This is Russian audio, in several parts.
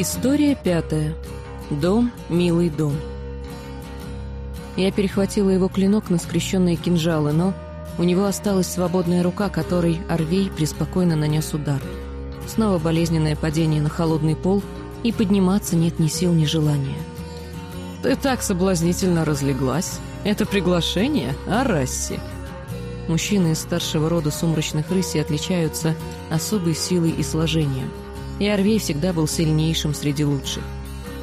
История пятая. Дом, милый дом. Я перехватила его клинок на скрещенные кинжалы, но у него осталась свободная рука, которой Арвей преспокойно нанес удар. Снова болезненное падение на холодный пол, и подниматься нет ни сил, ни желания. «Ты так соблазнительно разлеглась. Это приглашение, Арасси?» Мужчины из старшего рода сумрачных рысей отличаются особой силой и сложением – и Орвей всегда был сильнейшим среди лучших.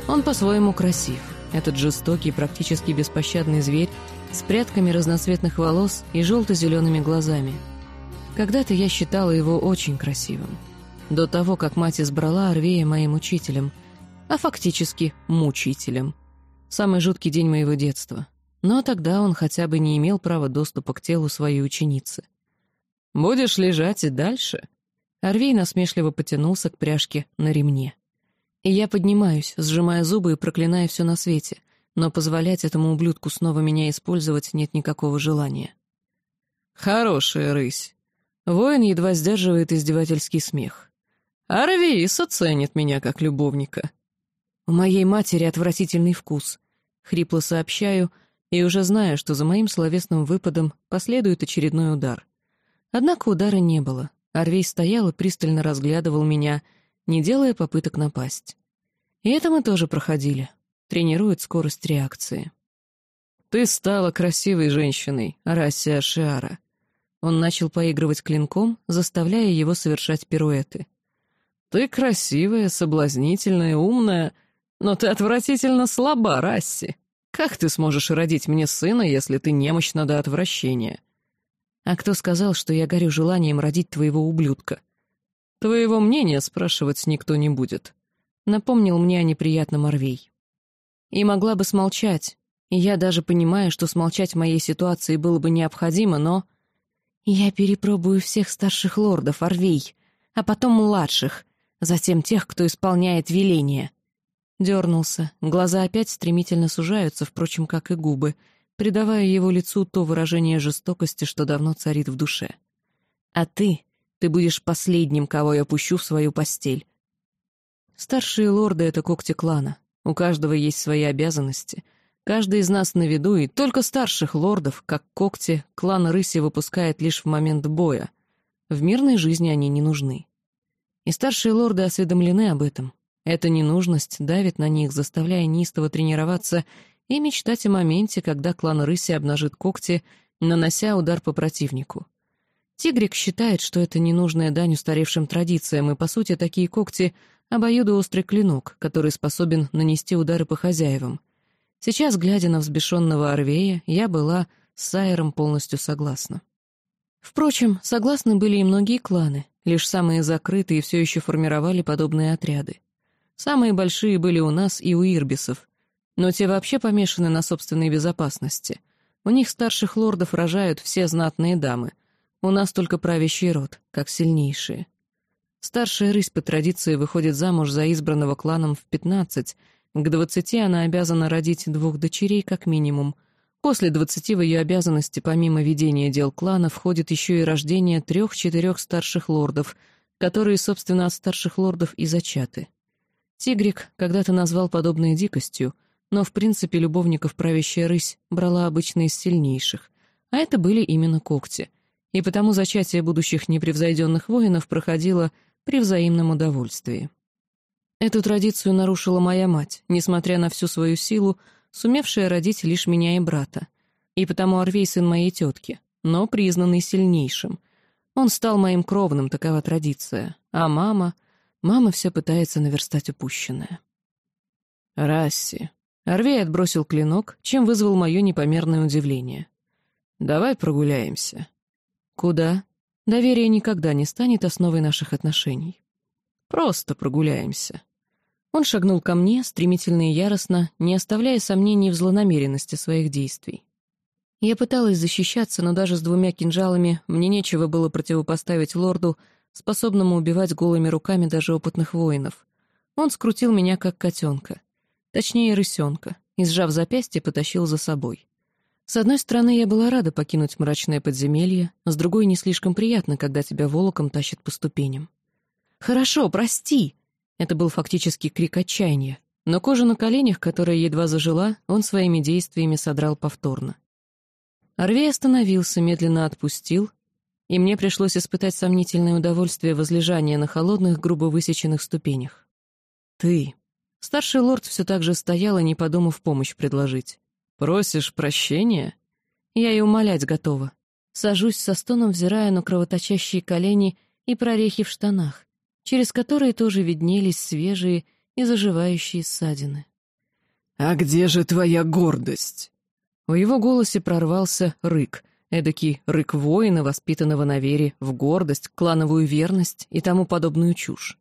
Он по-своему красив, этот жестокий, практически беспощадный зверь с прядками разноцветных волос и желто-зелеными глазами. Когда-то я считала его очень красивым. До того, как мать избрала Орвея моим учителем, а фактически мучителем. Самый жуткий день моего детства. Но тогда он хотя бы не имел права доступа к телу своей ученицы. «Будешь лежать и дальше?» Арвей насмешливо потянулся к пряжке на ремне. И я поднимаюсь, сжимая зубы и проклиная все на свете, но позволять этому ублюдку снова меня использовать нет никакого желания. «Хорошая рысь!» Воин едва сдерживает издевательский смех. «Арвиис оценит меня как любовника». «У моей матери отвратительный вкус», — хрипло сообщаю, и уже знаю, что за моим словесным выпадом последует очередной удар. Однако удара не было. Арвей стоял и пристально разглядывал меня, не делая попыток напасть. И это мы тоже проходили. Тренирует скорость реакции. «Ты стала красивой женщиной, Арасия Шиара». Он начал поигрывать клинком, заставляя его совершать пируэты. «Ты красивая, соблазнительная, умная, но ты отвратительно слаба, Расси. Как ты сможешь родить мне сына, если ты немощна до отвращения?» А кто сказал, что я горю желанием родить твоего ублюдка? Твоего мнения спрашивать никто не будет. Напомнил мне о неприятном Орвей. И могла бы смолчать. Я даже понимаю, что смолчать в моей ситуации было бы необходимо, но... Я перепробую всех старших лордов, Орвей, а потом младших, затем тех, кто исполняет веления. Дернулся, глаза опять стремительно сужаются, впрочем, как и губы — придавая его лицу то выражение жестокости, что давно царит в душе. «А ты, ты будешь последним, кого я пущу в свою постель». Старшие лорды — это когти клана. У каждого есть свои обязанности. Каждый из нас на виду, и только старших лордов, как когти, клан рыси выпускает лишь в момент боя. В мирной жизни они не нужны. И старшие лорды осведомлены об этом. Эта ненужность давит на них, заставляя неистово тренироваться и мечтать о моменте, когда клан Рыси обнажит когти, нанося удар по противнику. Тигрик считает, что это ненужная дань устаревшим традициям, и, по сути, такие когти — обоюдоострый клинок, который способен нанести удары по хозяевам. Сейчас, глядя на взбешенного Орвея, я была с Сайером полностью согласна. Впрочем, согласны были и многие кланы, лишь самые закрытые все еще формировали подобные отряды. Самые большие были у нас и у ирбисов, но те вообще помешаны на собственной безопасности. У них старших лордов рожают все знатные дамы. У нас только правящий род, как сильнейшие. Старшая рысь по традиции выходит замуж за избранного кланом в пятнадцать. К двадцати она обязана родить двух дочерей как минимум. После двадцати в ее обязанности, помимо ведения дел клана, входит еще и рождение трех-четырех старших лордов, которые, собственно, от старших лордов и зачаты. Тигрик когда-то назвал подобное дикостью — но в принципе любовников правящая рысь брала обычно из сильнейших, а это были именно когти, и потому зачатие будущих непревзойденных воинов проходило при взаимном удовольствии. Эту традицию нарушила моя мать, несмотря на всю свою силу, сумевшая родить лишь меня и брата, и потому Орвей сын моей тетки, но признанный сильнейшим. Он стал моим кровным, такова традиция, а мама... Мама все пытается наверстать упущенное. «Расси», Орвей отбросил клинок, чем вызвал мое непомерное удивление. «Давай прогуляемся». «Куда?» Доверие никогда не станет основой наших отношений. «Просто прогуляемся». Он шагнул ко мне, стремительно и яростно, не оставляя сомнений в злонамеренности своих действий. Я пыталась защищаться, но даже с двумя кинжалами мне нечего было противопоставить лорду, способному убивать голыми руками даже опытных воинов. Он скрутил меня, как котенка. Точнее, рысенка, и, сжав запястье, потащил за собой. С одной стороны, я была рада покинуть мрачное подземелье, с другой, не слишком приятно, когда тебя волоком тащат по ступеням. «Хорошо, прости!» Это был фактически крик отчаяния, но кожа на коленях, которая едва зажила, он своими действиями содрал повторно. Арвей остановился, медленно отпустил, и мне пришлось испытать сомнительное удовольствие возлежания на холодных, грубо высеченных ступенях. «Ты...» Старший лорд все так же стоял, и не подумав помощь предложить. «Просишь прощения?» Я и умолять готова. Сажусь со стоном, взирая на кровоточащие колени и прорехи в штанах, через которые тоже виднелись свежие и заживающие ссадины. «А где же твоя гордость?» В его голосе прорвался рык, эдакий рык воина, воспитанного на вере в гордость, клановую верность и тому подобную чушь.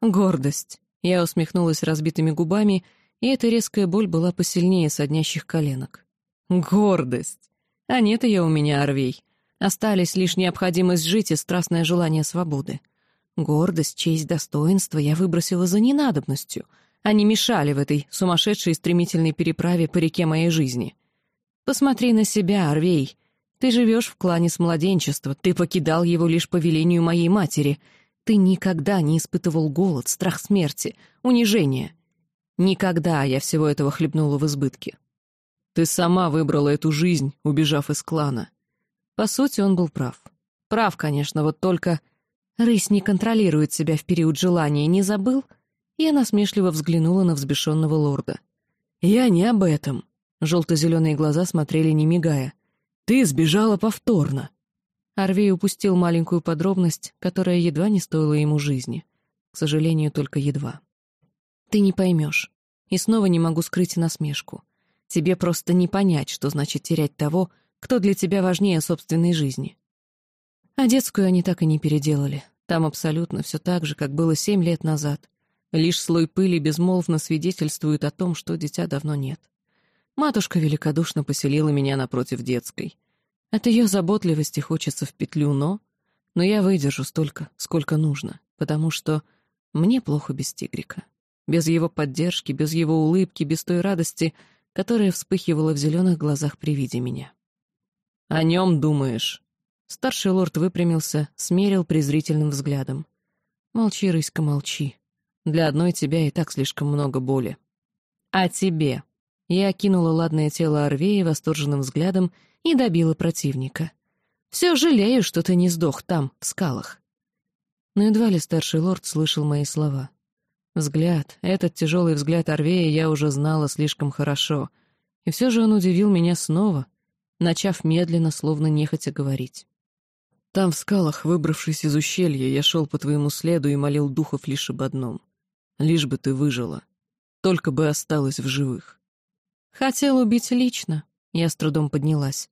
«Гордость!» Я усмехнулась разбитыми губами, и эта резкая боль была посильнее соднящих коленок. «Гордость! А нет ее у меня, Орвей. Остались лишь необходимость жить и страстное желание свободы. Гордость, честь, достоинство я выбросила за ненадобностью. Они мешали в этой сумасшедшей стремительной переправе по реке моей жизни. Посмотри на себя, Арвей. Ты живешь в клане с младенчества, ты покидал его лишь по велению моей матери. Ты никогда не испытывал голод, страх смерти, унижение. Никогда я всего этого хлебнула в избытке. Ты сама выбрала эту жизнь, убежав из клана. По сути, он был прав. Прав, конечно, вот только... Рысь не контролирует себя в период желания, не забыл? Я насмешливо взглянула на взбешенного лорда. «Я не об этом. Желто-зеленые глаза смотрели не мигая. «Ты сбежала повторно!» Арвей упустил маленькую подробность, которая едва не стоила ему жизни. К сожалению, только едва. «Ты не поймешь. И снова не могу скрыть насмешку. Тебе просто не понять, что значит терять того, кто для тебя важнее собственной жизни. А детскую они так и не переделали. Там абсолютно все так же, как было семь лет назад. Лишь слой пыли безмолвно свидетельствует о том, что дитя давно нет. Матушка великодушно поселила меня напротив детской. От ее заботливости хочется в петлю, но... Но я выдержу столько, сколько нужно, потому что мне плохо без тигрика. Без его поддержки, без его улыбки, без той радости, которая вспыхивала в зеленых глазах при виде меня. «О нем думаешь?» Старший лорд выпрямился, смерил презрительным взглядом. «Молчи, рыська, молчи. Для одной тебя и так слишком много боли. А тебе?» Я окинула ладное тело Орвея восторженным взглядом и добила противника. «Все жалею, что ты не сдох там, в скалах». Но едва ли старший лорд слышал мои слова. Взгляд, этот тяжелый взгляд Орвея я уже знала слишком хорошо, и все же он удивил меня снова, начав медленно, словно нехотя говорить. «Там, в скалах, выбравшись из ущелья, я шел по твоему следу и молил духов лишь об одном. Лишь бы ты выжила. Только бы осталась в живых. «Хотел убить лично», — я с трудом поднялась.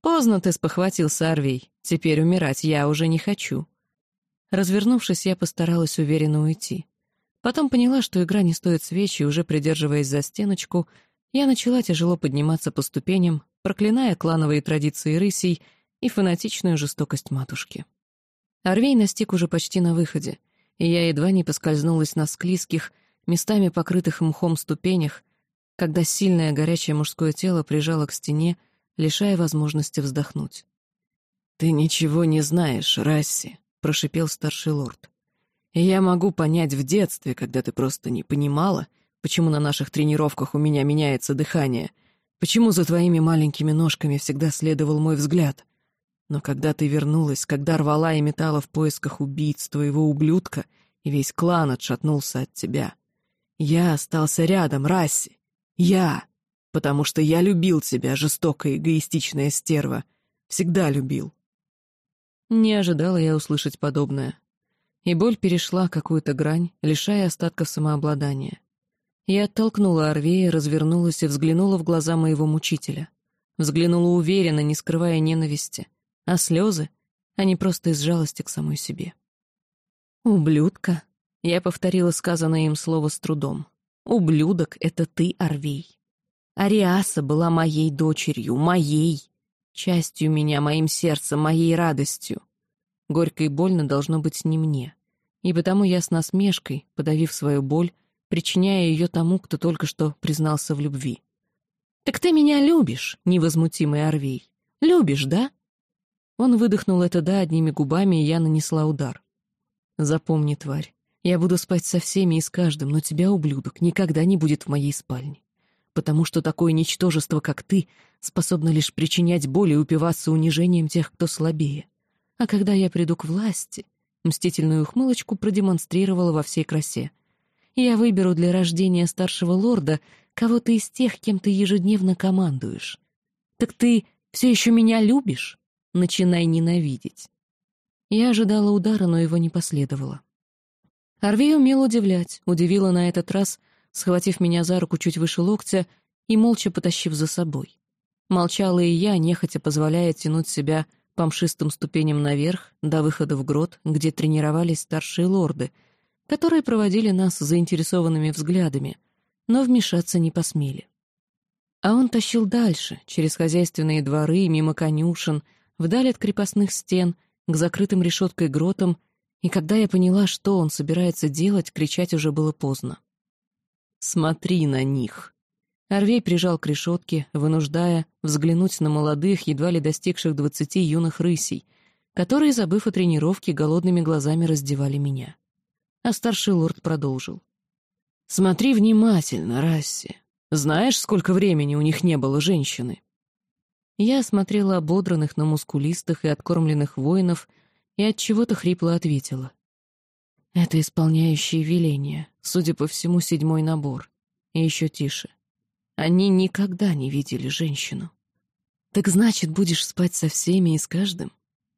«Поздно ты спохватился, Арвей. Теперь умирать я уже не хочу». Развернувшись, я постаралась уверенно уйти. Потом поняла, что игра не стоит свечи, и уже придерживаясь за стеночку, я начала тяжело подниматься по ступеням, проклиная клановые традиции рысей и фанатичную жестокость матушки. Арвей настиг уже почти на выходе, и я едва не поскользнулась на склизких, местами покрытых мхом ступенях, когда сильное горячее мужское тело прижало к стене, лишая возможности вздохнуть. «Ты ничего не знаешь, Расси», — прошипел старший лорд. «И я могу понять в детстве, когда ты просто не понимала, почему на наших тренировках у меня меняется дыхание, почему за твоими маленькими ножками всегда следовал мой взгляд. Но когда ты вернулась, когда рвала и метала в поисках убийц твоего ублюдка, и весь клан отшатнулся от тебя, я остался рядом, Расси, я. Потому что я любил тебя, жестокая эгоистичная стерва. Всегда любил. Не ожидала я услышать подобное. И боль перешла какую-то грань, лишая остатков самообладания. Я оттолкнула Орвея, развернулась и взглянула в глаза моего мучителя. Взглянула уверенно, не скрывая ненависти. А слезы, они просто из жалости к самой себе. «Ублюдка», — я повторила сказанное им слово с трудом. Ублюдок — это ты, Орвей. Ариаса была моей дочерью, моей, частью меня, моим сердцем, моей радостью. Горько и больно должно быть не мне. И потому я с насмешкой, подавив свою боль, причиняя ее тому, кто только что признался в любви. «Так ты меня любишь, невозмутимый Орвей. Любишь, да?» Он выдохнул это «да» одними губами, и я нанесла удар. «Запомни, тварь, Я буду спать со всеми и с каждым, но тебя, ублюдок, никогда не будет в моей спальне. Потому что такое ничтожество, как ты, способно лишь причинять боль и упиваться унижением тех, кто слабее. А когда я приду к власти, мстительную ухмылочку продемонстрировала во всей красе. Я выберу для рождения старшего лорда кого-то из тех, кем ты ежедневно командуешь. Так ты все еще меня любишь? Начинай ненавидеть. Я ожидала удара, но его не последовало. Арвей умел удивлять, удивила на этот раз, схватив меня за руку чуть выше локтя и молча потащив за собой. Молчала и я, нехотя позволяя тянуть себя по мшистым ступеням наверх, до выхода в грот, где тренировались старшие лорды, которые проводили нас заинтересованными взглядами, но вмешаться не посмели. А он тащил дальше, через хозяйственные дворы, мимо конюшен, вдаль от крепостных стен, к закрытым решеткой гротам, и когда я поняла, что он собирается делать, кричать уже было поздно. «Смотри на них!» Орвей прижал к решетке, вынуждая взглянуть на молодых, едва ли достигших двадцати юных рысей, которые, забыв о тренировке, голодными глазами раздевали меня. А старший лорд продолжил. «Смотри внимательно, Расси. Знаешь, сколько времени у них не было женщины?» Я осмотрела ободранных, но мускулистых и откормленных воинов и от чего то хрипло ответила. «Это исполняющие веления, судя по всему, седьмой набор. И еще тише. Они никогда не видели женщину. «Так значит, будешь спать со всеми и с каждым?»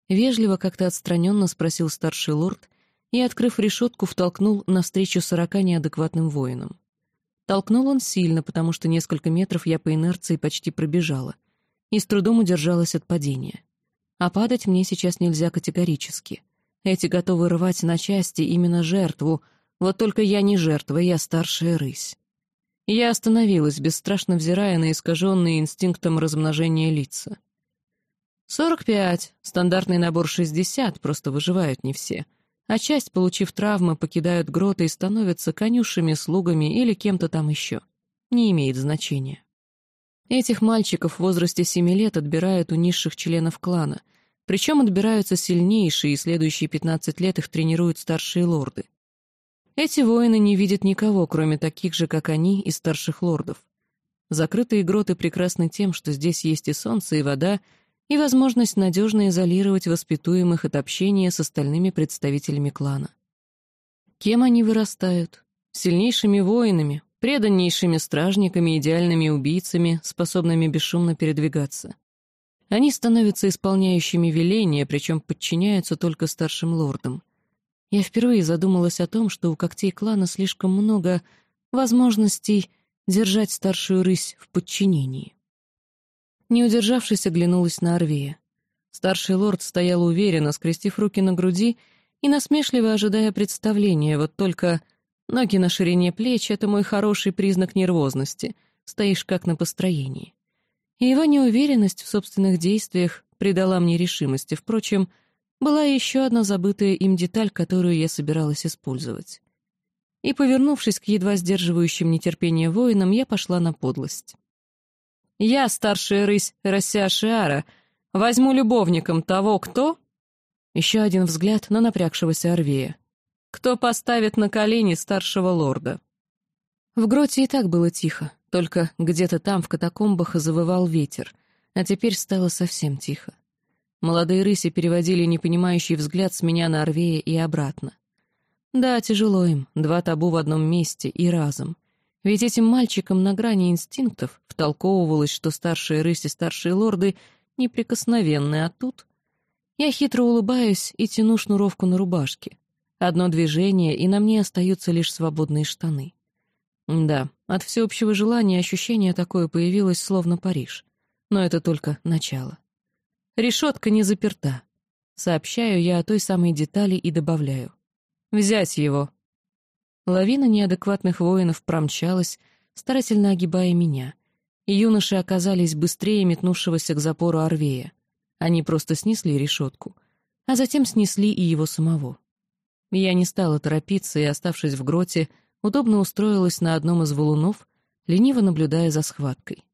Вежливо, как-то отстраненно спросил старший лорд и, открыв решетку, втолкнул навстречу сорока неадекватным воинам. Толкнул он сильно, потому что несколько метров я по инерции почти пробежала и с трудом удержалась от падения. А падать мне сейчас нельзя категорически. Эти готовы рвать на части именно жертву, вот только я не жертва, я старшая рысь. Я остановилась, бесстрашно взирая на искаженные инстинктом размножения лица. «Сорок пять, стандартный набор шестьдесят, просто выживают не все. А часть, получив травмы, покидают гроты и становятся конюшами, слугами или кем-то там еще. Не имеет значения. Этих мальчиков в возрасте семи лет отбирают у низших членов клана, причем отбираются сильнейшие, и следующие пятнадцать лет их тренируют старшие лорды. Эти воины не видят никого, кроме таких же, как они, и старших лордов. Закрытые гроты прекрасны тем, что здесь есть и солнце, и вода, и возможность надежно изолировать воспитуемых от общения с остальными представителями клана. Кем они вырастают? Сильнейшими воинами, преданнейшими стражниками, идеальными убийцами, способными бесшумно передвигаться. Они становятся исполняющими веления, причем подчиняются только старшим лордам. Я впервые задумалась о том, что у когтей клана слишком много возможностей держать старшую рысь в подчинении. Не удержавшись, оглянулась на Арвея. Старший лорд стоял уверенно, скрестив руки на груди и насмешливо ожидая представления, вот только ноги на ширине плеч — это мой хороший признак нервозности, стоишь как на построении. И его неуверенность в собственных действиях придала мне решимости, впрочем, — была еще одна забытая им деталь, которую я собиралась использовать. И, повернувшись к едва сдерживающим нетерпение воинам, я пошла на подлость. «Я, старшая рысь Рося Шиара, возьму любовником того, кто...» Еще один взгляд на напрягшегося Орвея. «Кто поставит на колени старшего лорда?» В гроте и так было тихо, только где-то там, в катакомбах, завывал ветер, а теперь стало совсем тихо. Молодые рыси переводили непонимающий взгляд с меня на Орвея и обратно. Да, тяжело им, два табу в одном месте и разом. Ведь этим мальчикам на грани инстинктов втолковывалось, что старшие рыси, старшие лорды неприкосновенны, а тут... Я хитро улыбаюсь и тяну шнуровку на рубашке. Одно движение, и на мне остаются лишь свободные штаны. Да, от всеобщего желания ощущение такое появилось, словно Париж. Но это только начало. Решетка не заперта. Сообщаю я о той самой детали и добавляю. «Взять его!» Лавина неадекватных воинов промчалась, старательно огибая меня, и юноши оказались быстрее метнувшегося к запору Орвея. Они просто снесли решетку, а затем снесли и его самого. Я не стала торопиться и, оставшись в гроте, удобно устроилась на одном из валунов, лениво наблюдая за схваткой.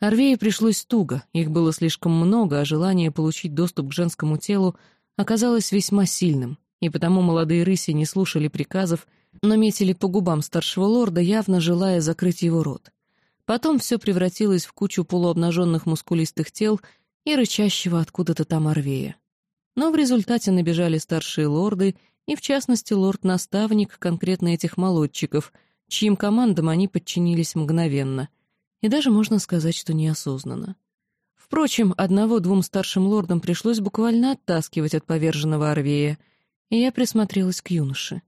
Орвею пришлось туго, их было слишком много, а желание получить доступ к женскому телу оказалось весьма сильным, и потому молодые рыси не слушали приказов, но метили по губам старшего лорда, явно желая закрыть его рот. Потом все превратилось в кучу полуобнаженных мускулистых тел и рычащего откуда-то там Орвея. Но в результате набежали старшие лорды, и в частности лорд-наставник конкретно этих молодчиков, чьим командам они подчинились мгновенно, и даже можно сказать, что неосознанно. Впрочем, одного-двум старшим лордам пришлось буквально оттаскивать от поверженного Орвея, и я присмотрелась к юноше.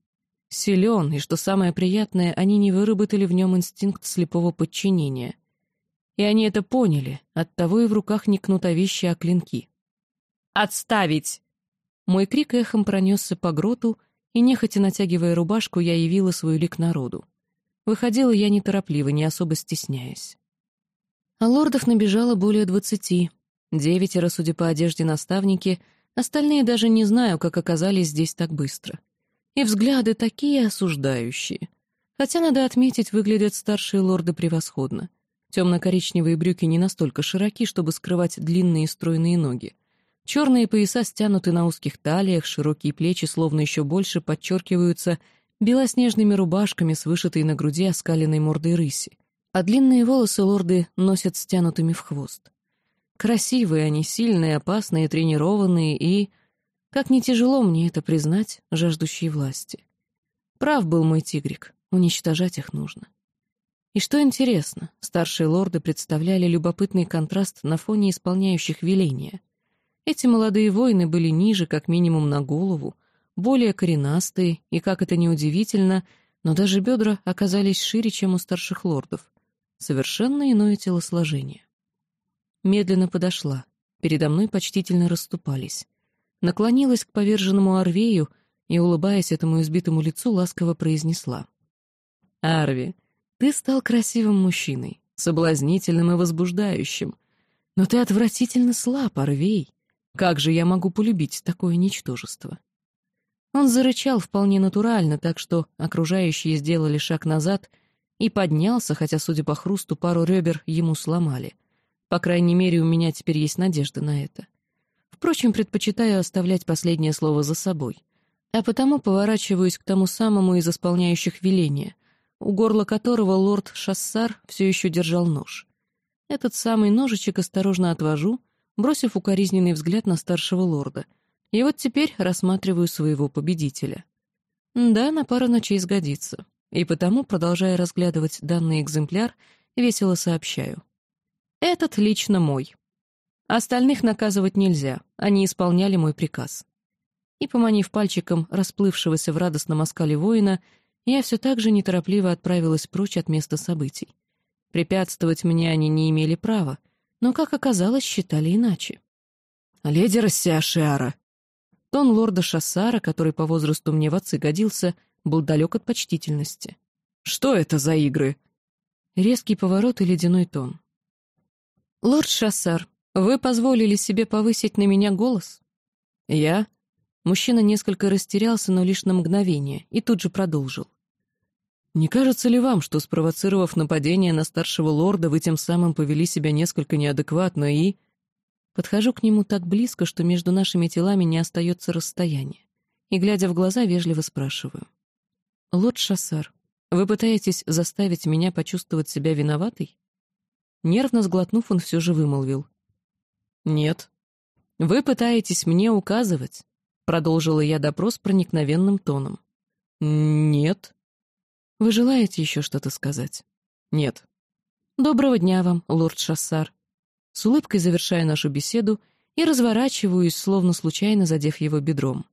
Силен, и, что самое приятное, они не выработали в нем инстинкт слепого подчинения. И они это поняли, оттого и в руках не кнутовища, а клинки. «Отставить!» Мой крик эхом пронесся по гроту, и, нехотя натягивая рубашку, я явила свой лик народу. Выходила я неторопливо, не особо стесняясь. А лордов набежало более двадцати. Девятеро, судя по одежде наставники, остальные даже не знаю, как оказались здесь так быстро. И взгляды такие осуждающие. Хотя, надо отметить, выглядят старшие лорды превосходно. Темно-коричневые брюки не настолько широки, чтобы скрывать длинные стройные ноги. Черные пояса стянуты на узких талиях, широкие плечи словно еще больше подчеркиваются белоснежными рубашками с вышитой на груди оскаленной мордой рыси а длинные волосы лорды носят стянутыми в хвост. Красивые они, сильные, опасные, тренированные и... Как не тяжело мне это признать, жаждущие власти. Прав был мой тигрик, уничтожать их нужно. И что интересно, старшие лорды представляли любопытный контраст на фоне исполняющих веления. Эти молодые воины были ниже, как минимум, на голову, более коренастые, и, как это ни удивительно, но даже бедра оказались шире, чем у старших лордов. Совершенно иное телосложение. Медленно подошла. Передо мной почтительно расступались. Наклонилась к поверженному Арвею и, улыбаясь этому избитому лицу, ласково произнесла. «Арви, ты стал красивым мужчиной, соблазнительным и возбуждающим. Но ты отвратительно слаб, Арвей. Как же я могу полюбить такое ничтожество?» Он зарычал вполне натурально, так что окружающие сделали шаг назад — и поднялся, хотя, судя по хрусту, пару ребер ему сломали. По крайней мере, у меня теперь есть надежда на это. Впрочем, предпочитаю оставлять последнее слово за собой. А потому поворачиваюсь к тому самому из исполняющих веления, у горла которого лорд Шассар все еще держал нож. Этот самый ножичек осторожно отвожу, бросив укоризненный взгляд на старшего лорда. И вот теперь рассматриваю своего победителя. Да, на пару ночей сгодится и потому, продолжая разглядывать данный экземпляр, весело сообщаю. «Этот лично мой. Остальных наказывать нельзя, они исполняли мой приказ». И, поманив пальчиком расплывшегося в радостном оскале воина, я все так же неторопливо отправилась прочь от места событий. Препятствовать мне они не имели права, но, как оказалось, считали иначе. «Леди Рассиашиара!» Тон лорда Шассара, который по возрасту мне в отцы годился, был далек от почтительности. «Что это за игры?» Резкий поворот и ледяной тон. «Лорд Шассар, вы позволили себе повысить на меня голос?» «Я?» Мужчина несколько растерялся, но лишь на мгновение, и тут же продолжил. «Не кажется ли вам, что, спровоцировав нападение на старшего лорда, вы тем самым повели себя несколько неадекватно и...» Подхожу к нему так близко, что между нашими телами не остается расстояния, и, глядя в глаза, вежливо спрашиваю. «Лорд Шассар, вы пытаетесь заставить меня почувствовать себя виноватой?» Нервно сглотнув, он все же вымолвил. «Нет». «Вы пытаетесь мне указывать?» Продолжила я допрос проникновенным тоном. «Нет». «Вы желаете еще что-то сказать?» «Нет». «Доброго дня вам, лорд Шассар». С улыбкой завершаю нашу беседу и разворачиваюсь, словно случайно задев его бедром.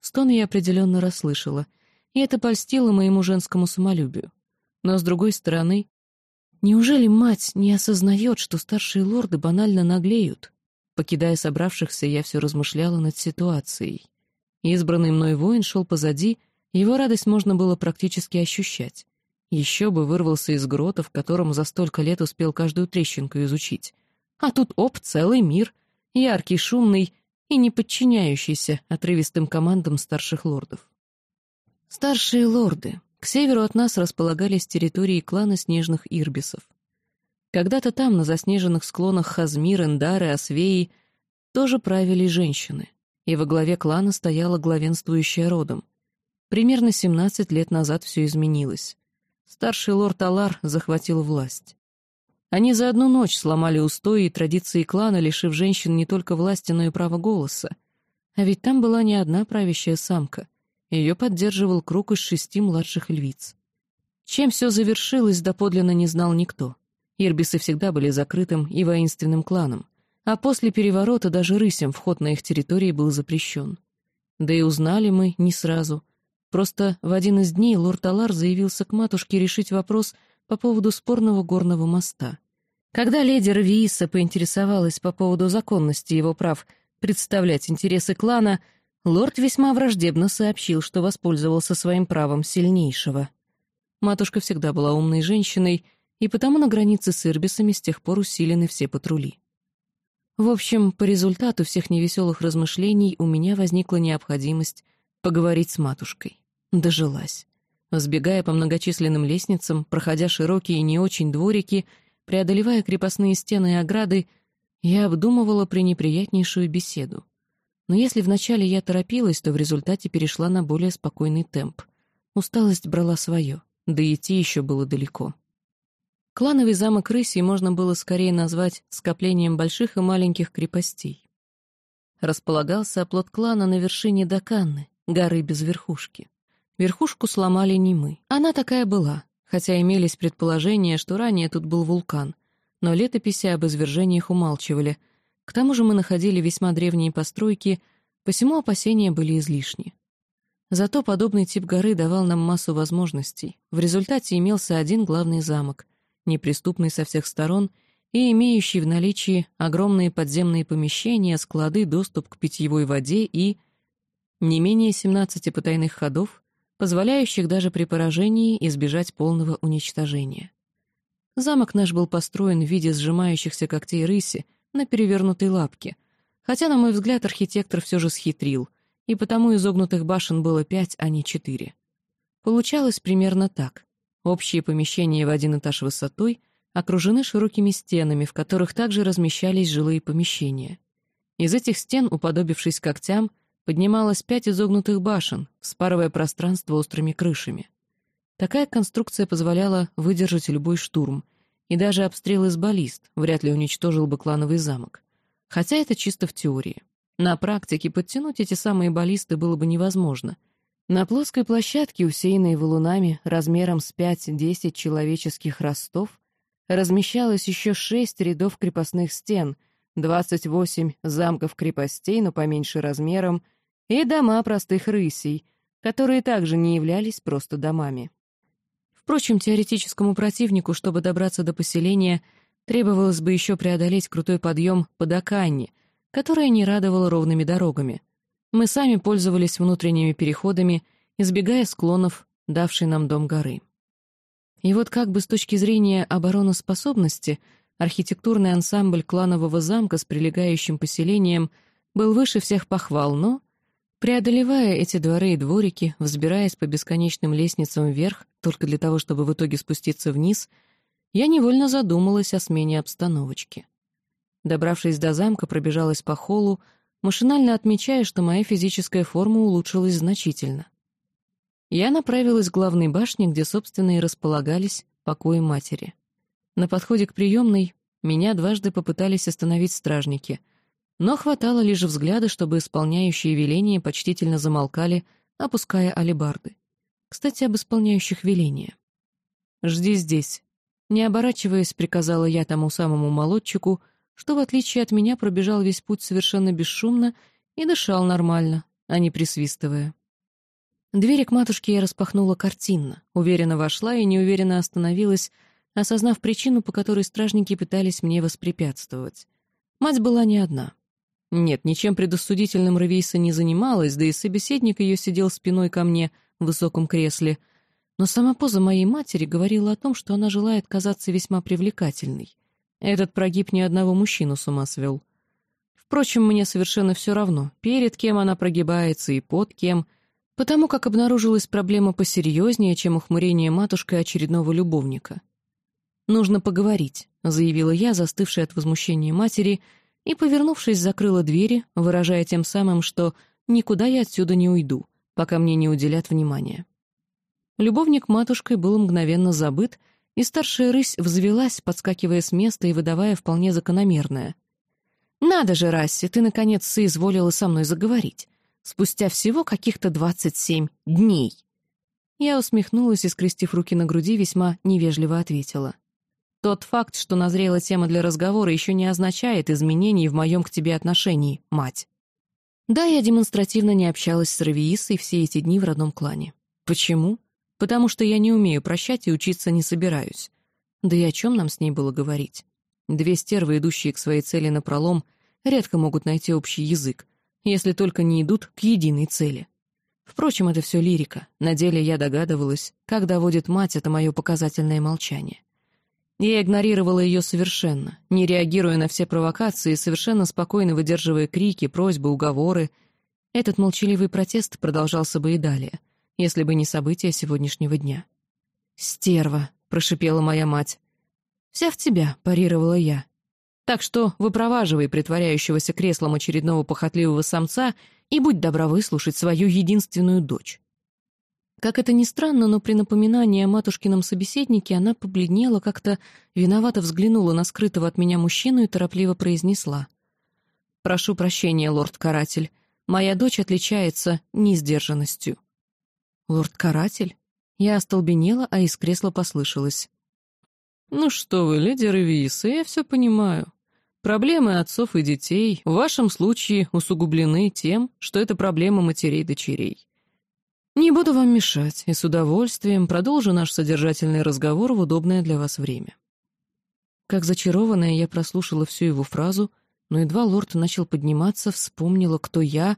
Стон я определенно расслышала — и это польстило моему женскому самолюбию. Но, с другой стороны, неужели мать не осознает, что старшие лорды банально наглеют? Покидая собравшихся, я все размышляла над ситуацией. Избранный мной воин шел позади, его радость можно было практически ощущать. Еще бы вырвался из грота, в котором за столько лет успел каждую трещинку изучить. А тут оп, целый мир, яркий, шумный и не подчиняющийся отрывистым командам старших лордов. Старшие лорды. К северу от нас располагались территории клана снежных ирбисов. Когда-то там, на заснеженных склонах Хазмир, Эндары, Освеи, тоже правили женщины. и во главе клана стояла главенствующая родом. Примерно 17 лет назад все изменилось. Старший лорд Алар захватил власть. Они за одну ночь сломали устои и традиции клана, лишив женщин не только власти, но и права голоса. А ведь там была не одна правящая самка. Ее поддерживал круг из шести младших львиц. Чем все завершилось, доподлинно не знал никто. Ирбисы всегда были закрытым и воинственным кланом, а после переворота даже рысям вход на их территории был запрещен. Да и узнали мы не сразу. Просто в один из дней лорд Алар заявился к матушке решить вопрос по поводу спорного горного моста. Когда леди Равииса поинтересовалась по поводу законности его прав представлять интересы клана, лорд весьма враждебно сообщил, что воспользовался своим правом сильнейшего. Матушка всегда была умной женщиной, и потому на границе с Ирбисами с тех пор усилены все патрули. В общем, по результату всех невеселых размышлений у меня возникла необходимость поговорить с матушкой. Дожилась. Сбегая по многочисленным лестницам, проходя широкие и не очень дворики, преодолевая крепостные стены и ограды, я обдумывала пренеприятнейшую беседу. Но если вначале я торопилась, то в результате перешла на более спокойный темп. Усталость брала свое, да идти еще было далеко. Клановый замок Рысей можно было скорее назвать скоплением больших и маленьких крепостей. Располагался оплот клана на вершине Даканны, горы без верхушки. Верхушку сломали не мы. Она такая была, хотя имелись предположения, что ранее тут был вулкан, но летописи об извержениях умалчивали. К тому же мы находили весьма древние постройки, посему опасения были излишни. Зато подобный тип горы давал нам массу возможностей. В результате имелся один главный замок, неприступный со всех сторон и имеющий в наличии огромные подземные помещения, склады, доступ к питьевой воде и не менее 17 потайных ходов, позволяющих даже при поражении избежать полного уничтожения. Замок наш был построен в виде сжимающихся когтей рыси на перевернутой лапке, хотя, на мой взгляд, архитектор все же схитрил, и потому изогнутых башен было пять, а не четыре. Получалось примерно так. Общие помещения в один этаж высотой окружены широкими стенами, в которых также размещались жилые помещения. Из этих стен, уподобившись когтям, поднималось пять изогнутых башен, спарывая пространство острыми крышами. Такая конструкция позволяла выдержать любой штурм, и даже обстрел из баллист вряд ли уничтожил бы клановый замок. Хотя это чисто в теории. На практике подтянуть эти самые баллисты было бы невозможно — на плоской площадке, усеянной валунами размером с 5-10 человеческих ростов, размещалось еще шесть рядов крепостных стен, 28 замков-крепостей, но поменьше размером, и дома простых рысей, которые также не являлись просто домами. Впрочем, теоретическому противнику, чтобы добраться до поселения, требовалось бы еще преодолеть крутой подъем по Даканне, которая не радовала ровными дорогами — мы сами пользовались внутренними переходами, избегая склонов, давшей нам дом горы. И вот как бы с точки зрения обороноспособности архитектурный ансамбль кланового замка с прилегающим поселением был выше всех похвал, но, преодолевая эти дворы и дворики, взбираясь по бесконечным лестницам вверх, только для того, чтобы в итоге спуститься вниз, я невольно задумалась о смене обстановочки. Добравшись до замка, пробежалась по холлу, машинально отмечая, что моя физическая форма улучшилась значительно. Я направилась к главной башне, где, собственно, и располагались покои матери. На подходе к приемной меня дважды попытались остановить стражники, но хватало лишь взгляда, чтобы исполняющие веления почтительно замолкали, опуская алебарды. Кстати, об исполняющих веления. «Жди здесь», — не оборачиваясь, приказала я тому самому молодчику — что, в отличие от меня, пробежал весь путь совершенно бесшумно и дышал нормально, а не присвистывая. Двери к матушке я распахнула картинно, уверенно вошла и неуверенно остановилась, осознав причину, по которой стражники пытались мне воспрепятствовать. Мать была не одна. Нет, ничем предосудительным Равейса не занималась, да и собеседник ее сидел спиной ко мне в высоком кресле, но сама поза моей матери говорила о том, что она желает казаться весьма привлекательной. Этот прогиб ни одного мужчину с ума свел. Впрочем, мне совершенно все равно, перед кем она прогибается и под кем, потому как обнаружилась проблема посерьезнее, чем ухмурение матушкой очередного любовника. «Нужно поговорить», — заявила я, застывшая от возмущения матери, и, повернувшись, закрыла двери, выражая тем самым, что никуда я отсюда не уйду, пока мне не уделят внимания. Любовник матушкой был мгновенно забыт, и старшая рысь взвелась, подскакивая с места и выдавая вполне закономерное. «Надо же, Расси, ты, наконец, соизволила со мной заговорить. Спустя всего каких-то двадцать семь дней». Я усмехнулась и, скрестив руки на груди, весьма невежливо ответила. «Тот факт, что назрела тема для разговора, еще не означает изменений в моем к тебе отношении, мать». Да, я демонстративно не общалась с Равиисой все эти дни в родном клане. Почему? Потому что я не умею прощать и учиться не собираюсь. Да и о чем нам с ней было говорить? Две стервы, идущие к своей цели напролом, редко могут найти общий язык, если только не идут к единой цели. Впрочем, это все лирика. На деле я догадывалась, как доводит мать это мое показательное молчание. Я игнорировала ее совершенно, не реагируя на все провокации, совершенно спокойно выдерживая крики, просьбы, уговоры. Этот молчаливый протест продолжался бы и далее, если бы не события сегодняшнего дня. «Стерва», — прошипела моя мать. «Вся в тебя», — парировала я. «Так что выпроваживай притворяющегося креслом очередного похотливого самца и будь добра выслушать свою единственную дочь». Как это ни странно, но при напоминании о матушкином собеседнике она побледнела, как-то виновато взглянула на скрытого от меня мужчину и торопливо произнесла. «Прошу прощения, лорд-каратель. Моя дочь отличается несдержанностью». «Лорд-каратель?» Я остолбенела, а из кресла послышалось. «Ну что вы, леди Ревиса, я все понимаю. Проблемы отцов и детей в вашем случае усугублены тем, что это проблема матерей-дочерей. Не буду вам мешать, и с удовольствием продолжу наш содержательный разговор в удобное для вас время». Как зачарованная, я прослушала всю его фразу, но едва лорд начал подниматься, вспомнила, кто я,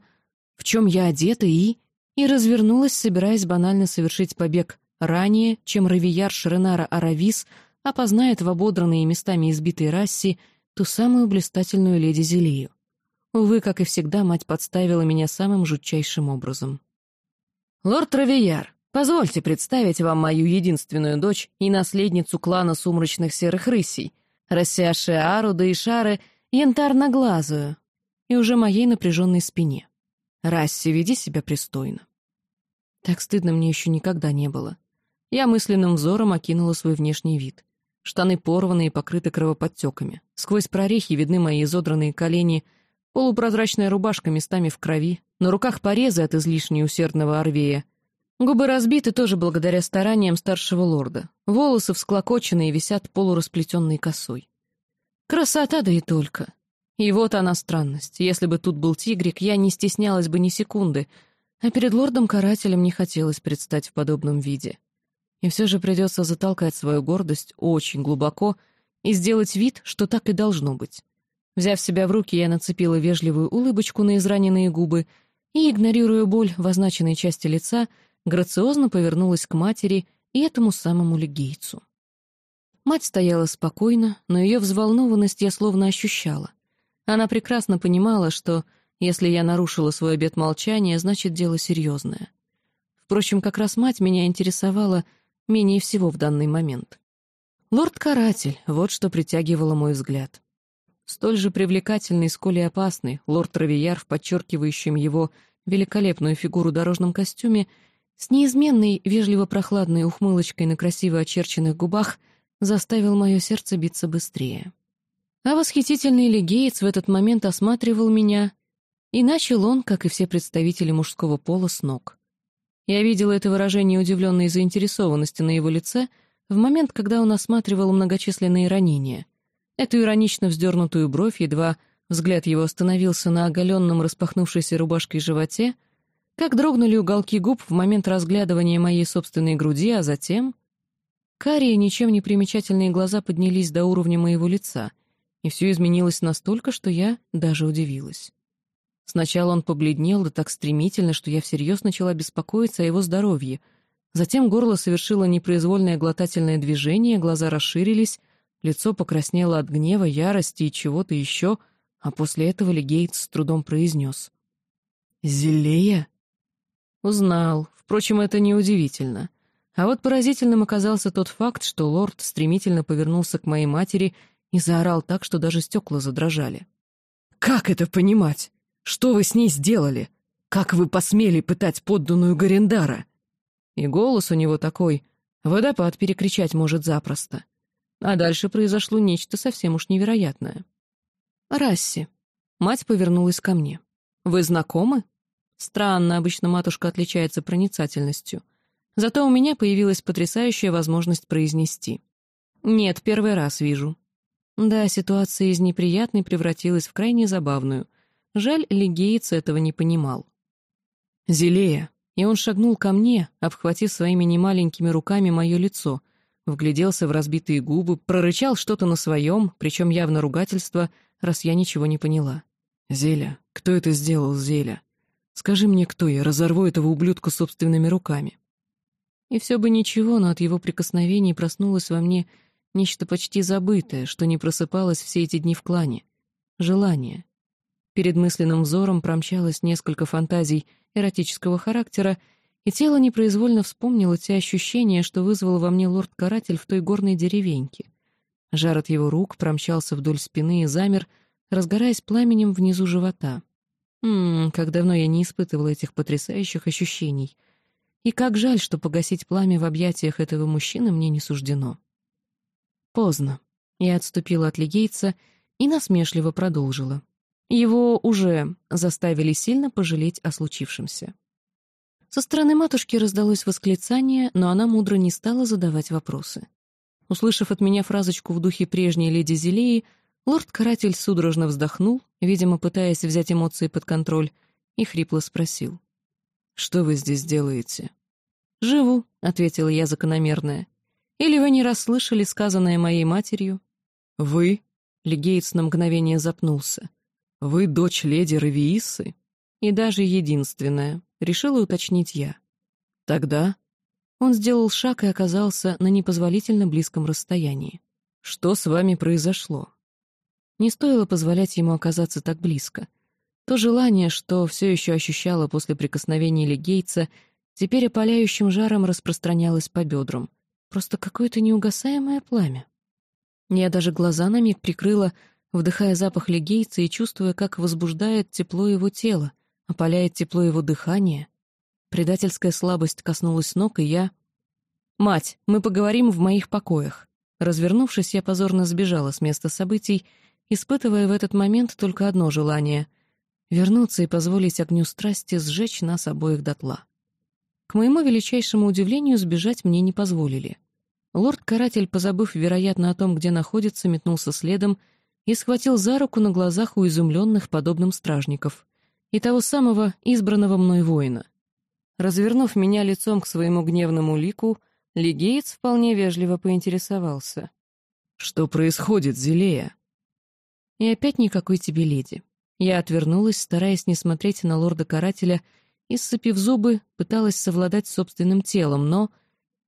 в чем я одета и... и развернулась, собираясь банально совершить побег ранее, чем Равияр Шренара Аравис опознает в ободранной местами избитой расе ту самую блистательную леди Зелию. Увы, как и всегда, мать подставила меня самым жутчайшим образом. «Лорд Равияр, позвольте представить вам мою единственную дочь и наследницу клана сумрачных серых рысей, рассяшие Аруда и Шары янтарно-глазую, и уже моей напряженной спине. Расси, веди себя пристойно». Так стыдно мне еще никогда не было. Я мысленным взором окинула свой внешний вид. Штаны порваны и покрыты кровоподтеками. Сквозь прорехи видны мои изодранные колени, полупрозрачная рубашка местами в крови, на руках порезы от излишне усердного орвея. Губы разбиты тоже благодаря стараниям старшего лорда. Волосы всклокоченные висят полурасплетенной косой. Красота, да и только. И вот она странность. Если бы тут был тигрик, я не стеснялась бы ни секунды, а перед лордом-карателем не хотелось предстать в подобном виде. И все же придется затолкать свою гордость очень глубоко и сделать вид, что так и должно быть. Взяв себя в руки, я нацепила вежливую улыбочку на израненные губы и, игнорируя боль в означенной части лица, грациозно повернулась к матери и этому самому легейцу. Мать стояла спокойно, но ее взволнованность я словно ощущала. Она прекрасно понимала, что, если я нарушила свой обет молчания, значит, дело серьезное. Впрочем, как раз мать меня интересовала менее всего в данный момент. Лорд-каратель — вот что притягивало мой взгляд. Столь же привлекательный, сколь и опасный, лорд Травияр в подчеркивающем его великолепную фигуру дорожном костюме с неизменной, вежливо-прохладной ухмылочкой на красиво очерченных губах заставил мое сердце биться быстрее. А восхитительный легеец в этот момент осматривал меня, и начал он, как и все представители мужского пола, с ног. Я видела это выражение удивленной заинтересованности на его лице в момент, когда он осматривал многочисленные ранения. Эту иронично вздернутую бровь, едва взгляд его остановился на оголенном распахнувшейся рубашкой животе, как дрогнули уголки губ в момент разглядывания моей собственной груди, а затем... Карие, ничем не примечательные глаза поднялись до уровня моего лица, и все изменилось настолько, что я даже удивилась. Сначала он побледнел, да так стремительно, что я всерьез начала беспокоиться о его здоровье. Затем горло совершило непроизвольное глотательное движение, глаза расширились, лицо покраснело от гнева, ярости и чего-то еще, а после этого Легейтс с трудом произнес. «Зелея?» Узнал. Впрочем, это неудивительно. А вот поразительным оказался тот факт, что лорд стремительно повернулся к моей матери и заорал так, что даже стекла задрожали. «Как это понимать? Что вы с ней сделали? Как вы посмели пытать подданную Гарендара?» И голос у него такой, водопад перекричать может запросто. А дальше произошло нечто совсем уж невероятное. «Расси». Мать повернулась ко мне. «Вы знакомы?» Странно, обычно матушка отличается проницательностью. Зато у меня появилась потрясающая возможность произнести. «Нет, первый раз вижу». Да, ситуация из неприятной превратилась в крайне забавную. Жаль, Лигеец этого не понимал. «Зелея!» И он шагнул ко мне, обхватив своими немаленькими руками мое лицо, вгляделся в разбитые губы, прорычал что-то на своем, причем явно ругательство, раз я ничего не поняла. «Зеля, кто это сделал, Зеля? Скажи мне, кто я, разорву этого ублюдка собственными руками». И все бы ничего, но от его прикосновений проснулось во мне нечто почти забытое, что не просыпалось все эти дни в клане. Желание. Перед мысленным взором промчалось несколько фантазий эротического характера, и тело непроизвольно вспомнило те ощущения, что вызвал во мне лорд-каратель в той горной деревеньке. Жар от его рук промчался вдоль спины и замер, разгораясь пламенем внизу живота. Ммм, как давно я не испытывала этих потрясающих ощущений — и как жаль, что погасить пламя в объятиях этого мужчины мне не суждено. Поздно. Я отступила от легейца и насмешливо продолжила. Его уже заставили сильно пожалеть о случившемся. Со стороны матушки раздалось восклицание, но она мудро не стала задавать вопросы. Услышав от меня фразочку в духе прежней леди Зелеи, лорд-каратель судорожно вздохнул, видимо, пытаясь взять эмоции под контроль, и хрипло спросил. «Что вы здесь делаете?» «Живу», — ответила я закономерная. «Или вы не расслышали сказанное моей матерью?» «Вы?» — Легейтс на мгновение запнулся. «Вы дочь леди Равиисы?» «И даже единственная», — решила уточнить я. «Тогда?» Он сделал шаг и оказался на непозволительно близком расстоянии. «Что с вами произошло?» Не стоило позволять ему оказаться так близко. То желание, что все еще ощущала после прикосновения Легейца, теперь опаляющим жаром распространялось по бедрам. Просто какое-то неугасаемое пламя. Я даже глаза на миг прикрыла, вдыхая запах Легейца и чувствуя, как возбуждает тепло его тела, опаляет тепло его дыхания. Предательская слабость коснулась ног, и я... «Мать, мы поговорим в моих покоях». Развернувшись, я позорно сбежала с места событий, испытывая в этот момент только одно желание вернуться и позволить огню страсти сжечь нас обоих дотла. К моему величайшему удивлению, сбежать мне не позволили. Лорд-каратель, позабыв, вероятно, о том, где находится, метнулся следом и схватил за руку на глазах у изумленных подобным стражников и того самого избранного мной воина. Развернув меня лицом к своему гневному лику, Лигеец вполне вежливо поинтересовался. «Что происходит, Зелея?» И опять никакой тебе леди. Я отвернулась, стараясь не смотреть на лорда-карателя, и, сцепив зубы, пыталась совладать с собственным телом, но...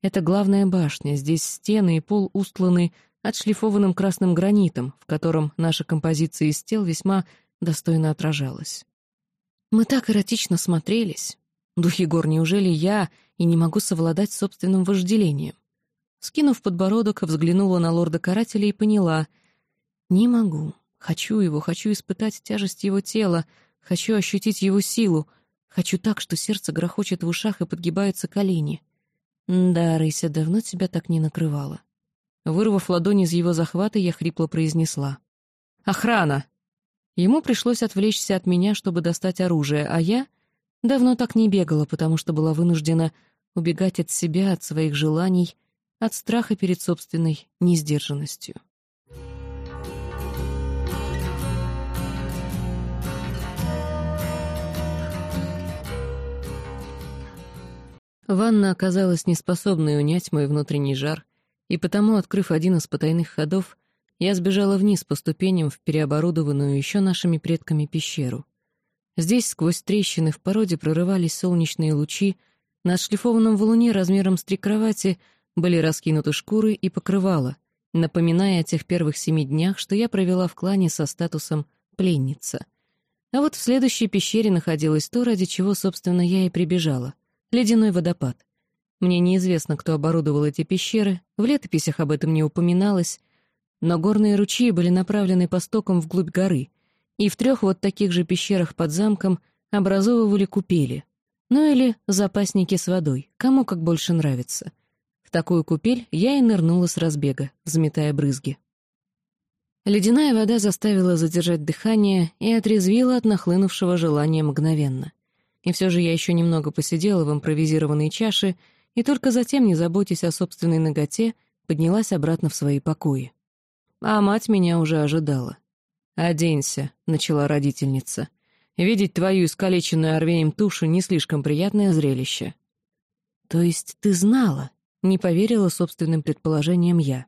Это главная башня, здесь стены и пол устланы отшлифованным красным гранитом, в котором наша композиция из тел весьма достойно отражалась. Мы так эротично смотрелись. Духи гор, неужели я и не могу совладать собственным вожделением? Скинув подбородок, взглянула на лорда-карателя и поняла — не могу. Хочу его, хочу испытать тяжесть его тела, хочу ощутить его силу, хочу так, что сердце грохочет в ушах и подгибаются колени. Да, Рыся, давно тебя так не накрывала. Вырвав ладонь из его захвата, я хрипло произнесла. «Охрана!» Ему пришлось отвлечься от меня, чтобы достать оружие, а я давно так не бегала, потому что была вынуждена убегать от себя, от своих желаний, от страха перед собственной несдержанностью. Ванна оказалась неспособной унять мой внутренний жар, и потому, открыв один из потайных ходов, я сбежала вниз по ступеням в переоборудованную еще нашими предками пещеру. Здесь сквозь трещины в породе прорывались солнечные лучи, на отшлифованном валуне размером с три кровати были раскинуты шкуры и покрывала, напоминая о тех первых семи днях, что я провела в клане со статусом «пленница». А вот в следующей пещере находилось то, ради чего, собственно, я и прибежала — Ледяной водопад. Мне неизвестно, кто оборудовал эти пещеры, в летописях об этом не упоминалось, но горные ручьи были направлены по стокам вглубь горы, И в трех вот таких же пещерах под замком образовывали купели. Ну или запасники с водой, кому как больше нравится. В такую купель я и нырнула с разбега, взметая брызги. Ледяная вода заставила задержать дыхание и отрезвила от нахлынувшего желания мгновенно. И все же я еще немного посидела в импровизированной чаше и только затем, не заботясь о собственной ноготе, поднялась обратно в свои покои. А мать меня уже ожидала. «Оденься», — начала родительница. «Видеть твою искалеченную орвеем тушу — не слишком приятное зрелище». «То есть ты знала?» — не поверила собственным предположениям я.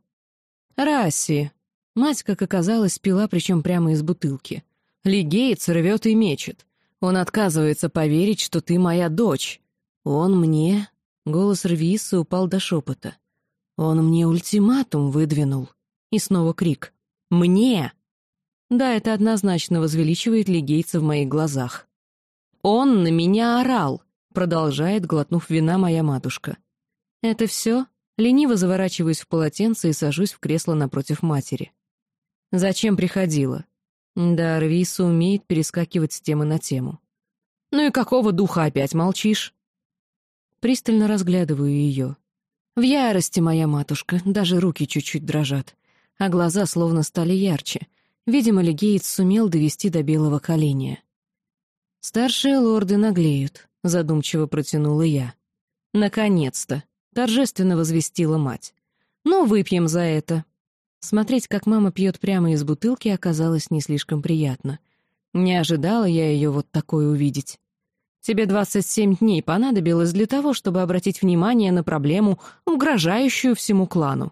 «Расси!» Мать, как оказалось, пила, причем прямо из бутылки. «Лигеец рвет и мечет. Он отказывается поверить, что ты моя дочь. Он мне...» Голос Рвиса упал до шепота. «Он мне ультиматум выдвинул». И снова крик. «Мне!» Да, это однозначно возвеличивает лигейца в моих глазах. «Он на меня орал!» — продолжает, глотнув вина моя матушка. «Это все?» Лениво заворачиваюсь в полотенце и сажусь в кресло напротив матери. Зачем приходила? Да, Рвиса умеет перескакивать с темы на тему. Ну и какого духа опять молчишь? Пристально разглядываю ее. В ярости моя матушка, даже руки чуть-чуть дрожат, а глаза словно стали ярче. Видимо, Легеец сумел довести до белого коленя. «Старшие лорды наглеют», — задумчиво протянула я. «Наконец-то!» — торжественно возвестила мать. «Ну, выпьем за это!» Смотреть, как мама пьет прямо из бутылки, оказалось не слишком приятно. Не ожидала я ее вот такой увидеть. Тебе 27 дней понадобилось для того, чтобы обратить внимание на проблему, угрожающую всему клану.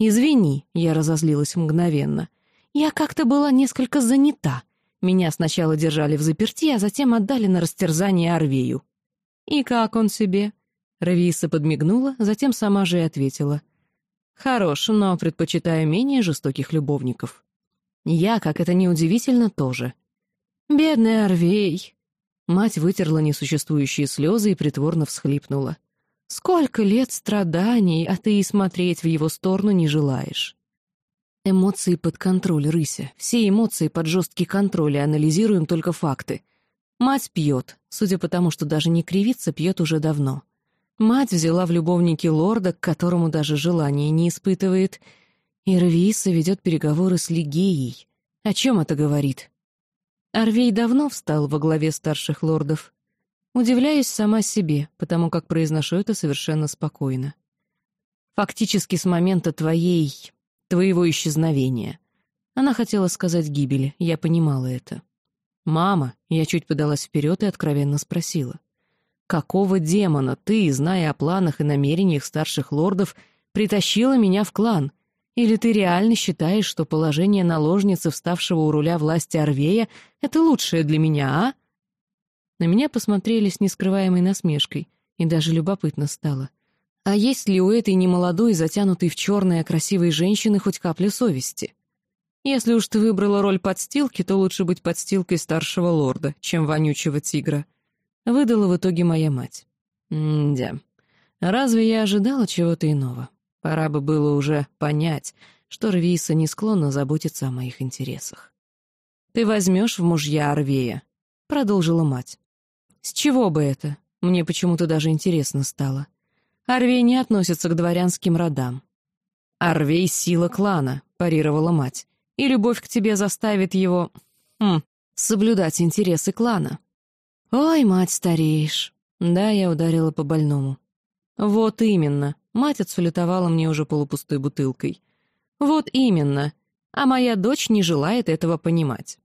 «Извини», — я разозлилась мгновенно. «Я как-то была несколько занята. Меня сначала держали в заперти, а затем отдали на растерзание Арвею». «И как он себе?» Рависа подмигнула, затем сама же и ответила. Хорош, но предпочитаю менее жестоких любовников. Я, как это неудивительно, тоже. Бедный Арвей. Мать вытерла несуществующие слезы и притворно всхлипнула. Сколько лет страданий, а ты и смотреть в его сторону не желаешь. Эмоции под контроль, Рыся. Все эмоции под жесткий контроль, и анализируем только факты. Мать пьет, судя по тому, что даже не кривится, пьет уже давно. Мать взяла в любовники лорда, к которому даже желания не испытывает, и Рвиса ведет переговоры с Лигеей. О чем это говорит? Арвей давно встал во главе старших лордов. Удивляюсь сама себе, потому как произношу это совершенно спокойно. Фактически с момента твоей... твоего исчезновения. Она хотела сказать гибели, я понимала это. «Мама», я чуть подалась вперед и откровенно спросила. Какого демона ты, зная о планах и намерениях старших лордов, притащила меня в клан? Или ты реально считаешь, что положение наложницы, вставшего у руля власти Арвея, это лучшее для меня, а? На меня посмотрели с нескрываемой насмешкой, и даже любопытно стало. А есть ли у этой немолодой, затянутой в черное красивой женщины хоть капля совести? Если уж ты выбрала роль подстилки, то лучше быть подстилкой старшего лорда, чем вонючего тигра — Выдала в итоге моя мать. М-да. Разве я ожидала чего-то иного? Пора бы было уже понять, что Рвиса не склонна заботиться о моих интересах. «Ты возьмешь в мужья Арвея», — продолжила мать. «С чего бы это? Мне почему-то даже интересно стало. Арвей не относится к дворянским родам». «Арвей — сила клана», — парировала мать, «и любовь к тебе заставит его... Хм, соблюдать интересы клана». «Ой, мать, стареешь!» Да, я ударила по больному. «Вот именно!» Мать отсулетовала мне уже полупустой бутылкой. «Вот именно! А моя дочь не желает этого понимать».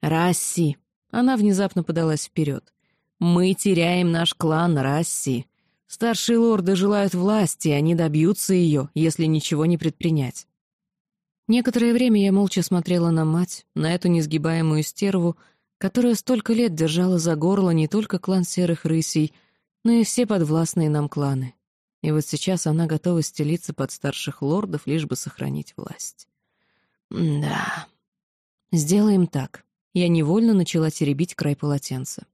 «Расси!» Она внезапно подалась вперед. «Мы теряем наш клан, Расси. Старшие лорды желают власти, они добьются ее, если ничего не предпринять». Некоторое время я молча смотрела на мать, на эту несгибаемую стерву, которая столько лет держала за горло не только клан Серых Рысей, но и все подвластные нам кланы. И вот сейчас она готова стелиться под старших лордов, лишь бы сохранить власть. Да. Сделаем так. Я невольно начала теребить край полотенца.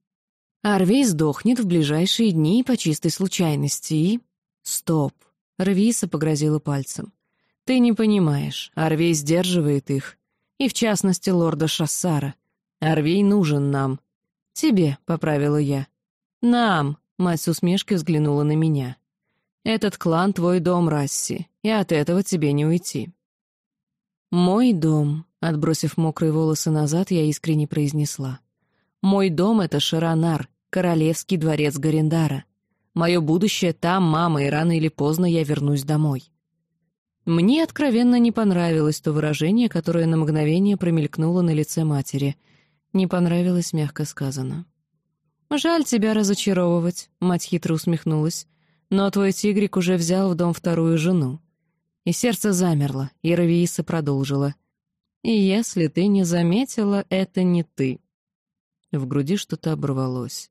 Арвей сдохнет в ближайшие дни по чистой случайности и... Стоп. Рвиса погрозила пальцем. Ты не понимаешь, Арвей сдерживает их. И в частности лорда Шассара. Арвей нужен нам. Тебе, — поправила я. Нам, — мать с усмешкой взглянула на меня. Этот клан — твой дом, Расси, и от этого тебе не уйти. Мой дом, — отбросив мокрые волосы назад, я искренне произнесла. Мой дом — это Шаранар, королевский дворец Гарендара. Мое будущее там, мама, и рано или поздно я вернусь домой. Мне откровенно не понравилось то выражение, которое на мгновение промелькнуло на лице матери. Не понравилось, мягко сказано. «Жаль тебя разочаровывать», — мать хитро усмехнулась. «Но твой тигрик уже взял в дом вторую жену». И сердце замерло, и Равииса продолжила. «И если ты не заметила, это не ты». В груди что-то оборвалось.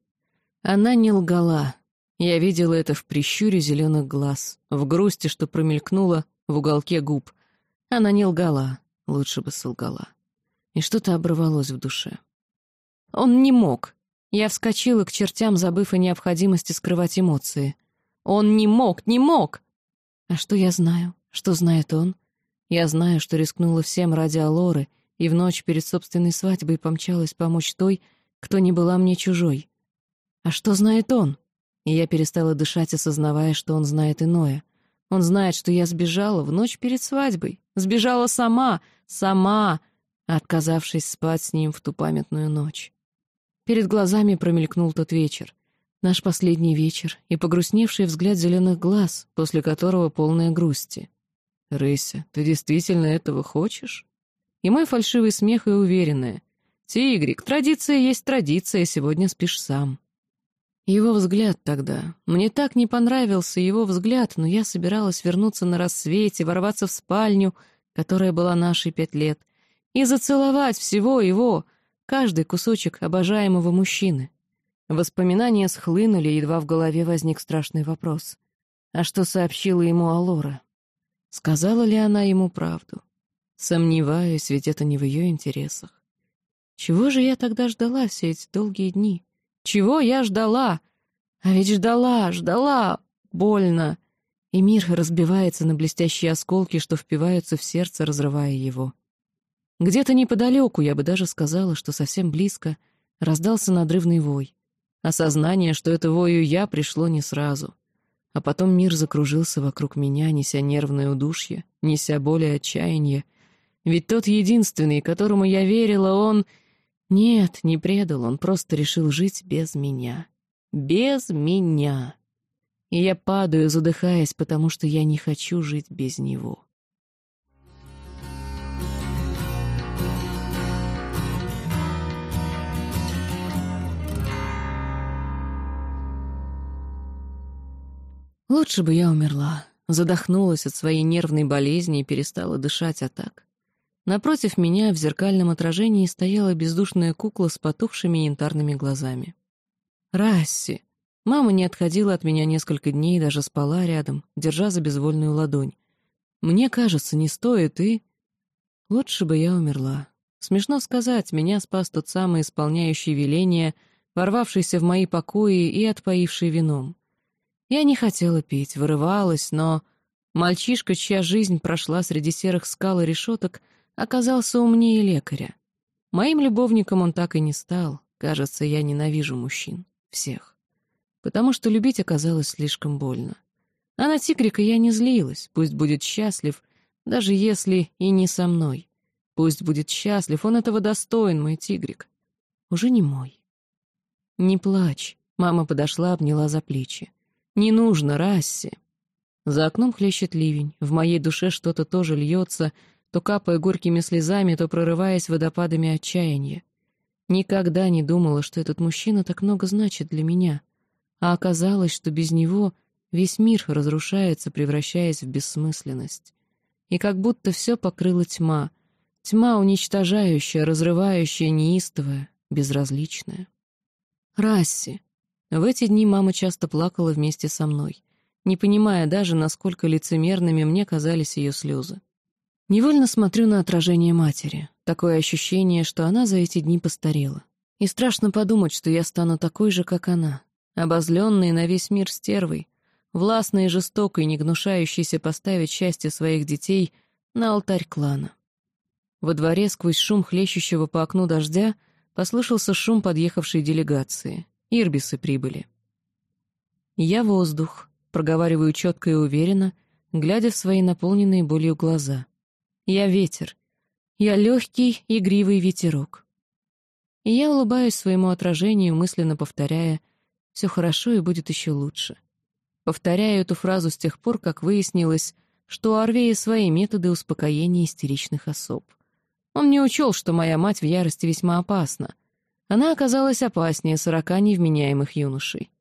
Она не лгала, я видела это в прищуре зеленых глаз, в грусти, что промелькнуло в уголке губ. Она не лгала, лучше бы солгала. И что-то оборвалось в душе. Он не мог. Я вскочила к чертям, забыв о необходимости скрывать эмоции. Он не мог, не мог! А что я знаю? Что знает он? Я знаю, что рискнула всем ради Алоры и в ночь перед собственной свадьбой помчалась помочь той, кто не была мне чужой. А что знает он? и я перестала дышать, осознавая, что он знает иное. Он знает, что я сбежала в ночь перед свадьбой. Сбежала сама, сама, отказавшись спать с ним в ту памятную ночь. Перед глазами промелькнул тот вечер. Наш последний вечер и погрустневший взгляд зеленых глаз, после которого полная грусти. «Рыся, ты действительно этого хочешь?» И мой фальшивый смех и уверенная. «Тигрик, традиция есть традиция, сегодня спишь сам». Его взгляд тогда. Мне так не понравился его взгляд, но я собиралась вернуться на рассвете, ворваться в спальню, которая была нашей пять лет, и зацеловать всего его, каждый кусочек обожаемого мужчины. Воспоминания схлынули, едва в голове возник страшный вопрос. А что сообщила ему Алора? Сказала ли она ему правду? Сомневаюсь, ведь это не в ее интересах. Чего же я тогда ждала все эти долгие дни? Чего я ждала? А ведь ждала, ждала. Больно. И мир разбивается на блестящие осколки, что впиваются в сердце, разрывая его. Где-то неподалеку, я бы даже сказала, что совсем близко, раздался надрывный вой. Осознание, что это вою я, пришло не сразу. А потом мир закружился вокруг меня, неся нервное удушье, неся боль и отчаяние. Ведь тот единственный, которому я верила, он... Нет, не предал, он просто решил жить без меня. Без меня. И я падаю, задыхаясь, потому что я не хочу жить без него. Лучше бы я умерла, задохнулась от своей нервной болезни и перестала дышать, а так. Напротив меня в зеркальном отражении стояла бездушная кукла с потухшими янтарными глазами. «Расси!» Мама не отходила от меня несколько дней даже спала рядом, держа за безвольную ладонь. «Мне кажется, не стоит, и...» Лучше бы я умерла. Смешно сказать, меня спас тот самый исполняющий веление, ворвавшийся в мои покои и отпоивший вином. Я не хотела пить, вырывалась, но... Мальчишка, чья жизнь прошла среди серых скал и решеток, — оказался умнее лекаря. Моим любовником он так и не стал. Кажется, я ненавижу мужчин. Всех. Потому что любить оказалось слишком больно. А на тигрика я не злилась. Пусть будет счастлив, даже если и не со мной. Пусть будет счастлив, он этого достоин, мой тигрик. Уже не мой. Не плачь. Мама подошла, обняла за плечи. Не нужно, Расси. За окном хлещет ливень. В моей душе что-то тоже льется, то капая горькими слезами, то прорываясь водопадами отчаяния. Никогда не думала, что этот мужчина так много значит для меня. А оказалось, что без него весь мир разрушается, превращаясь в бессмысленность. И как будто все покрыла тьма. Тьма уничтожающая, разрывающая, неистовая, безразличная. Расси. В эти дни мама часто плакала вместе со мной, не понимая даже, насколько лицемерными мне казались ее слезы. Невольно смотрю на отражение матери. Такое ощущение, что она за эти дни постарела. И страшно подумать, что я стану такой же, как она. Обозленной на весь мир стервой, властной и жестокой, не гнушающейся поставить счастье своих детей на алтарь клана. Во дворе сквозь шум хлещущего по окну дождя послышался шум подъехавшей делегации. Ирбисы прибыли. «Я воздух», — проговариваю четко и уверенно, глядя в свои наполненные болью глаза. «Я ветер. Я легкий, игривый ветерок». И я улыбаюсь своему отражению, мысленно повторяя «все хорошо и будет еще лучше». Повторяю эту фразу с тех пор, как выяснилось, что у Арвея свои методы успокоения истеричных особ. Он не учел, что моя мать в ярости весьма опасна. Она оказалась опаснее сорока невменяемых юношей.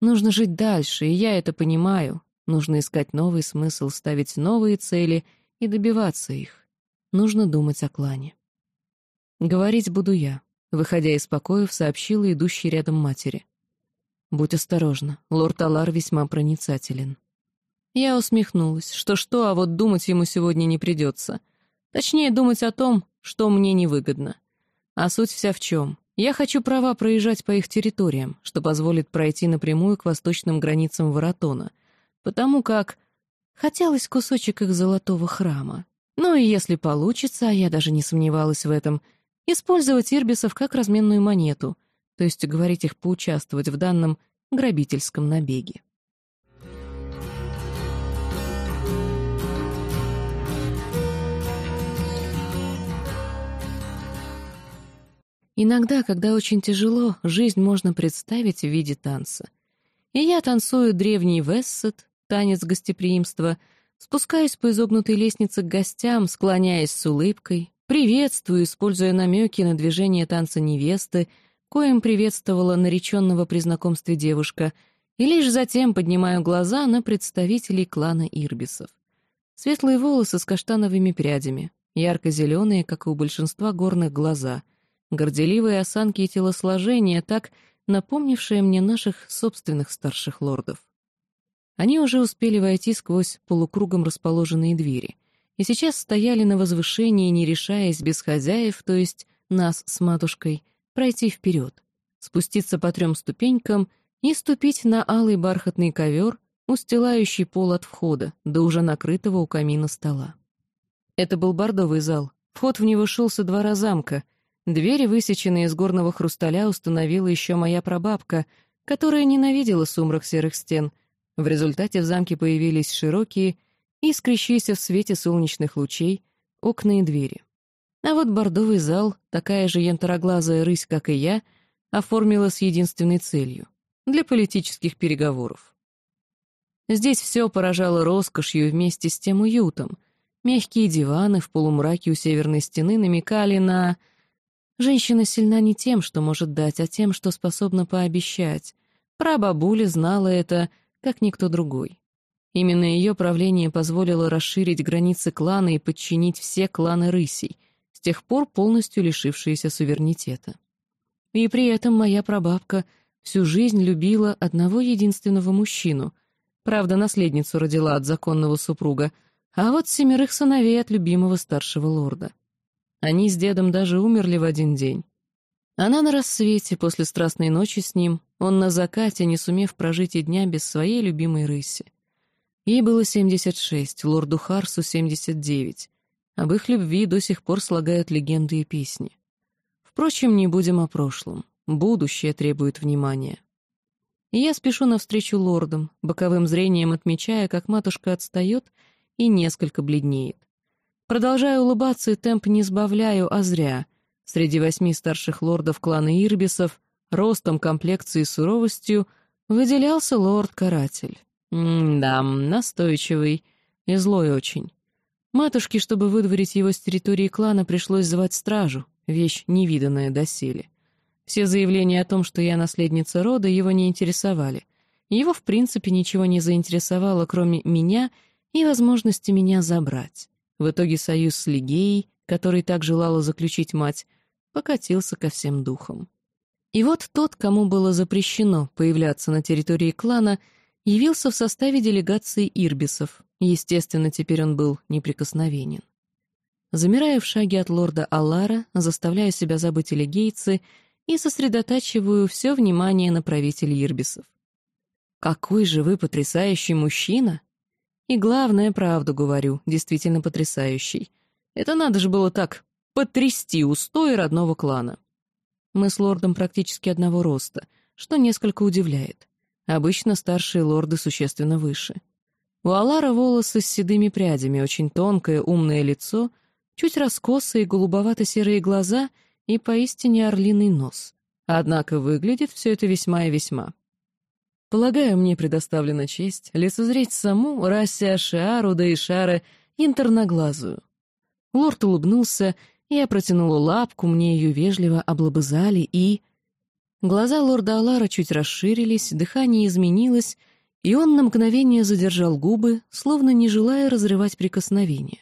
Нужно жить дальше, и я это понимаю. Нужно искать новый смысл, ставить новые цели и добиваться их. Нужно думать о клане. Говорить буду я, выходя из покоев, сообщила идущей рядом матери. «Будь осторожна, лорд Алар весьма проницателен». Я усмехнулась. Что-что, а вот думать ему сегодня не придется — Точнее, думать о том, что мне невыгодно. А суть вся в чем. Я хочу права проезжать по их территориям, что позволит пройти напрямую к восточным границам Воротона, потому как хотелось кусочек их золотого храма. Ну и если получится, а я даже не сомневалась в этом, использовать ирбисов как разменную монету, то есть уговорить их поучаствовать в данном грабительском набеге. Иногда, когда очень тяжело, жизнь можно представить в виде танца. И я танцую древний вессет, танец гостеприимства, спускаюсь по изогнутой лестнице к гостям, склоняясь с улыбкой, приветствую, используя намеки на движение танца невесты, коим приветствовала нареченного при знакомстве девушка, и лишь затем поднимаю глаза на представителей клана Ирбисов. Светлые волосы с каштановыми прядями, ярко-зеленые, как и у большинства горных, глаза — горделивые осанки и телосложения, так напомнившие мне наших собственных старших лордов. Они уже успели войти сквозь полукругом расположенные двери, и сейчас стояли на возвышении, не решаясь без хозяев, то есть нас с матушкой, пройти вперед, спуститься по трем ступенькам и ступить на алый бархатный ковер, устилающий пол от входа, до уже накрытого у камина стола. Это был бордовый зал. Вход в него шел со двора замка — Двери, высеченные из горного хрусталя, установила еще моя прабабка, которая ненавидела сумрак серых стен. В результате в замке появились широкие, искрящиеся в свете солнечных лучей, окна и двери. А вот бордовый зал, такая же янтароглазая рысь, как и я, оформила с единственной целью — для политических переговоров. Здесь все поражало роскошью вместе с тем уютом. Мягкие диваны в полумраке у северной стены намекали на Женщина сильна не тем, что может дать, а тем, что способна пообещать. Прабабуля знала это, как никто другой. Именно ее правление позволило расширить границы клана и подчинить все кланы рысей, с тех пор полностью лишившиеся суверенитета. И при этом моя прабабка всю жизнь любила одного единственного мужчину, правда, наследницу родила от законного супруга, а вот семерых сыновей от любимого старшего лорда. Они с дедом даже умерли в один день. Она на рассвете, после страстной ночи с ним, он на закате, не сумев прожить и дня без своей любимой рыси. Ей было 76, лорду Харсу 79. Об их любви до сих пор слагают легенды и песни. Впрочем, не будем о прошлом. Будущее требует внимания. И я спешу навстречу лордам, боковым зрением отмечая, как матушка отстает и несколько бледнеет. Продолжаю улыбаться и темп не сбавляю, а зря. Среди восьми старших лордов клана Ирбисов, ростом, комплекцией и суровостью, выделялся лорд-каратель. М-да, настойчивый и злой очень. Матушке, чтобы выдворить его с территории клана, пришлось звать стражу, вещь невиданная доселе. Все заявления о том, что я наследница рода, его не интересовали. Его, в принципе, ничего не заинтересовало, кроме меня и возможности меня забрать. В итоге союз с Лигеей, который так желала заключить мать, покатился ко всем духам. И вот тот, кому было запрещено появляться на территории клана, явился в составе делегации ирбисов. Естественно, теперь он был неприкосновенен. Замирая в шаге от лорда Аллара, заставляю себя забыть элегейцы и сосредотачиваю все внимание на правителе ирбисов. «Какой же вы потрясающий мужчина!» И главное, правду говорю, действительно потрясающий. Это надо же было так потрясти устои родного клана. Мы с лордом практически одного роста, что несколько удивляет. Обычно старшие лорды существенно выше. У Алара волосы с седыми прядями, очень тонкое, умное лицо, чуть раскосые голубовато-серые глаза и поистине орлиный нос. Однако выглядит все это весьма и весьма. Полагаю, мне предоставлена честь лицезреть саму Рассия Шиару да Ишара интерноглазую. Лорд улыбнулся, я протянула лапку, мне ее вежливо облобызали и... Глаза лорда Алара чуть расширились, дыхание изменилось, и он на мгновение задержал губы, словно не желая разрывать прикосновение.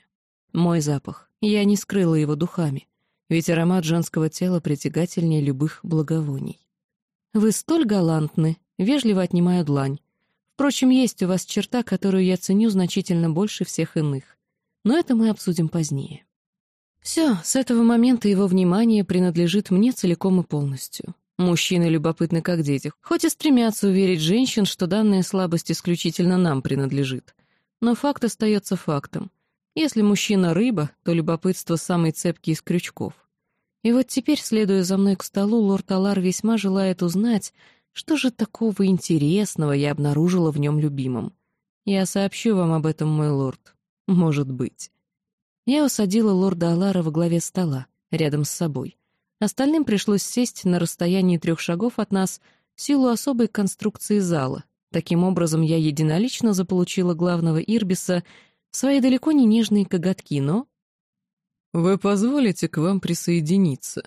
Мой запах. Я не скрыла его духами, ведь аромат женского тела притягательнее любых благовоний. «Вы столь галантны», — вежливо отнимаю длань. «Впрочем, есть у вас черта, которую я ценю значительно больше всех иных. Но это мы обсудим позднее». Все, с этого момента его внимание принадлежит мне целиком и полностью. Мужчины любопытны как дети, хоть и стремятся уверить женщин, что данная слабость исключительно нам принадлежит. Но факт остается фактом. Если мужчина рыба, то любопытство самый цепкий из крючков. И вот теперь, следуя за мной к столу, лорд Алар весьма желает узнать, что же такого интересного я обнаружила в нем любимом. Я сообщу вам об этом, мой лорд. Может быть. Я усадила лорда Алара во главе стола, рядом с собой. Остальным пришлось сесть на расстоянии трех шагов от нас в силу особой конструкции зала. Таким образом, я единолично заполучила главного Ирбиса свои далеко не нежные коготки, но... «Вы позволите к вам присоединиться?»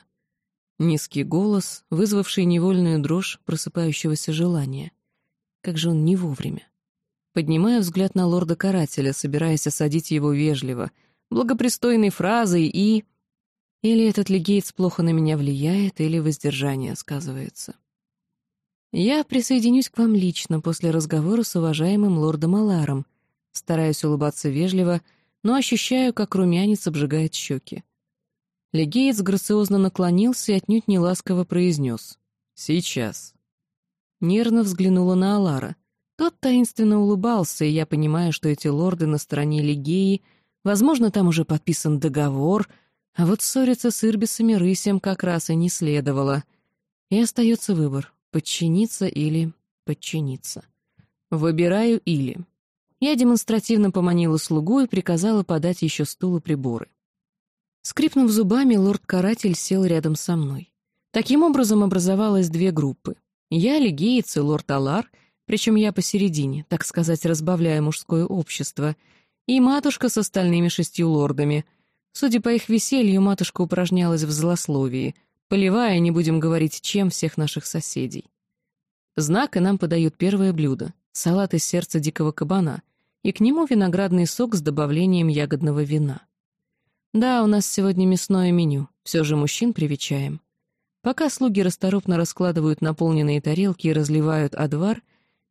Низкий голос, вызвавший невольную дрожь просыпающегося желания. Как же он не вовремя. Поднимая взгляд на лорда-карателя, собираясь осадить его вежливо, благопристойной фразой и... Или этот легейтс плохо на меня влияет, или воздержание сказывается. Я присоединюсь к вам лично после разговора с уважаемым лордом Аларом, стараюсь улыбаться вежливо, но ощущаю, как румянец обжигает щеки. Легеец грациозно наклонился и отнюдь неласково произнес «Сейчас». Нервно взглянула на Алара. Тот таинственно улыбался, и я понимаю, что эти лорды на стороне Легеи, возможно, там уже подписан договор — а вот ссориться с Ирбисами рысям как раз и не следовало. И остается выбор — подчиниться или подчиниться. Выбираю или. Я демонстративно поманила слугу и приказала подать еще стул и приборы. Скрипнув зубами, лорд-каратель сел рядом со мной. Таким образом образовалось две группы. Я, легеец и лорд Алар, причем я посередине, так сказать, разбавляя мужское общество, и матушка с остальными шестью лордами — Судя по их веселью, матушка упражнялась в злословии, поливая, не будем говорить, чем, всех наших соседей. Знак и нам подают первое блюдо — салат из сердца дикого кабана, и к нему виноградный сок с добавлением ягодного вина. Да, у нас сегодня мясное меню, все же мужчин привечаем. Пока слуги расторопно раскладывают наполненные тарелки и разливают отвар,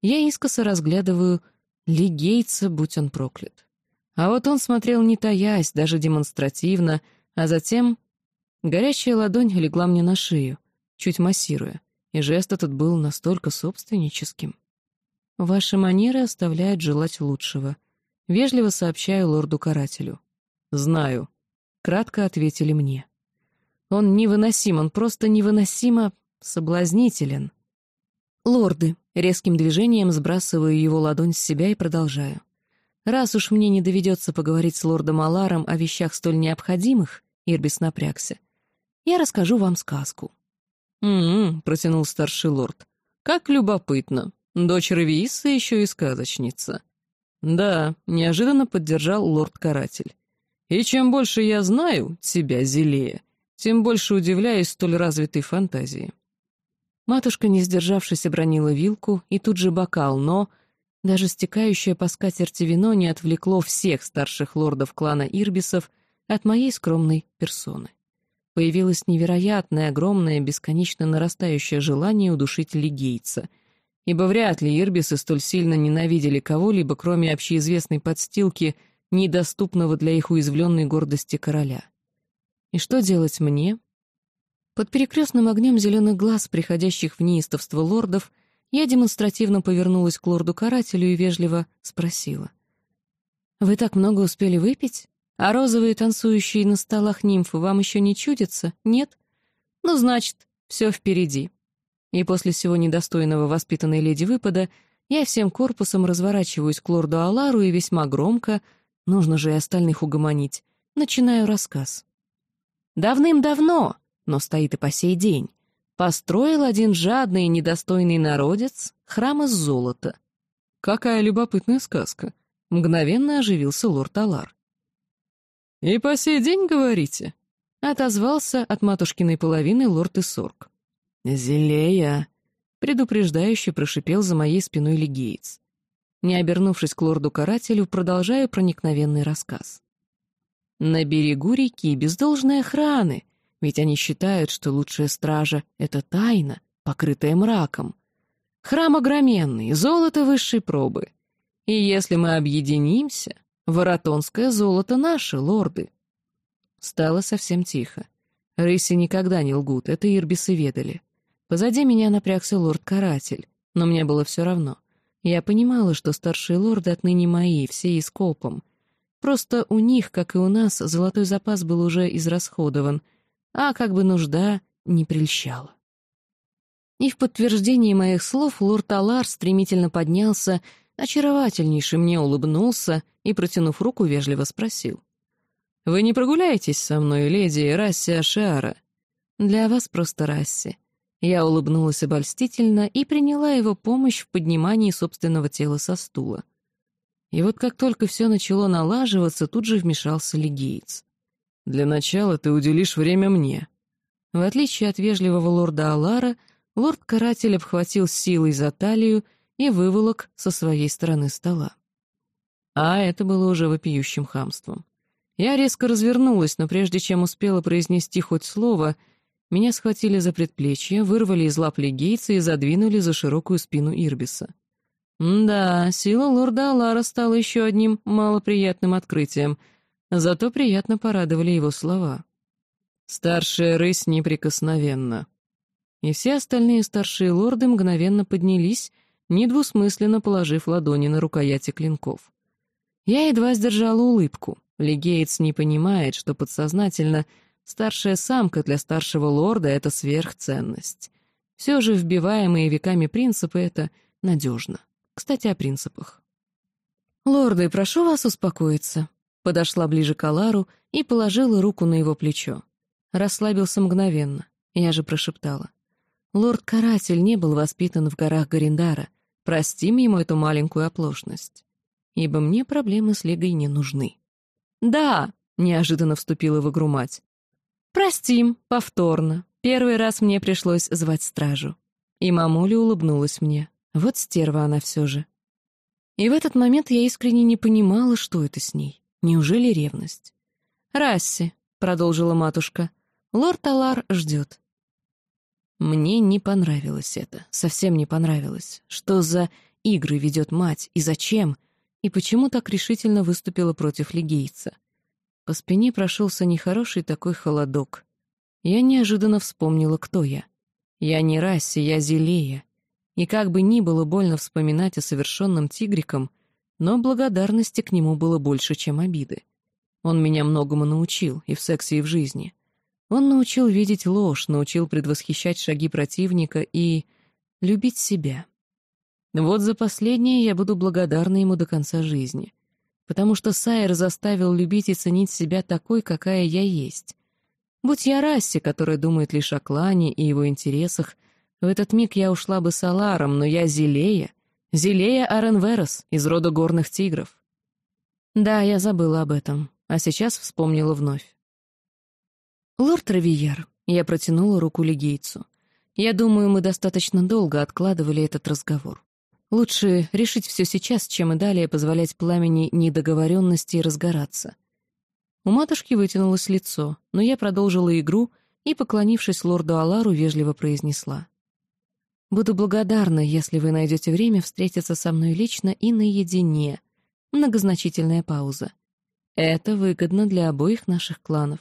я искоса разглядываю лигейца, будь он проклят. А вот он смотрел не таясь, даже демонстративно, а затем... Горячая ладонь легла мне на шею, чуть массируя, и жест этот был настолько собственническим. «Ваши манеры оставляют желать лучшего», — вежливо сообщаю лорду-карателю. «Знаю», — кратко ответили мне. «Он невыносим, он просто невыносимо соблазнителен». «Лорды», — резким движением сбрасываю его ладонь с себя и продолжаю. Раз уж мне не доведется поговорить с лордом Аларом о вещах столь необходимых, Ирбис напрягся, я расскажу вам сказку. «М-м-м», протянул старший лорд. «Как любопытно. Дочь Равииса еще и сказочница». «Да», — неожиданно поддержал лорд-каратель. «И чем больше я знаю тебя, Зелея, тем больше удивляюсь столь развитой фантазии». Матушка, не сдержавшись, обронила вилку и тут же бокал, но даже стекающее по скатерти вино не отвлекло всех старших лордов клана Ирбисов от моей скромной персоны. Появилось невероятное, огромное, бесконечно нарастающее желание удушить лигейца, ибо вряд ли Ирбисы столь сильно ненавидели кого-либо, кроме общеизвестной подстилки, недоступного для их уязвленной гордости короля. И что делать мне? Под перекрестным огнем зеленых глаз, приходящих в неистовство лордов, я демонстративно повернулась к лорду-карателю и вежливо спросила. «Вы так много успели выпить? А розовые танцующие на столах нимфы вам еще не чудятся? Нет? Ну, значит, все впереди. И после всего недостойного воспитанной леди выпада я всем корпусом разворачиваюсь к лорду Алару и весьма громко, нужно же и остальных угомонить, начинаю рассказ. Давным-давно, но стоит и по сей день, построил один жадный и недостойный народец храм из золота. Какая любопытная сказка. Мгновенно оживился лорд Алар. «И по сей день, говорите?» — отозвался от матушкиной половины лорд Исорг. «Зелея!» — предупреждающе прошипел за моей спиной легиец. Не обернувшись к лорду-карателю, продолжаю проникновенный рассказ. На берегу реки без должной охраны, ведь они считают, что лучшая стража — это тайна, покрытая мраком. Храм огроменный, золото высшей пробы. И если мы объединимся, воротонское золото наше, лорды. Стало совсем тихо. Рыси никогда не лгут, это ирбисы ведали. Позади меня напрягся лорд-каратель, но мне было все равно. Я понимала, что старшие лорды отныне мои, все и. Просто у них, как и у нас, золотой запас был уже израсходован, а как бы нужда не прельщала. И в подтверждении моих слов лорд Алар стремительно поднялся, очаровательнейше мне улыбнулся и, протянув руку, вежливо спросил. «Вы не прогуляетесь со мной, леди Расси Ашиара?» «Для вас просто Расси». Я улыбнулась обольстительно и приняла его помощь в поднимании собственного тела со стула. И вот как только все начало налаживаться, тут же вмешался легиец. «Для начала ты уделишь время мне». В отличие от вежливого лорда Алара, лорд-каратель обхватил силой за талию и выволок со своей стороны стола. А это было уже вопиющим хамством. Я резко развернулась, но прежде чем успела произнести хоть слово, меня схватили за предплечье, вырвали из лап легейца и задвинули за широкую спину Ирбиса. да, сила лорда Алара стала еще одним малоприятным открытием, зато приятно порадовали его слова. «Старшая рысь неприкосновенна». И все остальные старшие лорды мгновенно поднялись, недвусмысленно положив ладони на рукояти клинков. Я едва сдержала улыбку. Легеец не понимает, что подсознательно старшая самка для старшего лорда — это сверхценность. Все же вбиваемые веками принципы — это надежно. Кстати, о принципах. «Лорды, прошу вас успокоиться», — подошла ближе к Алару и положила руку на его плечо. Расслабился мгновенно. Я же прошептала. «Лорд-каратель не был воспитан в горах Гариндара. Простим ему эту маленькую оплошность. Ибо мне проблемы с Лигой не нужны». «Да», — неожиданно вступила в игру мать. «Простим, повторно. Первый раз мне пришлось звать стражу». И мамуля улыбнулась мне. Вот стерва она все же. И в этот момент я искренне не понимала, что это с ней. Неужели ревность? «Расси», — продолжила матушка, — «лорд Алар ждет». Мне не понравилось это, совсем не понравилось. Что за игры ведет мать и зачем? и почему так решительно выступила против легейца. По спине прошелся нехороший такой холодок. Я неожиданно вспомнила, кто я. Я не Расси, я Зелея. И как бы ни было больно вспоминать о совершенном тигриком, но благодарности к нему было больше, чем обиды. Он меня многому научил, и в сексе, и в жизни. Он научил видеть ложь, научил предвосхищать шаги противника и любить себя. Вот за последнее я буду благодарна ему до конца жизни. Потому что Сайер заставил любить и ценить себя такой, какая я есть. Будь я Расси, которая думает лишь о клане и его интересах, в этот миг я ушла бы с Аларом, но я Зелея. Зелея Аренверос из рода горных тигров. Да, я забыла об этом, а сейчас вспомнила вновь. «Лорд Равиер», — я протянула руку Легейцу. «Я думаю, мы достаточно долго откладывали этот разговор. Лучше решить все сейчас, чем и далее позволять пламени недоговоренности разгораться. У матушки вытянулось лицо, но я продолжила игру и, поклонившись лорду Алару, вежливо произнесла. «Буду благодарна, если вы найдете время встретиться со мной лично и наедине». Многозначительная пауза. «Это выгодно для обоих наших кланов».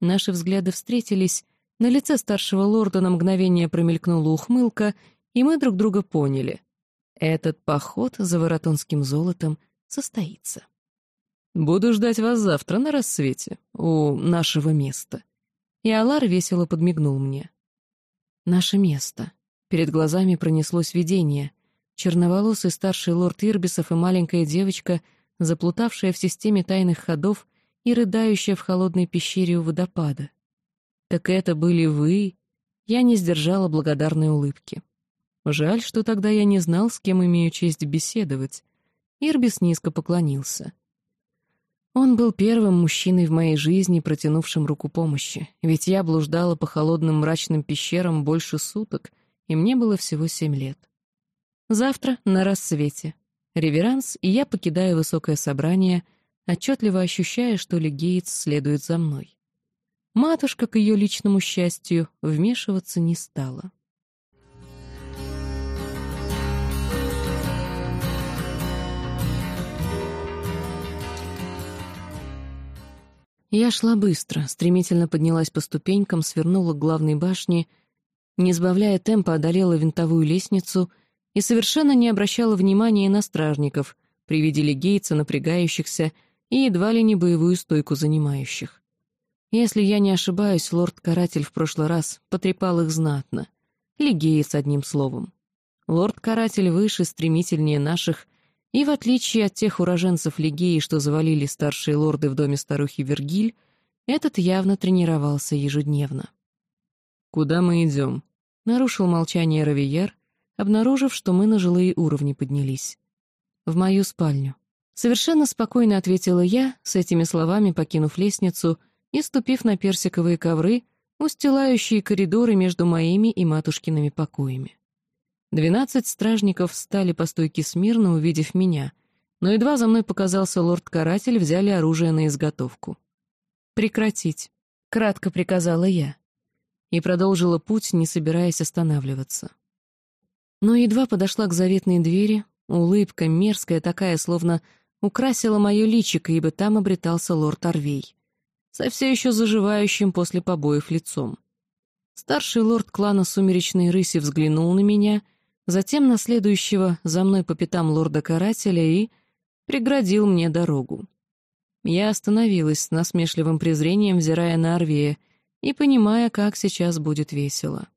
Наши взгляды встретились, на лице старшего лорда на мгновение промелькнула ухмылка, и мы друг друга поняли. Этот поход за воротонским золотом состоится. Буду ждать вас завтра на рассвете, у нашего места». И Алар весело подмигнул мне. «Наше место». Перед глазами пронеслось видение. Черноволосый старший лорд Ирбисов и маленькая девочка, заплутавшая в системе тайных ходов и рыдающая в холодной пещере у водопада. «Так это были вы?» Я не сдержала благодарной улыбки. Жаль, что тогда я не знал, с кем имею честь беседовать. Ирбис низко поклонился. Он был первым мужчиной в моей жизни, протянувшим руку помощи, ведь я блуждала по холодным мрачным пещерам больше суток, и мне было всего семь лет. Завтра на рассвете. Реверанс, и я покидаю высокое собрание, отчетливо ощущая, что Легейтс следует за мной. Матушка, к ее личному счастью, вмешиваться не стала. Я шла быстро, стремительно поднялась по ступенькам, свернула к главной башне, не сбавляя темпа, одолела винтовую лестницу и совершенно не обращала внимания на стражников, при виде легейца, напрягающихся и едва ли не боевую стойку занимающих. Если я не ошибаюсь, лорд-каратель в прошлый раз потрепал их знатно. Легеец, одним словом. Лорд-каратель выше, стремительнее наших и в отличие от тех уроженцев Лигеи, что завалили старшие лорды в доме старухи Вергиль, этот явно тренировался ежедневно. «Куда мы идем?» — нарушил молчание Равиер, обнаружив, что мы на жилые уровни поднялись. «В мою спальню». Совершенно спокойно ответила я, с этими словами покинув лестницу и ступив на персиковые ковры, устилающие коридоры между моими и матушкиными покоями. Двенадцать стражников встали по стойке смирно, увидев меня, но едва за мной показался лорд-каратель, взяли оружие на изготовку. «Прекратить», — кратко приказала я. И продолжила путь, не собираясь останавливаться. Но едва подошла к заветной двери, улыбка, мерзкая такая, словно украсила мое личико, ибо там обретался лорд Арвей, со все еще заживающим после побоев лицом. Старший лорд клана Сумеречной Рыси взглянул на меня — затем на следующего за мной по пятам лорда-карателя и преградил мне дорогу. Я остановилась с насмешливым презрением, взирая на Арвея и понимая, как сейчас будет весело.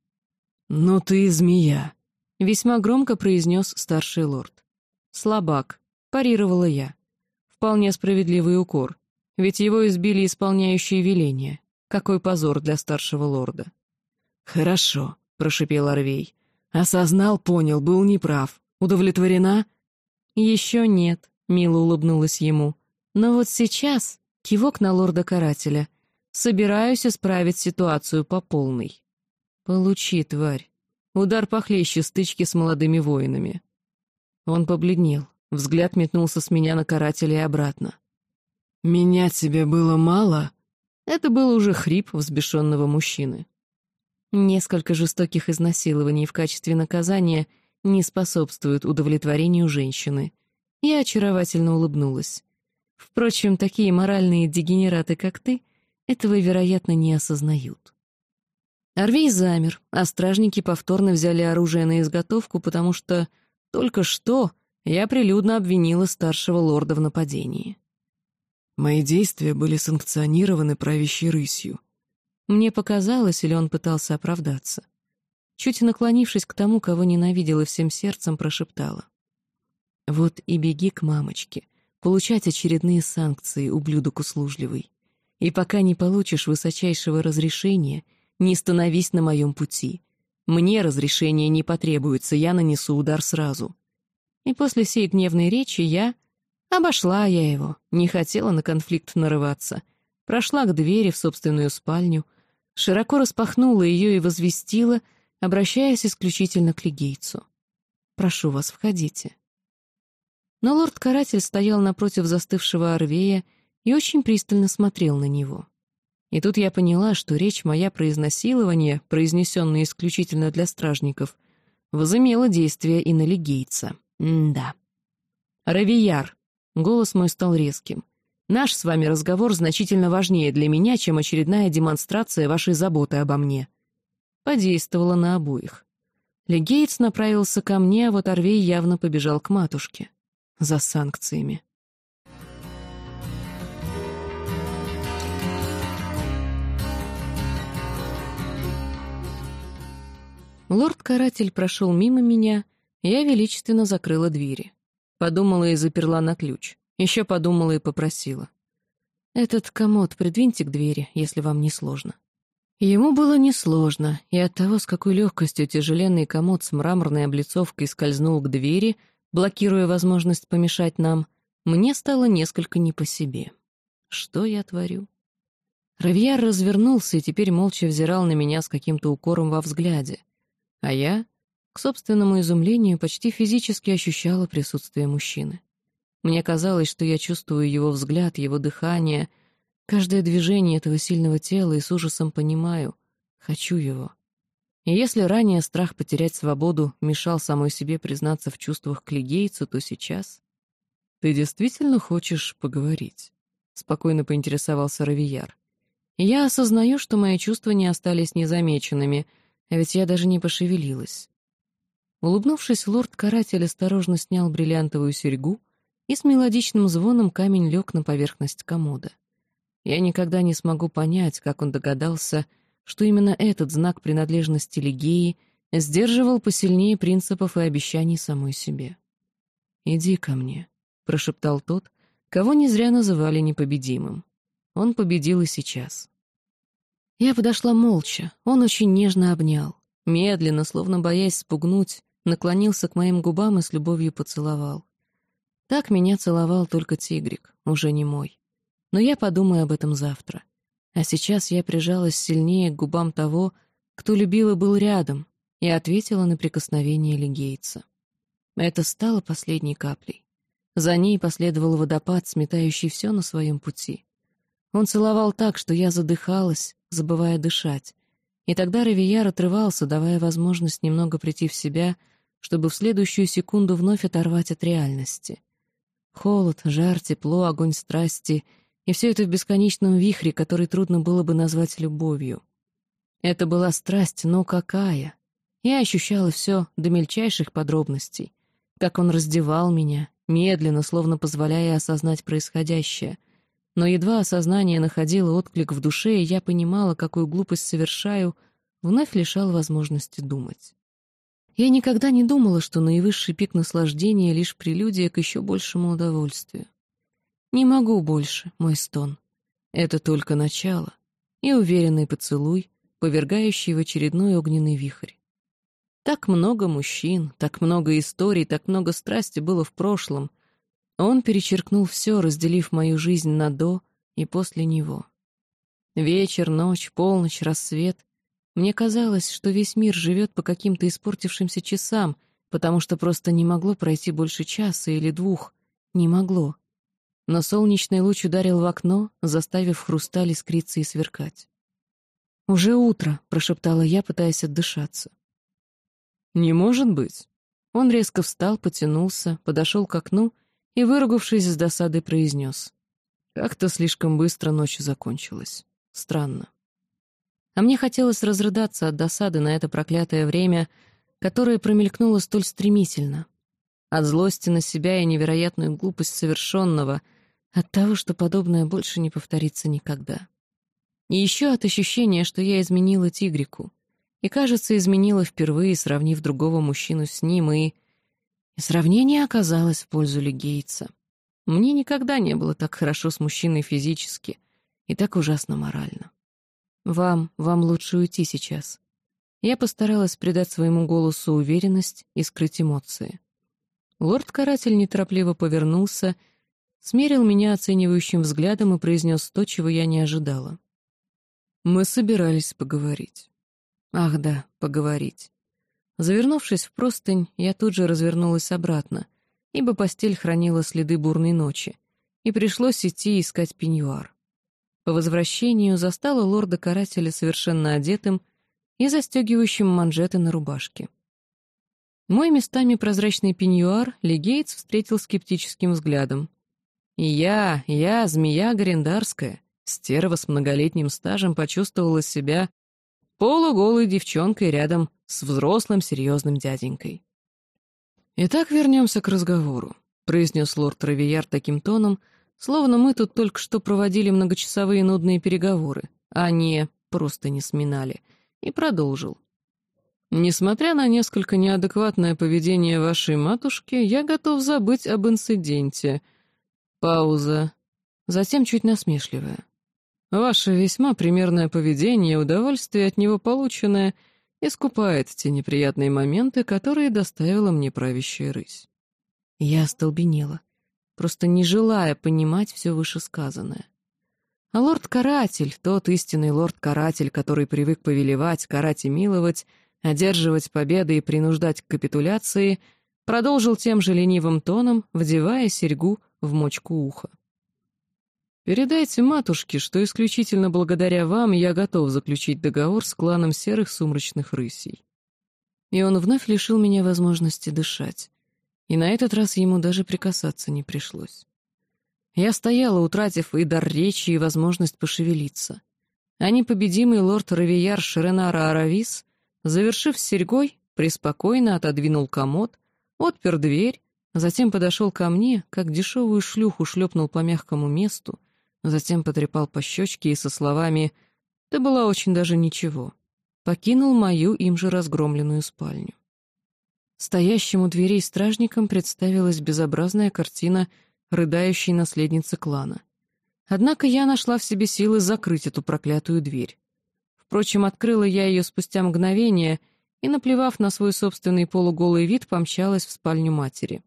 «Ну ты змея!» — весьма громко произнес старший лорд. «Слабак», — парировала я. Вполне справедливый укор, ведь его избили исполняющие веления. Какой позор для старшего лорда. «Хорошо», — прошипел Арвей. Осознал, понял, был неправ. Удовлетворена? Еще нет, мило улыбнулась ему. Но вот сейчас, кивок на лорда-карателя, собираюсь исправить ситуацию по полной. Получи, тварь. Удар похлеще стычки с молодыми воинами. Он побледнел, взгляд метнулся с меня на карателя и обратно. «Меня тебе было мало?» Это был уже хрип взбешенного мужчины. Несколько жестоких изнасилований в качестве наказания не способствуют удовлетворению женщины. Я очаровательно улыбнулась. Впрочем, такие моральные дегенераты, как ты, этого, вероятно, не осознают. Орвей замер, а стражники повторно взяли оружие на изготовку, потому что только что я прилюдно обвинила старшего лорда в нападении. Мои действия были санкционированы правящей рысью. Мне показалось, или он пытался оправдаться. Чуть наклонившись к тому, кого ненавидела всем сердцем, прошептала. «Вот и беги к мамочке, получать очередные санкции, ублюдок услужливый. И пока не получишь высочайшего разрешения, не становись на моем пути. Мне разрешения не потребуется, я нанесу удар сразу». И после сей гневной речи я... Обошла я его, не хотела на конфликт нарываться. Прошла к двери в собственную спальню — широко распахнула ее и возвестила, обращаясь исключительно к лигейцу. «Прошу вас, входите». Но лорд-каратель стоял напротив застывшего Орвея и очень пристально смотрел на него. И тут я поняла, что речь моя про изнасилование, произнесенная исключительно для стражников, возымела действие и на лигейца. М-да. «Равияр!» — голос мой стал резким. Наш с вами разговор значительно важнее для меня, чем очередная демонстрация вашей заботы обо мне». Подействовала на обоих. Легейтс направился ко мне, а вот Орвей явно побежал к матушке. За санкциями. Лорд-каратель прошел мимо меня, и я величественно закрыла двери. Подумала и заперла на ключ. Еще подумала и попросила. «Этот комод придвиньте к двери, если вам не сложно». Ему было несложно, и от того, с какой легкостью тяжеленный комод с мраморной облицовкой скользнул к двери, блокируя возможность помешать нам, мне стало несколько не по себе. Что я творю? Равьяр развернулся и теперь молча взирал на меня с каким-то укором во взгляде. А я, к собственному изумлению, почти физически ощущала присутствие мужчины. Мне казалось, что я чувствую его взгляд, его дыхание — Каждое движение этого сильного тела и с ужасом понимаю, хочу его. И если ранее страх потерять свободу мешал самой себе признаться в чувствах к лигейцу, то сейчас... «Ты действительно хочешь поговорить?» — спокойно поинтересовался Равияр. «Я осознаю, что мои чувства не остались незамеченными, а ведь я даже не пошевелилась». Улыбнувшись, лорд-каратель осторожно снял бриллиантовую серьгу, и с мелодичным звоном камень лег на поверхность комода. Я никогда не смогу понять, как он догадался, что именно этот знак принадлежности Лигеи сдерживал посильнее принципов и обещаний самой себе. «Иди ко мне», — прошептал тот, кого не зря называли непобедимым. Он победил и сейчас. Я подошла молча, он очень нежно обнял. Медленно, словно боясь спугнуть, наклонился к моим губам и с любовью поцеловал. Так меня целовал только тигрик, уже не мой. Но я подумаю об этом завтра. А сейчас я прижалась сильнее к губам того, кто любил и был рядом, и ответила на прикосновение Лигейца. Это стало последней каплей. За ней последовал водопад, сметающий все на своем пути. Он целовал так, что я задыхалась, забывая дышать. И тогда Равияр отрывался, давая возможность немного прийти в себя, чтобы в следующую секунду вновь оторвать от реальности. Холод, жар, тепло, огонь страсти и все это в бесконечном вихре, который трудно было бы назвать любовью. Это была страсть, но какая! Я ощущала все до мельчайших подробностей. Как он раздевал меня, медленно, словно позволяя осознать происходящее. Но едва осознание находило отклик в душе, и я понимала, какую глупость совершаю, вновь лишал возможности думать. Я никогда не думала, что наивысший пик наслаждения — лишь прелюдия к еще большему удовольствию. Не могу больше, мой стон. Это только начало. И уверенный поцелуй, повергающий в очередной огненный вихрь. Так много мужчин, так много историй, так много страсти было в прошлом. Он перечеркнул все, разделив мою жизнь на «до» и после него. Вечер, ночь, полночь, рассвет. Мне казалось, что весь мир живет по каким-то испортившимся часам, потому что просто не могло пройти больше часа или двух. Не могло но солнечный луч ударил в окно, заставив хрусталь искриться и сверкать. «Уже утро», — прошептала я, пытаясь отдышаться. «Не может быть». Он резко встал, потянулся, подошел к окну и, выругавшись с досадой, произнес. Как-то слишком быстро ночь закончилась. Странно. А мне хотелось разрыдаться от досады на это проклятое время, которое промелькнуло столь стремительно. От злости на себя и невероятную глупость совершенного — от того, что подобное больше не повторится никогда. И еще от ощущения, что я изменила тигрику. И, кажется, изменила впервые, сравнив другого мужчину с ним, и... И сравнение оказалось в пользу Легейца. Мне никогда не было так хорошо с мужчиной физически и так ужасно морально. Вам, вам лучше уйти сейчас. Я постаралась придать своему голосу уверенность и скрыть эмоции. Лорд-каратель неторопливо повернулся смерил меня оценивающим взглядом и произнес то, чего я не ожидала. Мы собирались поговорить. Ах да, поговорить. Завернувшись в простынь, я тут же развернулась обратно, ибо постель хранила следы бурной ночи, и пришлось идти искать пеньюар. По возвращению застала лорда-карателя совершенно одетым и застегивающим манжеты на рубашке. Мой местами прозрачный пеньюар Легейтс встретил скептическим взглядом. И я, я, змея Горендарская, стерва с многолетним стажем, почувствовала себя полуголой девчонкой рядом с взрослым серьезным дяденькой. «Итак, вернемся к разговору», — произнес лорд Равияр таким тоном, словно мы тут только что проводили многочасовые нудные переговоры, а не просто не сминали, и продолжил. Несмотря на несколько неадекватное поведение вашей матушки, я готов забыть об инциденте. Пауза. Затем чуть насмешливая. Ваше весьма примерное поведение и удовольствие от него полученное искупает те неприятные моменты, которые доставила мне правящая рысь. Я остолбенела, просто не желая понимать все вышесказанное. А лорд-каратель, тот истинный лорд-каратель, который привык повелевать, карать и миловать, одерживать победы и принуждать к капитуляции, продолжил тем же ленивым тоном, вдевая серьгу в мочку уха. «Передайте матушке, что исключительно благодаря вам я готов заключить договор с кланом серых сумрачных рысей». И он вновь лишил меня возможности дышать. И на этот раз ему даже прикасаться не пришлось. Я стояла, утратив и дар речи, и возможность пошевелиться. А непобедимый лорд Равияр Шеренара Аравис, завершив с серьгой, преспокойно отодвинул комод, отпер дверь, затем подошел ко мне, как дешевую шлюху шлепнул по мягкому месту, затем потрепал по щечке и со словами «Ты была очень даже ничего», покинул мою им же разгромленную спальню. Стоящему у дверей стражникам представилась безобразная картина рыдающей наследницы клана. Однако я нашла в себе силы закрыть эту проклятую дверь. Впрочем, открыла я ее спустя мгновение и, наплевав на свой собственный полуголый вид, помчалась в спальню матери.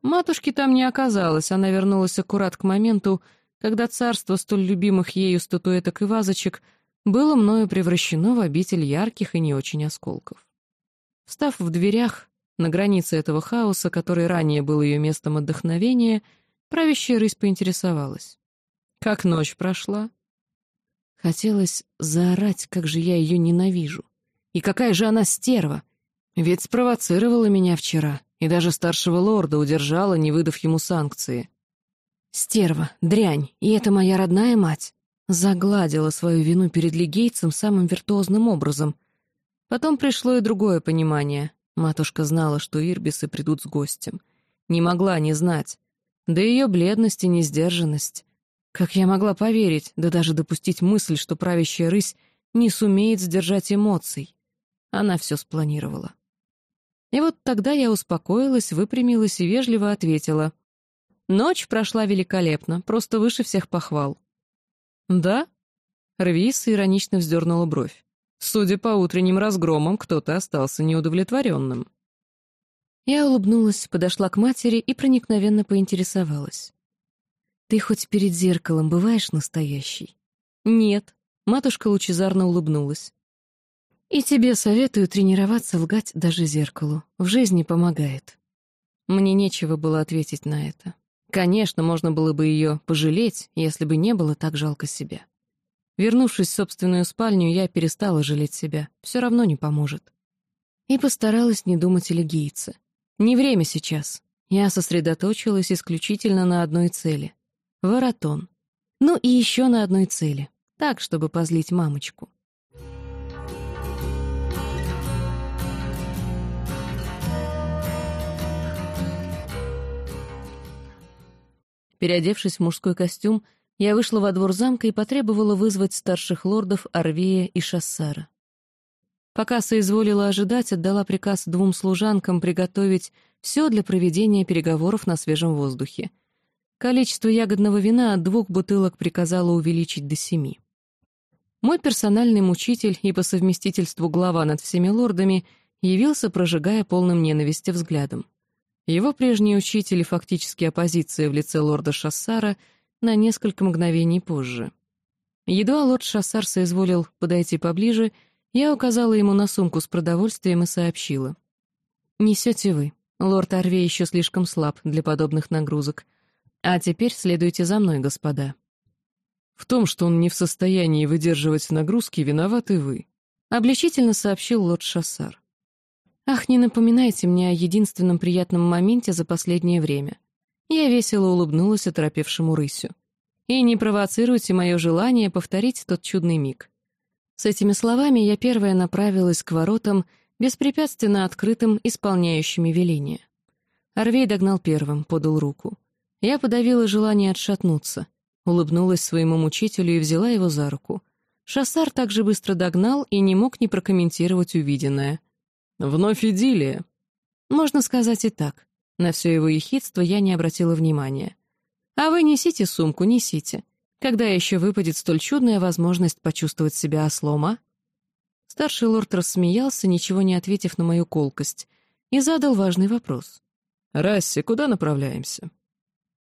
Матушки там не оказалось, она вернулась аккурат к моменту, когда царство столь любимых ею статуэток и вазочек было мною превращено в обитель ярких и не очень осколков. Встав в дверях, на границе этого хаоса, который ранее был ее местом отдохновения, правящая рысь поинтересовалась. «Как ночь прошла?» Хотелось заорать, как же я ее ненавижу. И какая же она стерва! Ведь спровоцировала меня вчера, и даже старшего лорда удержала, не выдав ему санкции. Стерва, дрянь, и это моя родная мать. Загладила свою вину перед лигейцем самым виртуозным образом. Потом пришло и другое понимание. Матушка знала, что ирбисы придут с гостем. Не могла не знать. Да ее бледность и несдержанность. Как я могла поверить, да даже допустить мысль, что правящая рысь не сумеет сдержать эмоций? Она все спланировала. И вот тогда я успокоилась, выпрямилась и вежливо ответила — Ночь прошла великолепно, просто выше всех похвал. «Да?» Рвис иронично вздернула бровь. «Судя по утренним разгромам, кто-то остался неудовлетворенным». Я улыбнулась, подошла к матери и проникновенно поинтересовалась. «Ты хоть перед зеркалом бываешь настоящий?» «Нет», — матушка лучезарно улыбнулась. «И тебе советую тренироваться лгать даже зеркалу. В жизни помогает». Мне нечего было ответить на это. Конечно, можно было бы ее пожалеть, если бы не было так жалко себя. Вернувшись в собственную спальню, я перестала жалеть себя. Все равно не поможет. И постаралась не думать о легийце. Не время сейчас. Я сосредоточилась исключительно на одной цели — воротон. Ну и еще на одной цели — так, чтобы позлить мамочку. Переодевшись в мужской костюм, я вышла во двор замка и потребовала вызвать старших лордов Арвея и Шассара. Пока соизволила ожидать, отдала приказ двум служанкам приготовить все для проведения переговоров на свежем воздухе. Количество ягодного вина от двух бутылок приказала увеличить до семи. Мой персональный мучитель и по совместительству глава над всеми лордами явился, прожигая полным ненависти взглядом. Его прежний учитель и фактически оппозиция в лице лорда Шассара на несколько мгновений позже. Едва лорд Шассар соизволил подойти поближе, я указала ему на сумку с продовольствием и сообщила. «Несете вы. Лорд Арвей еще слишком слаб для подобных нагрузок. А теперь следуйте за мной, господа». «В том, что он не в состоянии выдерживать нагрузки, виноваты вы», — обличительно сообщил лорд Шассар. Ах, не напоминайте мне о единственном приятном моменте за последнее время. Я весело улыбнулась оторопевшему рысю. И не провоцируйте мое желание повторить тот чудный миг. С этими словами я первая направилась к воротам, беспрепятственно открытым, исполняющими веления. Арвей догнал первым, подал руку. Я подавила желание отшатнуться, улыбнулась своему мучителю и взяла его за руку. Шассар также быстро догнал и не мог не прокомментировать увиденное — «Вновь идиллия». Можно сказать и так. На все его ехидство я не обратила внимания. «А вы несите сумку, несите. Когда еще выпадет столь чудная возможность почувствовать себя ослом, а?» Старший лорд рассмеялся, ничего не ответив на мою колкость, и задал важный вопрос. «Расси, куда направляемся?»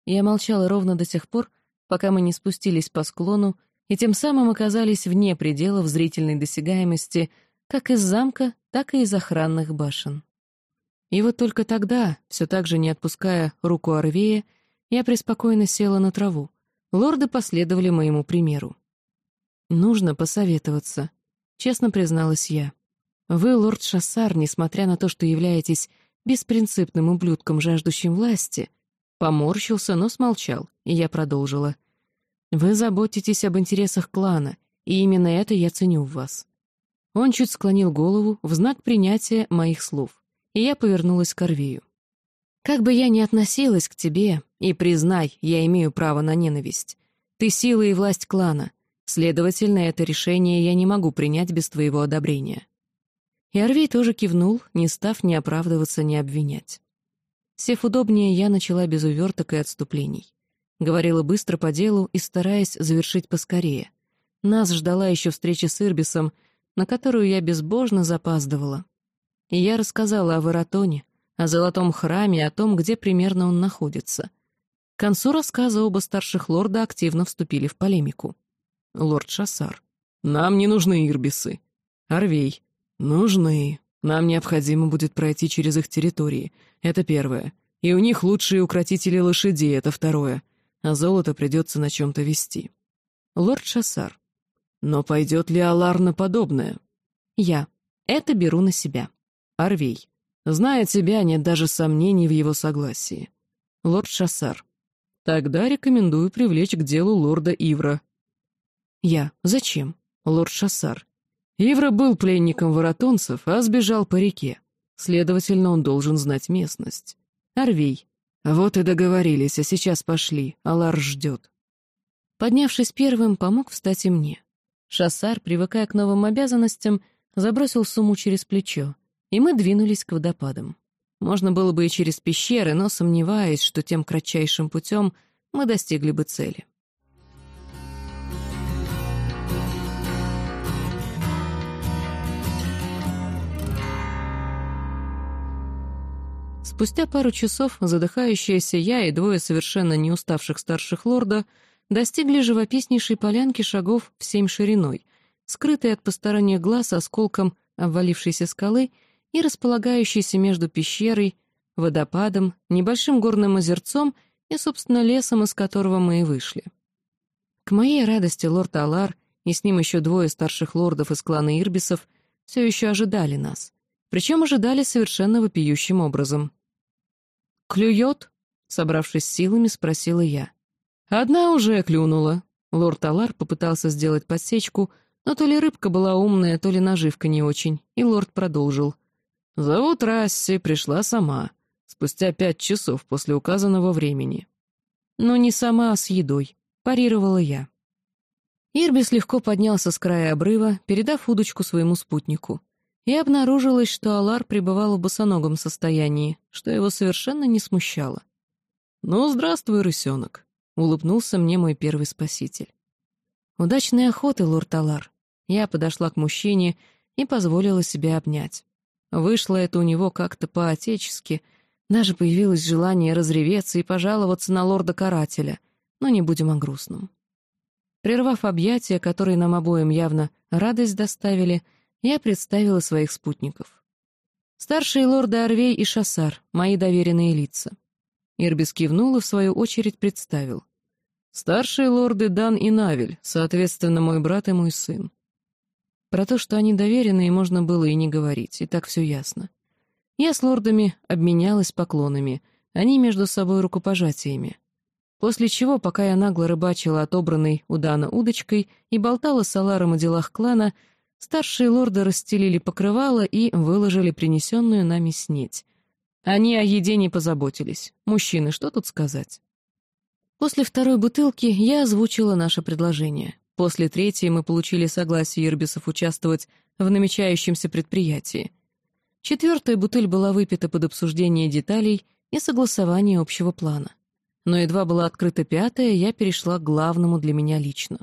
Я молчала ровно до тех пор, пока мы не спустились по склону и тем самым оказались вне пределов зрительной досягаемости как из замка, так и из охранных башен. И вот только тогда, все так же не отпуская руку Арвея, я преспокойно села на траву. Лорды последовали моему примеру. «Нужно посоветоваться», — честно призналась я. «Вы, лорд Шассар, несмотря на то, что являетесь беспринципным ублюдком, жаждущим власти, поморщился, но смолчал, и я продолжила. Вы заботитесь об интересах клана, и именно это я ценю в вас. Он чуть склонил голову в знак принятия моих слов, и я повернулась к Орвею. «Как бы я ни относилась к тебе, и признай, я имею право на ненависть. Ты сила и власть клана, следовательно, это решение я не могу принять без твоего одобрения». И Орвей тоже кивнул, не став ни оправдываться, ни обвинять. Сев удобнее, я начала без уверток и отступлений. Говорила быстро по делу и стараясь завершить поскорее. Нас ждала еще встреча с Ирбисом, на которую я безбожно запаздывала. И я рассказала о Воротоне, о Золотом храме, о том, где примерно он находится. К концу рассказа оба старших лорда активно вступили в полемику. Лорд Шассар. «Нам не нужны Ирбисы». Арвей. «Нужны. Нам необходимо будет пройти через их территории. Это первое. И у них лучшие укротители лошадей, это второе а золото придется на чем-то вести. Лорд Шассар. Но пойдет ли Алар на подобное? Я. Это беру на себя. Арвей. Зная тебя, нет даже сомнений в его согласии. Лорд Шассар. Тогда рекомендую привлечь к делу лорда Ивра. Я. Зачем? Лорд Шассар. Ивра был пленником воротонцев, а сбежал по реке. Следовательно, он должен знать местность. Арвей. «Вот и договорились, а сейчас пошли, Алар ждет». Поднявшись первым, помог встать и мне. Шассар, привыкая к новым обязанностям, забросил сумму через плечо, и мы двинулись к водопадам. Можно было бы и через пещеры, но сомневаюсь, что тем кратчайшим путем мы достигли бы цели. Спустя пару часов задыхающаяся я и двое совершенно не уставших старших лорда достигли живописнейшей полянки шагов в семь шириной, скрытой от посторонних глаз осколком обвалившейся скалы и располагающейся между пещерой, водопадом, небольшим горным озерцом и, собственно, лесом, из которого мы и вышли. К моей радости лорд Алар и с ним еще двое старших лордов из клана Ирбисов все еще ожидали нас. Причем ожидали совершенно вопиющим образом. «Клюет?» — собравшись силами, спросила я. «Одна уже клюнула». Лорд Алар попытался сделать подсечку, но то ли рыбка была умная, то ли наживка не очень, и лорд продолжил. «Зовут Расси, пришла сама, спустя пять часов после указанного времени». «Но не сама, а с едой», — парировала я. Ирбис легко поднялся с края обрыва, передав удочку своему спутнику и обнаружилось, что Алар пребывал в босоногом состоянии, что его совершенно не смущало. «Ну, здравствуй, рысенок», — улыбнулся мне мой первый спаситель. «Удачной охоты, лорд Алар». Я подошла к мужчине и позволила себе обнять. Вышло это у него как-то по-отечески, даже появилось желание разреветься и пожаловаться на лорда-карателя, но не будем о грустном. Прервав объятия, которые нам обоим явно радость доставили, — я представила своих спутников. Старшие лорды Орвей и Шассар, мои доверенные лица. Ирбис кивнул и, в свою очередь, представил. Старшие лорды Дан и Навель, соответственно, мой брат и мой сын. Про то, что они доверенные, можно было и не говорить, и так все ясно. Я с лордами обменялась поклонами, они между собой рукопожатиями. После чего, пока я нагло рыбачила отобранной у Дана удочкой и болтала с Аларом о делах клана, Старшие лорды расстелили покрывало и выложили принесенную нами снеть. Они о еде не позаботились. Мужчины, что тут сказать? После второй бутылки я озвучила наше предложение. После третьей мы получили согласие Ирбисов участвовать в намечающемся предприятии. Четвертая бутыль была выпита под обсуждение деталей и согласование общего плана. Но едва была открыта пятая, я перешла к главному для меня лично.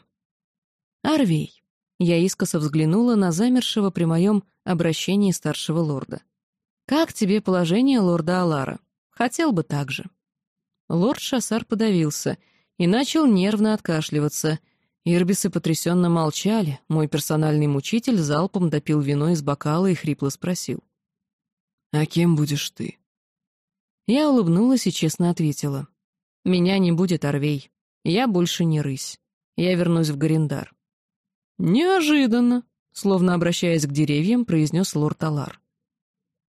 «Арвей», — я искоса взглянула на замершего при моем обращении старшего лорда. «Как тебе положение лорда Алара? Хотел бы так же». Лорд Шассар подавился и начал нервно откашливаться. Ирбисы потрясенно молчали, мой персональный мучитель залпом допил вино из бокала и хрипло спросил. «А кем будешь ты?» Я улыбнулась и честно ответила. «Меня не будет, Орвей. Я больше не рысь. Я вернусь в Гарендар». «Неожиданно», словно обращаясь к деревьям, произнес лорд Алар.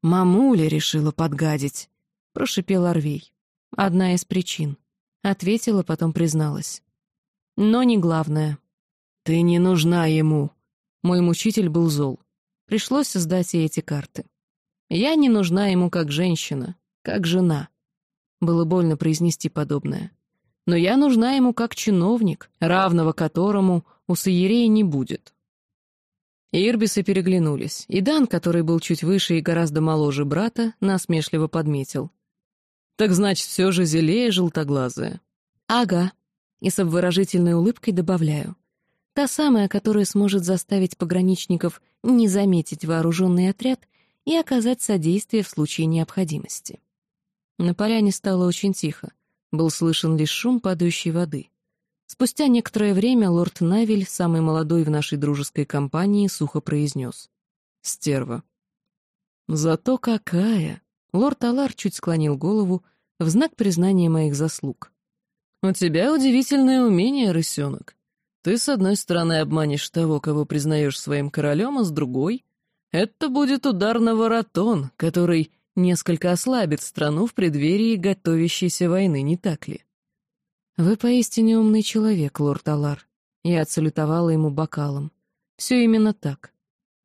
«Мамуля решила подгадить», — прошипел Орвей. «Одна из причин», — ответила, потом призналась. «Но не главное». «Ты не нужна ему». Мой мучитель был зол. Пришлось создать и эти карты. Я не нужна ему как женщина, как жена. Было больно произнести подобное. Но я нужна ему как чиновник, равного которому у Саерея не будет. Ирбисы переглянулись, и Дан, который был чуть выше и гораздо моложе брата, насмешливо подметил. «Так значит, все же зелее желтоглазая». «Ага», и с обворожительной улыбкой добавляю. Та самая, которая сможет заставить пограничников не заметить вооруженный отряд и оказать содействие в случае необходимости. На поляне стало очень тихо. Был слышен лишь шум падающей воды. Спустя некоторое время лорд Навиль, самый молодой в нашей дружеской компании, сухо произнес. «Стерва». «Зато какая!» Лорд Алар чуть склонил голову в знак признания моих заслуг. «У тебя удивительное умение, рысенок. Ты, с одной стороны, обманешь того, кого признаешь своим королем, а с другой — это будет удар на воротон, который несколько ослабит страну в преддверии готовящейся войны, не так ли?» «Вы поистине умный человек, лорд Алар». Я отсалютовала ему бокалом. «Все именно так.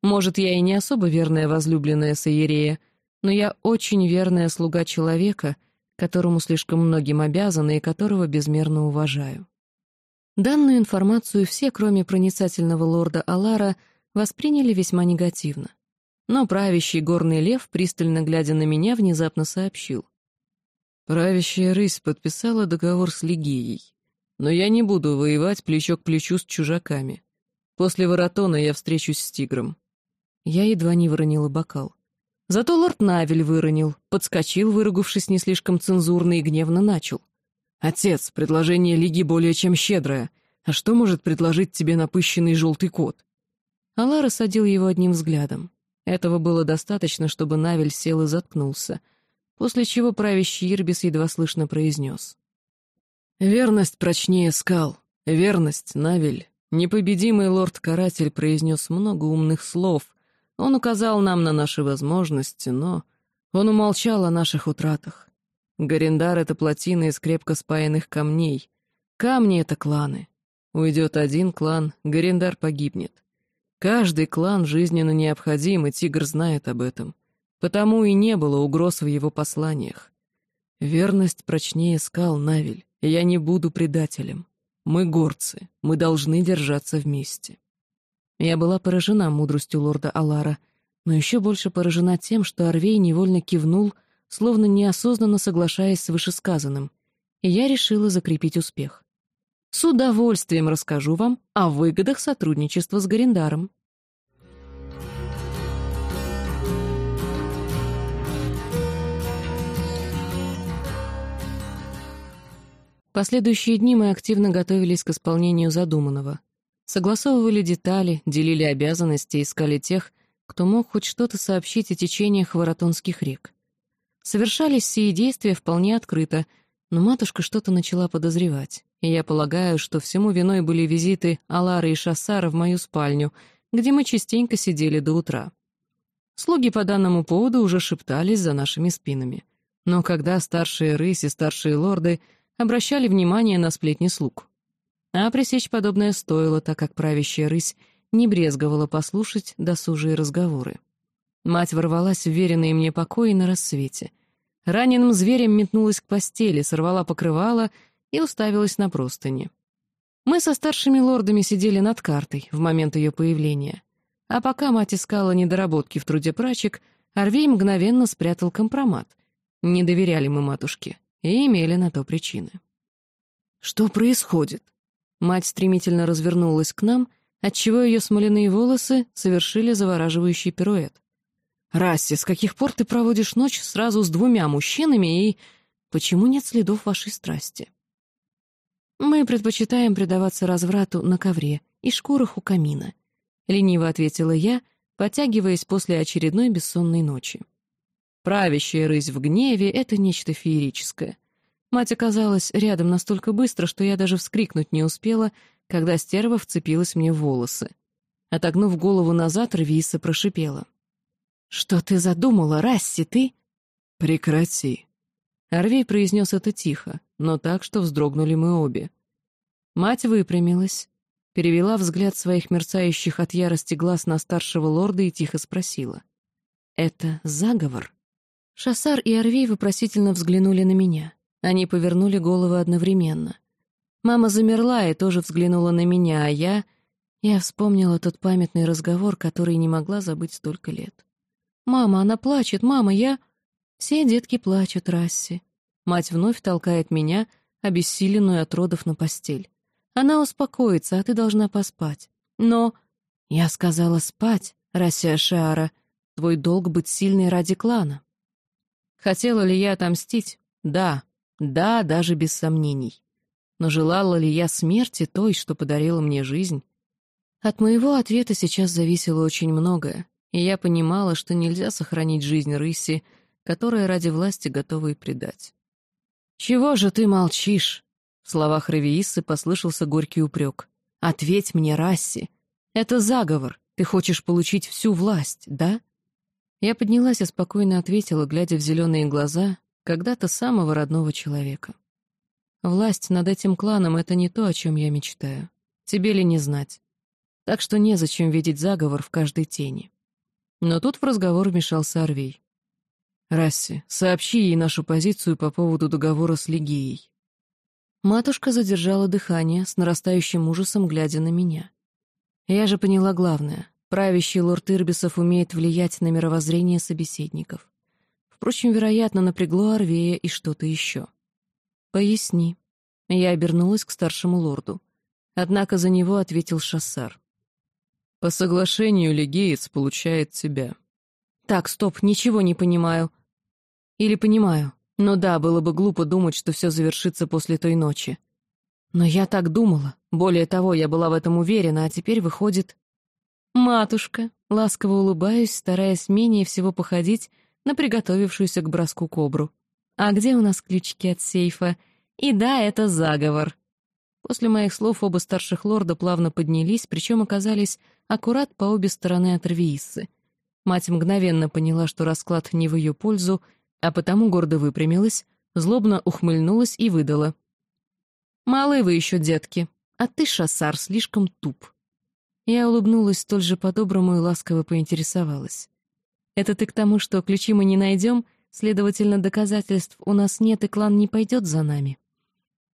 Может, я и не особо верная возлюбленная Саерея, но я очень верная слуга человека, которому слишком многим обязана и которого безмерно уважаю». Данную информацию все, кроме проницательного лорда Алара, восприняли весьма негативно. Но правящий горный лев, пристально глядя на меня, внезапно сообщил. Правящая рысь подписала договор с Лигией. Но я не буду воевать плечо к плечу с чужаками. После воротона я встречусь с тигром. Я едва не выронила бокал. Зато лорд Навель выронил, подскочил, выругавшись не слишком цензурно и гневно начал. «Отец, предложение Лиги более чем щедрое. А что может предложить тебе напыщенный желтый кот?» Алара садил его одним взглядом. Этого было достаточно, чтобы Навель сел и заткнулся — после чего правящий Ирбис едва слышно произнес. «Верность прочнее скал, верность, Навель. Непобедимый лорд-каратель произнес много умных слов. Он указал нам на наши возможности, но он умолчал о наших утратах. Гарендар — это плотина из крепко спаянных камней. Камни — это кланы. Уйдет один клан, Гарендар погибнет. Каждый клан жизненно необходим, и Тигр знает об этом. Потому и не было угроз в его посланиях. Верность прочнее скал, Навель, я не буду предателем. Мы горцы, мы должны держаться вместе. Я была поражена мудростью лорда Алара, но еще больше поражена тем, что Арвей невольно кивнул, словно неосознанно соглашаясь с вышесказанным, и я решила закрепить успех. С удовольствием расскажу вам о выгодах сотрудничества с Гарендаром. Последующие дни мы активно готовились к исполнению задуманного. Согласовывали детали, делили обязанности, искали тех, кто мог хоть что-то сообщить о течениях Воротонских рек. Совершались сии действия вполне открыто, но матушка что-то начала подозревать, и я полагаю, что всему виной были визиты Алары и Шассара в мою спальню, где мы частенько сидели до утра. Слуги по данному поводу уже шептались за нашими спинами. Но когда старшие рыси, старшие лорды — обращали внимание на сплетни слуг. А пресечь подобное стоило, так как правящая рысь не брезговала послушать досужие разговоры. Мать ворвалась в веренные мне покои на рассвете. Раненым зверем метнулась к постели, сорвала покрывало и уставилась на простыни. Мы со старшими лордами сидели над картой в момент ее появления. А пока мать искала недоработки в труде прачек, Арвей мгновенно спрятал компромат. Не доверяли мы матушке и имели на то причины. «Что происходит?» Мать стремительно развернулась к нам, отчего ее смоляные волосы совершили завораживающий пируэт. «Расси, с каких пор ты проводишь ночь сразу с двумя мужчинами и...» Почему нет следов вашей страсти? Мы предпочитаем предаваться разврату на ковре и шкурах у камина, лениво ответила я, потягиваясь после очередной бессонной ночи. Правящая рысь в гневе — это нечто феерическое. Мать оказалась рядом настолько быстро, что я даже вскрикнуть не успела, когда стерва вцепилась мне в волосы. Отогнув голову назад, Рвиса прошипела. «Что ты задумала, Расси, ты?» «Прекрати», Арвей произнес это тихо, но так, что вздрогнули мы обе. Мать выпрямилась, перевела взгляд своих мерцающих от ярости глаз на старшего лорда и тихо спросила. «Это заговор?» Шассар и Арвей вопросительно взглянули на меня. Они повернули головы одновременно. Мама замерла и тоже взглянула на меня, а я... Я вспомнила тот памятный разговор, который не могла забыть столько лет. «Мама, она плачет, мама, я...» Все детки плачут, Расси. Мать вновь толкает меня, обессиленную от родов на постель. Она успокоится, а ты должна поспать. Но... Я сказала спать, Расси Ашиара. Твой долг быть сильной ради клана. Хотела ли я отомстить? Да. Да, даже без сомнений. Но желала ли я смерти той, что подарила мне жизнь? От моего ответа сейчас зависело очень многое, и я понимала, что нельзя сохранить жизнь рыси, которое ради власти готовы и предать. «Чего же ты молчишь?» В словах Равииссы послышался горький упрек. «Ответь мне, Расси. Это заговор. Ты хочешь получить всю власть, да?» Я поднялась и спокойно ответила, глядя в зеленые глаза когда-то самого родного человека. «Власть над этим кланом — это не то, о чем я мечтаю. Тебе ли не знать? Так что незачем видеть заговор в каждой тени». Но тут в разговор вмешался Арвей. «Расси, сообщи ей нашу позицию по поводу договора с Лигией». Матушка задержала дыхание, с нарастающим ужасом глядя на меня. Я же поняла главное. Правящий лорд Ирбисов умеет влиять на мировоззрение собеседников. Впрочем, вероятно, напрягло Арвея и что-то еще. «Поясни». Я обернулась к старшему лорду. Однако за него ответил Шассар. «По соглашению Легеец получает тебя». «Так, стоп, ничего не понимаю. Или понимаю. Но да, было бы глупо думать, что все завершится после той ночи. Но я так думала. Более того, я была в этом уверена, а теперь выходит... «Матушка», — ласково улыбаюсь, стараясь менее всего походить на приготовившуюся к броску кобру. «А где у нас ключики от сейфа? И да, это заговор». После моих слов оба старших лорда плавно поднялись, причем оказались аккурат по обе стороны от Рвииссы. Мать мгновенно поняла, что расклад не в ее пользу, а потому гордо выпрямилась, злобно ухмыльнулась и выдала. «Малы вы еще, детки, а ты, шассар, слишком туп». Я улыбнулась столь же по-доброму и ласково поинтересовалась. «Это ты к тому, что ключи мы не найдем, следовательно, доказательств у нас нет, и клан не пойдет за нами?»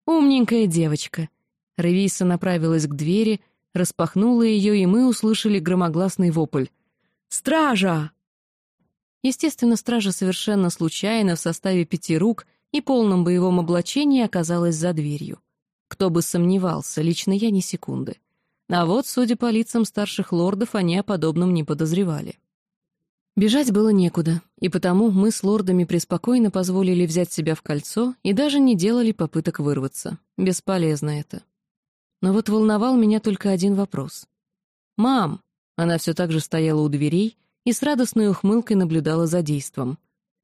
«Умненькая девочка». Ревиса направилась к двери, распахнула ее, и мы услышали громогласный вопль. «Стража!» Естественно, стража совершенно случайно в составе пяти рук и полном боевом облачении оказалась за дверью. Кто бы сомневался, лично я ни секунды. А вот, судя по лицам старших лордов, они о подобном не подозревали. Бежать было некуда, и потому мы с лордами преспокойно позволили взять себя в кольцо и даже не делали попыток вырваться. Бесполезно это. Но вот волновал меня только один вопрос. «Мам!» Она все так же стояла у дверей, и с радостной ухмылкой наблюдала за действом.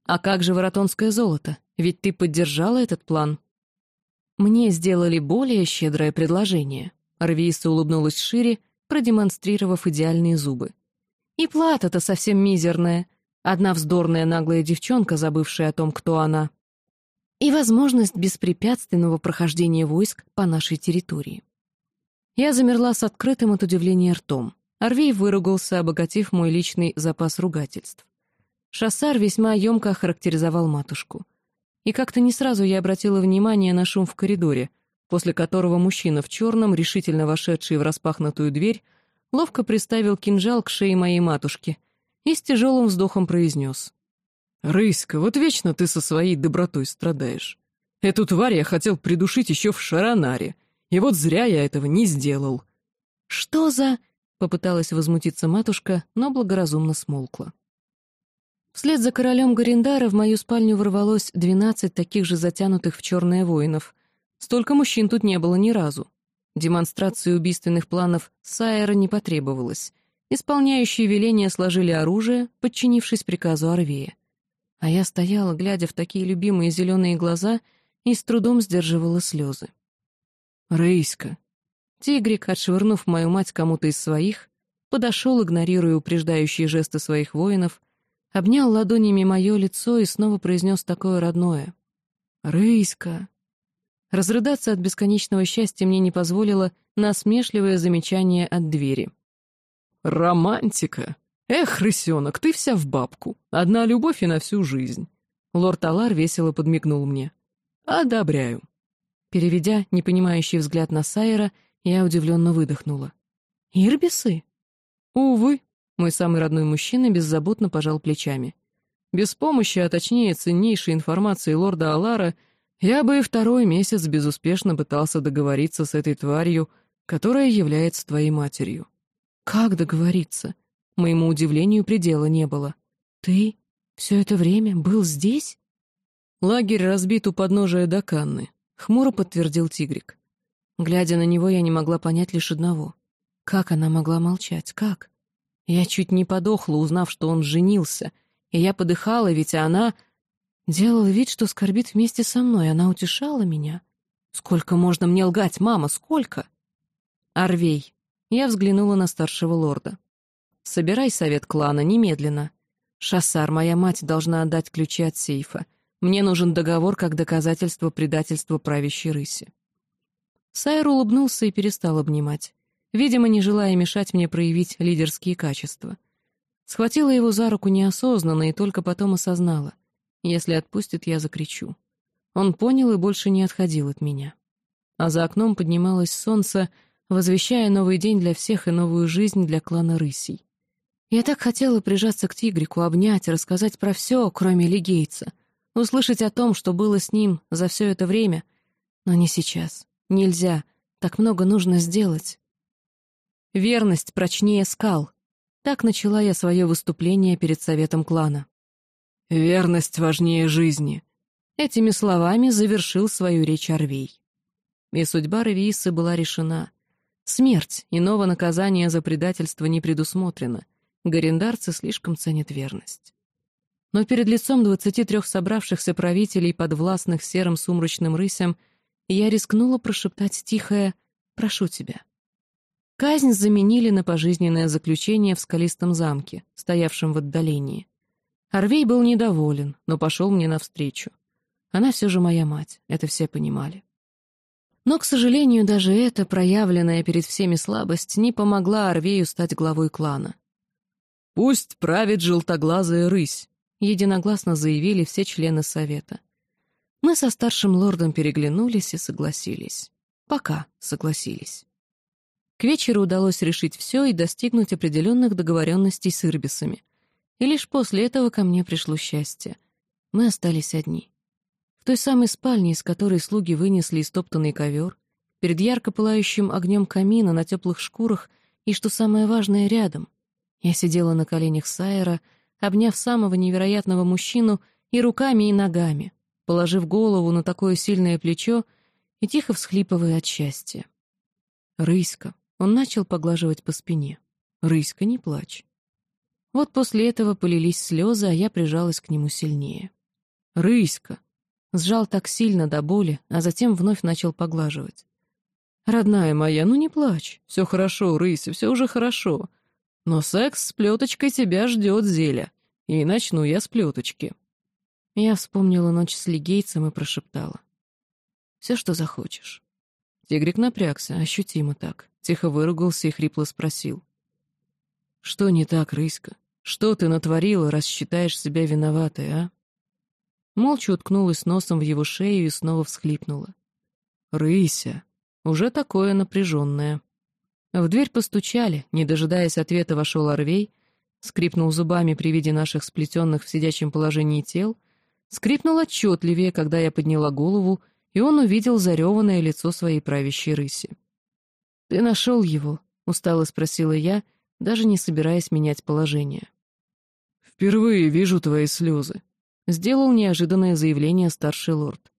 «А как же воротонское золото? Ведь ты поддержала этот план». «Мне сделали более щедрое предложение», — Арвииса улыбнулась шире, продемонстрировав идеальные зубы. «И плата-то совсем мизерная. Одна вздорная наглая девчонка, забывшая о том, кто она. И возможность беспрепятственного прохождения войск по нашей территории». Я замерла с открытым от удивления ртом. Арвей выругался, обогатив мой личный запас ругательств. Шассар весьма емко охарактеризовал матушку. И как-то не сразу я обратила внимание на шум в коридоре, после которого мужчина в черном, решительно вошедший в распахнутую дверь, ловко приставил кинжал к шее моей матушки и с тяжелым вздохом произнес. «Рыська, вот вечно ты со своей добротой страдаешь. Эту тварь я хотел придушить еще в Шаронаре, и вот зря я этого не сделал». «Что за...» — попыталась возмутиться матушка, но благоразумно смолкла. Вслед за королем Гариндара в мою спальню ворвалось двенадцать таких же затянутых в черное воинов. Столько мужчин тут не было ни разу. Демонстрации убийственных планов Сайера не потребовалось. Исполняющие веления сложили оружие, подчинившись приказу Арвея. А я стояла, глядя в такие любимые зеленые глаза, и с трудом сдерживала слезы. «Рейска!» Тигрик, отшвырнув мою мать кому-то из своих, подошел, игнорируя упреждающие жесты своих воинов, обнял ладонями мое лицо и снова произнес такое родное. «Рыська!» Разрыдаться от бесконечного счастья мне не позволило насмешливое замечание от двери. «Романтика! Эх, рысенок, ты вся в бабку. Одна любовь и на всю жизнь!» Лорд Алар весело подмигнул мне. «Одобряю». Переведя непонимающий взгляд на Сайера, я удивленно выдохнула. «Ирбисы?» «Увы», мой самый родной мужчина беззаботно пожал плечами. Без помощи, а точнее ценнейшей информации лорда Алара, я бы и второй месяц безуспешно пытался договориться с этой тварью, которая является твоей матерью. Как договориться? Моему удивлению предела не было. Ты все это время был здесь? Лагерь разбит у подножия Даканны, хмуро подтвердил Тигрик. Глядя на него, я не могла понять лишь одного. Как она могла молчать? Как? Я чуть не подохла, узнав, что он женился, и я подыхала, ведь она... Делала вид, что скорбит вместе со мной, она утешала меня. Сколько можно мне лгать, мама, сколько? Арвей. Я взглянула на старшего лорда. Собирай совет клана немедленно. Шассар, моя мать, должна отдать ключи от сейфа. Мне нужен договор как доказательство предательства правящей рыси. Сайр улыбнулся и перестал обнимать видимо, не желая мешать мне проявить лидерские качества. Схватила его за руку неосознанно и только потом осознала. Если отпустит, я закричу. Он понял и больше не отходил от меня. А за окном поднималось солнце, возвещая новый день для всех и новую жизнь для клана рысей. Я так хотела прижаться к тигрику, обнять, рассказать про все, кроме Лигейца, услышать о том, что было с ним за все это время. Но не сейчас. Нельзя. Так много нужно сделать. Верность прочнее скал. Так начала я свое выступление перед советом клана. «Верность важнее жизни», — этими словами завершил свою речь Арвей. И судьба Равиисы была решена. Смерть, иного наказания за предательство не предусмотрено. Горендарцы слишком ценят верность. Но перед лицом двадцати трех собравшихся правителей, подвластных серым сумрачным рысям, я рискнула прошептать тихое «Прошу тебя». Казнь заменили на пожизненное заключение в скалистом замке, стоявшем в отдалении. Арвей был недоволен, но пошел мне навстречу. Она все же моя мать, это все понимали. Но, к сожалению, даже эта проявленная перед всеми слабость не помогла Арвею стать главой клана. «Пусть правит желтоглазая рысь», — единогласно заявили все члены совета. Мы со старшим лордом переглянулись и согласились. Пока согласились. К вечеру удалось решить все и достигнуть определенных договоренностей с Ирбисами. И лишь после этого ко мне пришло счастье. Мы остались одни. В той самой спальне, из которой слуги вынесли истоптанный ковер, перед ярко пылающим огнем камина на теплых шкурах и, что самое важное, рядом. Я сидела на коленях Сайера, обняв самого невероятного мужчину и руками, и ногами, положив голову на такое сильное плечо и тихо всхлипывая от счастья. «Рыська, он начал поглаживать по спине. «Рыська, не плачь». Вот после этого полились слезы, а я прижалась к нему сильнее. «Рыська!» Сжал так сильно до боли, а затем вновь начал поглаживать. «Родная моя, ну не плачь. Все хорошо, Рыся, все уже хорошо. Но секс с плеточкой тебя ждет, Зеля. И начну я с плеточки». Я вспомнила ночь с Лигейцем и прошептала. «Все, что захочешь». Тигрик напрягся, ощутимо так. Тихо выругался и хрипло спросил. «Что не так, Рыська? Что ты натворила, раз считаешь себя виноватой, а?» Молча уткнулась носом в его шею и снова всхлипнула. «Рыся!» Уже такое напряженное. В дверь постучали, не дожидаясь ответа вошел Орвей, скрипнул зубами при виде наших сплетенных в сидячем положении тел, скрипнул отчетливее, когда я подняла голову, и он увидел зареванное лицо своей правящей рыси. «Ты нашел его?» — устало спросила я, даже не собираясь менять положение. «Впервые вижу твои слезы», — сделал неожиданное заявление старший лорд.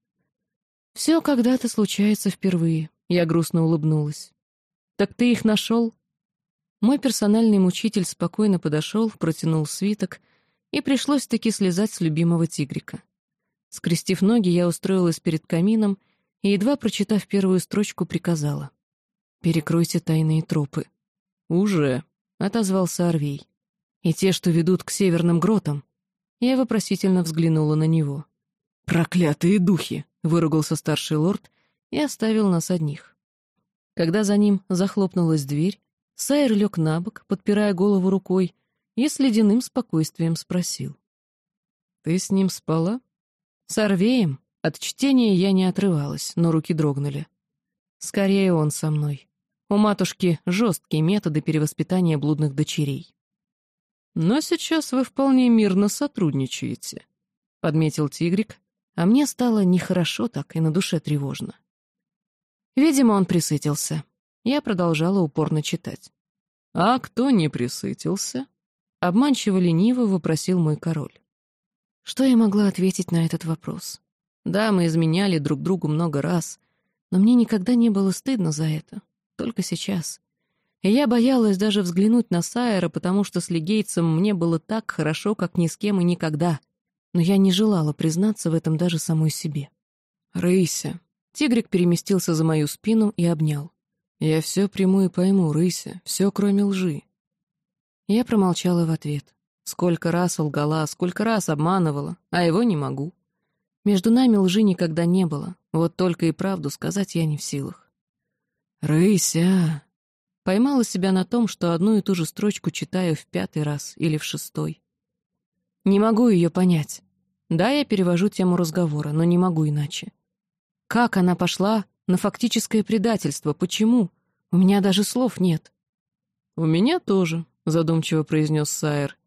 «Все когда-то случается впервые», — я грустно улыбнулась. «Так ты их нашел?» Мой персональный мучитель спокойно подошел, протянул свиток, и пришлось-таки слезать с любимого тигрика. Скрестив ноги, я устроилась перед камином и, едва прочитав первую строчку, приказала. «Перекройте тайные тропы». «Уже», — отозвался Орвей. «И те, что ведут к северным гротам». Я вопросительно взглянула на него. «Проклятые духи!» — выругался старший лорд и оставил нас одних. Когда за ним захлопнулась дверь, Сайр лег на бок, подпирая голову рукой, и с ледяным спокойствием спросил. «Ты с ним спала?» «С Орвеем?» От чтения я не отрывалась, но руки дрогнули. «Скорее он со мной. У матушки жесткие методы перевоспитания блудных дочерей». «Но сейчас вы вполне мирно сотрудничаете», — подметил Тигрик, а мне стало нехорошо так и на душе тревожно. Видимо, он присытился. Я продолжала упорно читать. «А кто не присытился?» Обманчиво лениво вопросил мой король. Что я могла ответить на этот вопрос? Да, мы изменяли друг другу много раз, но мне никогда не было стыдно за это. Только сейчас. И я боялась даже взглянуть на Сайера, потому что с лигейцем мне было так хорошо, как ни с кем и никогда. Но я не желала признаться в этом даже самой себе. «Рыся». Тигрик переместился за мою спину и обнял. «Я все приму и пойму, Рыся, все кроме лжи. Я промолчала в ответ. Сколько раз лгала, сколько раз обманывала, а его не могу. Между нами лжи никогда не было, вот только и правду сказать я не в силах. «Рыся!» Поймала себя на том, что одну и ту же строчку читаю в пятый раз или в шестой. Не могу ее понять. Да, я перевожу тему разговора, но не могу иначе. Как она пошла на фактическое предательство? Почему? У меня даже слов нет. «У меня тоже», задумчиво произнес Сайер.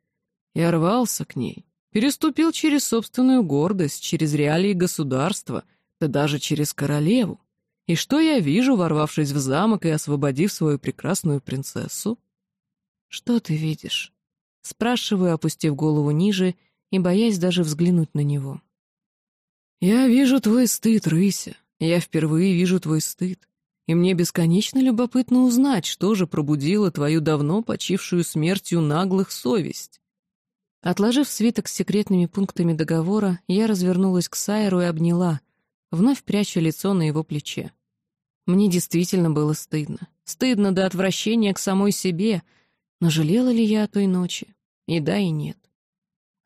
Я рвался к ней, переступил через собственную гордость, через реалии государства, да даже через королеву. И что я вижу, ворвавшись в замок и освободив свою прекрасную принцессу? «Что ты видишь?» Спрашиваю, опустив голову ниже и боясь даже взглянуть на него. «Я вижу твой стыд, Рыся. Я впервые вижу твой стыд и мне бесконечно любопытно узнать, что же пробудило твою давно почившую смертью наглых совесть. Отложив свиток с секретными пунктами договора, я развернулась к Сайру и обняла, вновь пряча лицо на его плече. Мне действительно было стыдно. Стыдно до отвращения к самой себе. Но жалела ли я о той ночи? И да, и нет.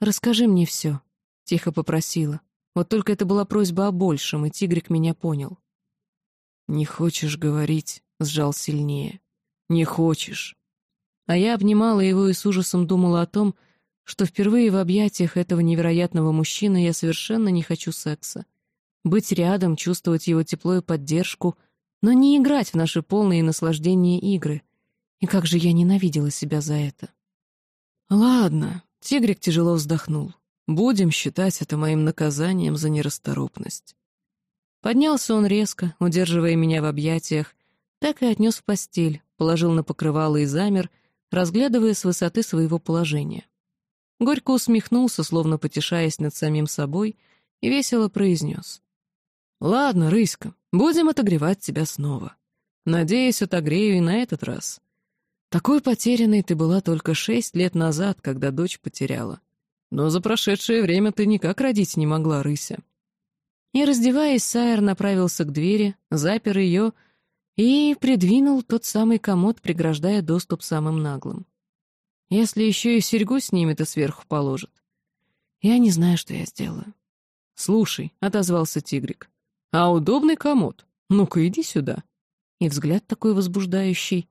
«Расскажи мне все», — тихо попросила. Вот только это была просьба о большем, и тигрик меня понял. «Не хочешь говорить?» — сжал сильнее. «Не хочешь». А я обнимала его и с ужасом думала о том, что впервые в объятиях этого невероятного мужчины я совершенно не хочу секса. Быть рядом, чувствовать его тепло и поддержку, но не играть в наши полные наслаждения игры. И как же я ненавидела себя за это. «Ладно», — Тигрик тяжело вздохнул. «Будем считать это моим наказанием за нерасторопность. Поднялся он резко, удерживая меня в объятиях, так и отнес в постель, положил на покрывало и замер, разглядывая с высоты своего положения. Горько усмехнулся, словно потешаясь над самим собой, и весело произнес. «Ладно, Рыська, будем отогревать тебя снова. Надеюсь, отогрею и на этот раз. Такой потерянной ты была только шесть лет назад, когда дочь потеряла. Но за прошедшее время ты никак родить не могла, Рыся. И, раздеваясь, Сайер направился к двери, запер ее и придвинул тот самый комод, преграждая доступ самым наглым. Если еще и серьгу снимет и сверху положит. Я не знаю, что я сделаю. «Слушай», — отозвался Тигрик, — «а удобный комод? Ну-ка, иди сюда». И взгляд такой возбуждающий.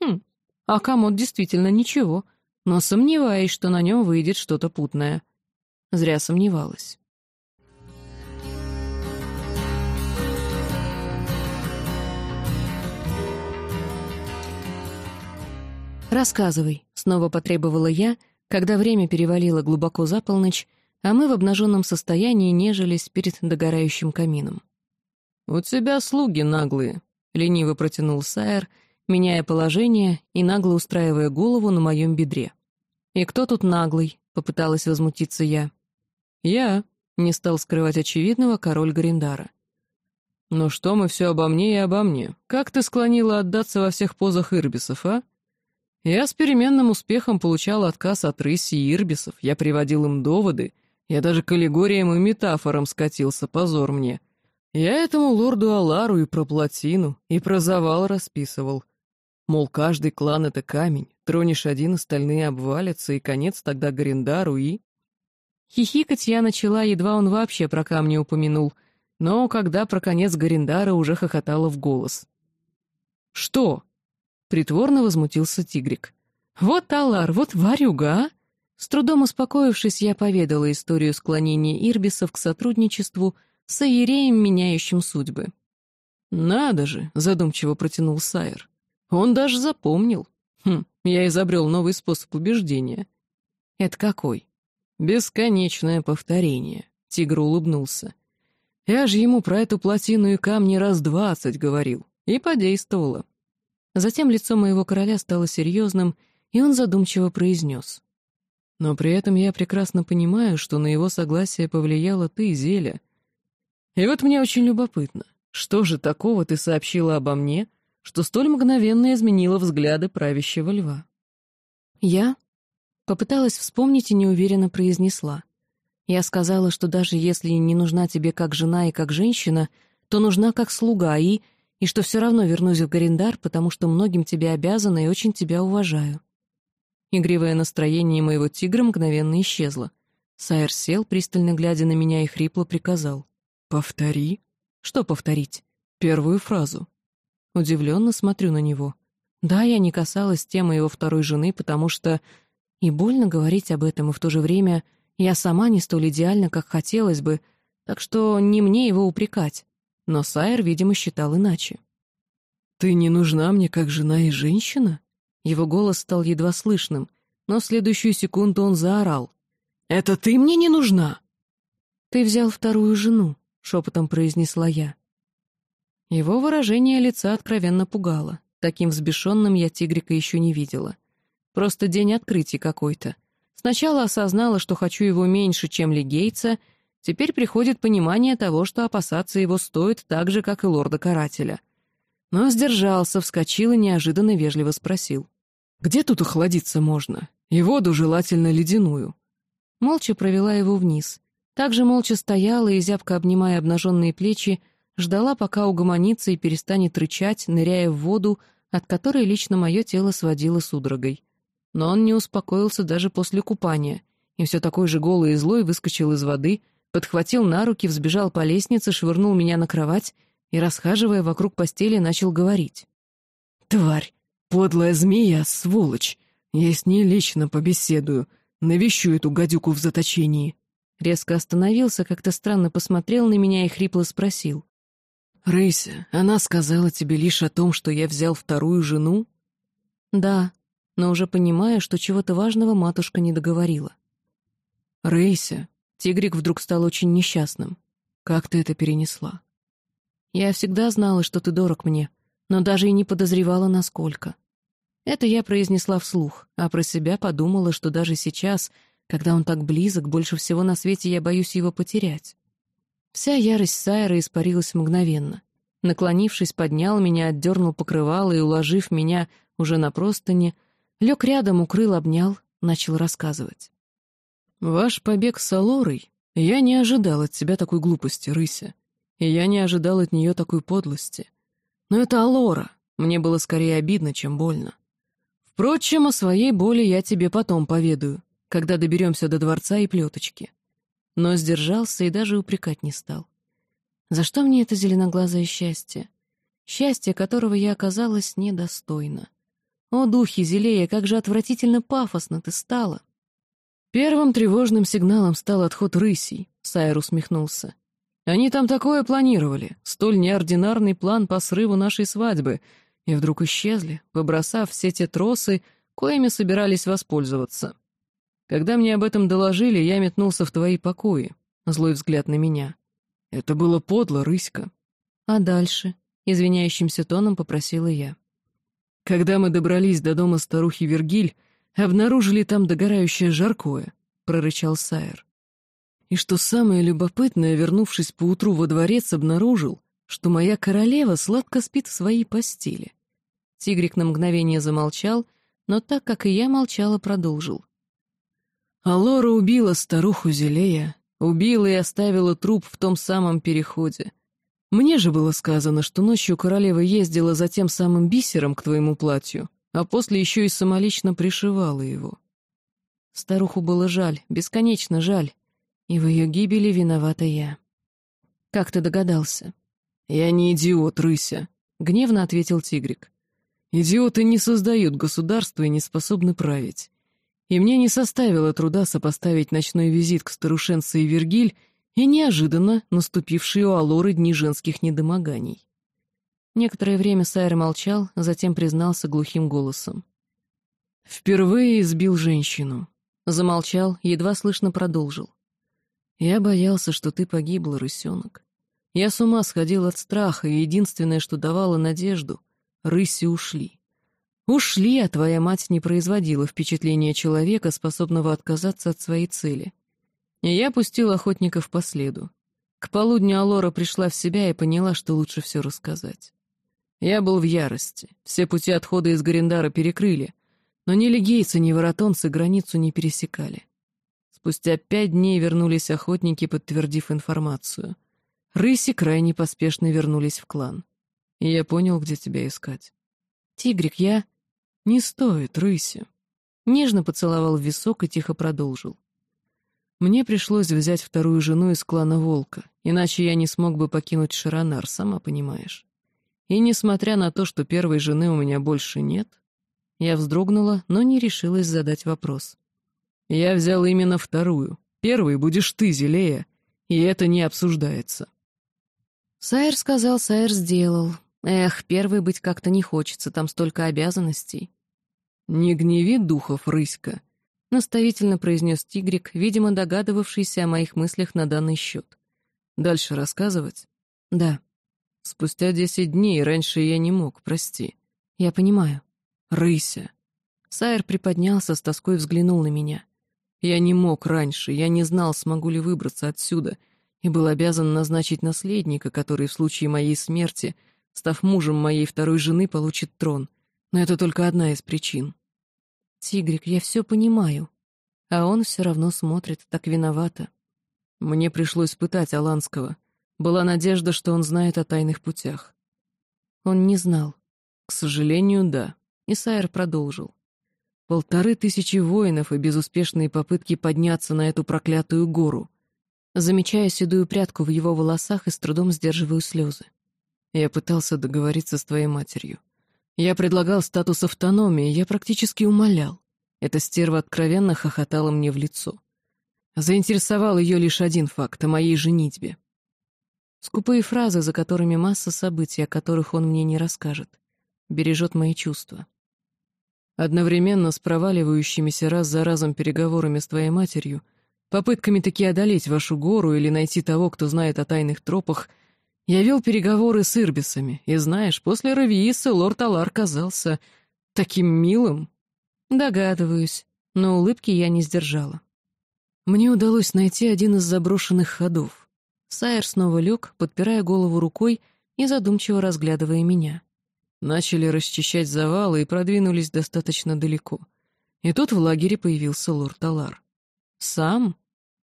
Хм, а комод действительно ничего, но сомневаюсь, что на нем выйдет что-то путное. Зря сомневалась. «Рассказывай», — снова потребовала я, когда время перевалило глубоко за полночь, а мы в обнаженном состоянии нежились перед догорающим камином. «У тебя слуги наглые», — лениво протянул Сайер, меняя положение и нагло устраивая голову на моем бедре. «И кто тут наглый?» — попыталась возмутиться я. «Я», — не стал скрывать очевидного король Гриндара. «Ну что мы все обо мне и обо мне? Как ты склонила отдаться во всех позах ирбисов, а? Я с переменным успехом получал отказ от рыси и ирбисов, я приводил им доводы, я даже к аллегориям и метафорам скатился, позор мне. Я этому лорду Алару и про плотину, и про завал расписывал. Мол, каждый клан — это камень, тронешь один, остальные обвалятся, и конец тогда Гриндару и... Хихикать я начала, едва он вообще про камни упомянул, но когда про конец Гариндара уже хохотала в голос. «Что?» Притворно возмутился тигрик. «Вот Алар, вот варюга, а?» С трудом успокоившись, я поведала историю склонения ирбисов к сотрудничеству с аереем, меняющим судьбы. «Надо же!» — задумчиво протянул Сайер. «Он даже запомнил. Хм, я изобрел новый способ убеждения». «Это какой?» «Бесконечное повторение», — тигр улыбнулся. «Я же ему про эту плотину и камни раз двадцать говорил, и подействовало. Затем лицо моего короля стало серьезным, и он задумчиво произнес. «Но при этом я прекрасно понимаю, что на его согласие повлияла ты, Зеля. И вот мне очень любопытно, что же такого ты сообщила обо мне, что столь мгновенно изменило взгляды правящего льва?» «Я?» Попыталась вспомнить и неуверенно произнесла. «Я сказала, что даже если не нужна тебе как жена и как женщина, то нужна как слуга и...» и что все равно вернусь в Гариндар, потому что многим тебе обязана и очень тебя уважаю». Игривое настроение моего тигра мгновенно исчезло. Сайер сел, пристально глядя на меня, и хрипло приказал. «Повтори». «Что повторить?» «Первую фразу». Удивленно смотрю на него. Да, я не касалась темы его второй жены, потому что... И больно говорить об этом, и в то же время я сама не столь идеальна, как хотелось бы, так что не мне его упрекать. Но Сайер, видимо, считал иначе. «Ты не нужна мне как жена и женщина?» Его голос стал едва слышным, но в следующую секунду он заорал. «Это ты мне не нужна?» «Ты взял вторую жену», — шепотом произнесла я. Его выражение лица откровенно пугало. Таким взбешенным я тигрика еще не видела. Просто день открытий какой-то. Сначала осознала, что хочу его меньше, чем Лигейца — Теперь приходит понимание того, что опасаться его стоит так же, как и лорда-карателя. Но сдержался, вскочил и неожиданно вежливо спросил. «Где тут охладиться можно? И воду желательно ледяную». Молча провела его вниз. Также молча стояла и, зябко обнимая обнаженные плечи, ждала, пока угомонится и перестанет рычать, ныряя в воду, от которой лично мое тело сводило судорогой. Но он не успокоился даже после купания, и все такой же голый и злой выскочил из воды, подхватил на руки, взбежал по лестнице, швырнул меня на кровать и, расхаживая вокруг постели, начал говорить. «Тварь! Подлая змея, сволочь! Я с ней лично побеседую, навещу эту гадюку в заточении!» Резко остановился, как-то странно посмотрел на меня и хрипло спросил. «Рейся, она сказала тебе лишь о том, что я взял вторую жену?» «Да, но уже понимая, что чего-то важного матушка не договорила». «Рейся, Тигрик вдруг стал очень несчастным. Как ты это перенесла? Я всегда знала, что ты дорог мне, но даже и не подозревала, насколько. Это я произнесла вслух, а про себя подумала, что даже сейчас, когда он так близок, больше всего на свете я боюсь его потерять. Вся ярость Сайра испарилась мгновенно. Наклонившись, поднял меня, отдернул покрывало и, уложив меня уже на простыне, лег рядом, укрыл, обнял, начал рассказывать. «Ваш побег с Алорой? Я не ожидал от тебя такой глупости, Рыся. И я не ожидал от нее такой подлости. Но это Алора. Мне было скорее обидно, чем больно. Впрочем, о своей боли я тебе потом поведаю, когда доберемся до дворца и плеточки». Но сдержался и даже упрекать не стал. За что мне это зеленоглазое счастье? Счастье, которого я оказалась недостойна. О, духи, Зелея, как же отвратительно пафосно ты стала! Первым тревожным сигналом стал отход рысей, Сайер усмехнулся. Они там такое планировали, столь неординарный план по срыву нашей свадьбы, и вдруг исчезли, побросав все те тросы, коими собирались воспользоваться. Когда мне об этом доложили, я метнулся в твои покои. Злой взгляд на меня. Это было подло, рыська. А дальше? Извиняющимся тоном попросила я. Когда мы добрались до дома старухи Вергиль, обнаружили там догорающее жаркое, прорычал Сайер. И что самое любопытное, вернувшись поутру во дворец, обнаружил, что моя королева сладко спит в своей постели. Тигрик на мгновение замолчал, но так как и я молчала, продолжил. А Лора убила старуху Зелея, убила и оставила труп в том самом переходе. Мне же было сказано, что ночью королева ездила за тем самым бисером к твоему платью, а после еще и самолично пришивала его. Старуху было жаль, бесконечно жаль, и в ее гибели виновата я. Как ты догадался? «Я не идиот, рыся», — гневно ответил Тигрик. «Идиоты не создают государство и не способны править. И мне не составило труда сопоставить ночной визит к старушенце и Вергиль и неожиданно наступившие у Алоры дни женских недомоганий». Некоторое время Сайр молчал, затем признался глухим голосом. «Впервые избил женщину». Замолчал, едва слышно продолжил. «Я боялся, что ты погибла, рысенок. Я с ума сходил от страха, и единственное, что давало надежду — рыси ушли. Ушли, а твоя мать не производила впечатления человека, способного отказаться от своей цели. Я пустил охотников по следу. К полудню Алора пришла в себя и поняла, что лучше все рассказать. Я был в ярости. Все пути отхода из Гарендара перекрыли, но ни легейцы, ни воротонцы границу не пересекали. Спустя пять дней вернулись охотники, подтвердив информацию. Рыси крайне поспешно вернулись в клан. И я понял, где тебя искать. «Тигрик, я...» «Не стоит, рыси». Нежно поцеловал в висок и тихо продолжил. Мне пришлось взять вторую жену из клана Волка, иначе я не смог бы покинуть Шаронар, сама понимаешь. И несмотря на то, что первой жены у меня больше нет, я вздрогнула, но не решилась задать вопрос. Я взял именно вторую. Первой будешь ты, Зелея, и это не обсуждается. Сайер сказал, Сайер сделал. Эх, первый быть как-то не хочется, там столько обязанностей. «Не гневи духов, рыська», — наставительно произнес Тигрик, видимо, догадывавшийся о моих мыслях на данный счет. «Дальше рассказывать?» «Да». «Спустя десять дней, раньше я не мог, прости». «Я понимаю». «Рыся». Сайер приподнялся, с тоской взглянул на меня. «Я не мог раньше, я не знал, смогу ли выбраться отсюда, и был обязан назначить наследника, который в случае моей смерти, став мужем моей второй жены, получит трон. Но это только одна из причин. «Тигрик, я все понимаю». А он все равно смотрит, так виновато. Мне пришлось пытать Аланского. Была надежда, что он знает о тайных путях. Он не знал. К сожалению, да. Исайр продолжил. Полторы тысячи воинов и безуспешные попытки подняться на эту проклятую гору. Замечая седую прядку в его волосах и с трудом сдерживаю слезы. Я пытался договориться с твоей матерью. Я предлагал статус автономии, я практически умолял. Эта стерва откровенно хохотала мне в лицо. Заинтересовал ее лишь один факт — о моей женитьбе. Скупые фразы, за которыми масса событий, о которых он мне не расскажет. Бережет мои чувства. Одновременно с проваливающимися раз за разом переговорами с твоей матерью Попытками таки одолеть вашу гору или найти того, кто знает о тайных тропах, я вел переговоры с Ирбисами, и знаешь, после Равииса лорд Алар казался таким милым. Догадываюсь, но улыбки я не сдержала. Мне удалось найти один из заброшенных ходов. Сайер снова лег, подпирая голову рукой и задумчиво разглядывая меня. Начали расчищать завалы и продвинулись достаточно далеко. И тут в лагере появился лорд Алар. Сам?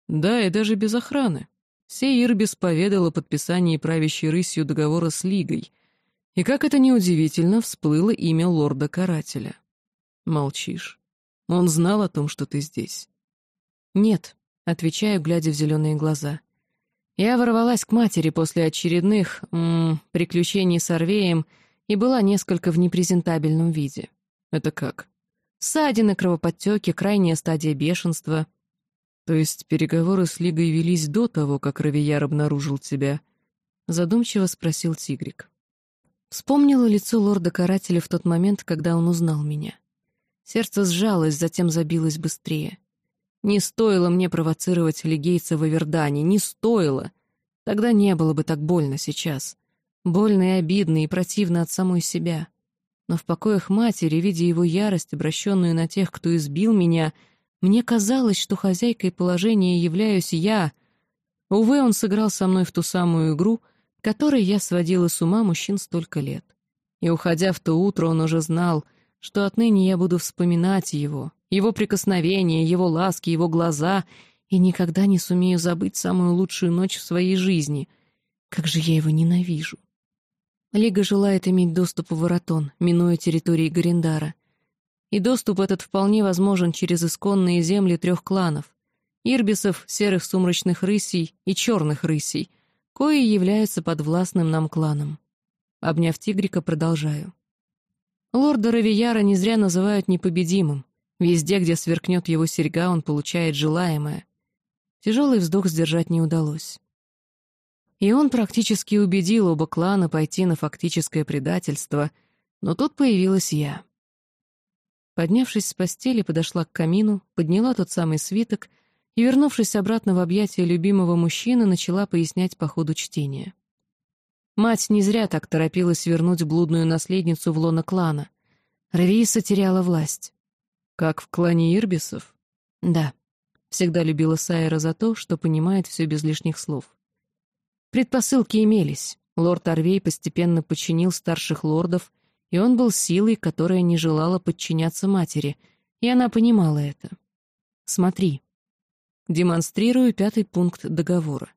Да, и даже без охраны. Сей Ирбис поведал о подписании правящей рысью договора с Лигой. И, как это неудивительно, всплыло имя лорда-карателя. Молчишь. Он знал о том, что ты здесь. Нет, отвечаю, глядя в зеленые глаза. Я ворвалась к матери после очередных м -м, приключений с Орвеем и была несколько в непрезентабельном виде. Это как? Ссадины, кровоподтеки, крайняя стадия бешенства — то есть переговоры с Лигой велись до того, как Равияр обнаружил тебя? Задумчиво спросил Тигрик. Вспомнила лицо лорда-карателя в тот момент, когда он узнал меня. Сердце сжалось, затем забилось быстрее. Не стоило мне провоцировать легейца в Авердане, не стоило. Тогда не было бы так больно сейчас. Больно и обидно, и противно от самой себя. Но в покоях матери, видя его ярость, обращенную на тех, кто избил меня, мне казалось, что хозяйкой положения являюсь я. Увы, он сыграл со мной в ту самую игру, которой я сводила с ума мужчин столько лет. И, уходя в то утро, он уже знал, что отныне я буду вспоминать его, его прикосновения, его ласки, его глаза, и никогда не сумею забыть самую лучшую ночь в своей жизни. Как же я его ненавижу. Лига желает иметь доступ в Воротон, минуя территории Гарендара. И доступ этот вполне возможен через исконные земли трех кланов — ирбисов, серых сумрачных рысей и черных рысей, кои являются подвластным нам кланом. Обняв тигрика, продолжаю. Лорда Равияра не зря называют непобедимым. Везде, где сверкнет его серьга, он получает желаемое. Тяжелый вздох сдержать не удалось. И он практически убедил оба клана пойти на фактическое предательство, но тут появилась я. Поднявшись с постели, подошла к камину, подняла тот самый свиток и, вернувшись обратно в объятия любимого мужчины, начала пояснять по ходу чтения. Мать не зря так торопилась вернуть блудную наследницу в лоно клана. Равииса теряла власть. Как в клане Ирбисов? Да. Всегда любила Сайера за то, что понимает все без лишних слов. Предпосылки имелись. Лорд Арвей постепенно подчинил старших лордов, и он был силой, которая не желала подчиняться матери, и она понимала это. Смотри. Демонстрирую пятый пункт договора.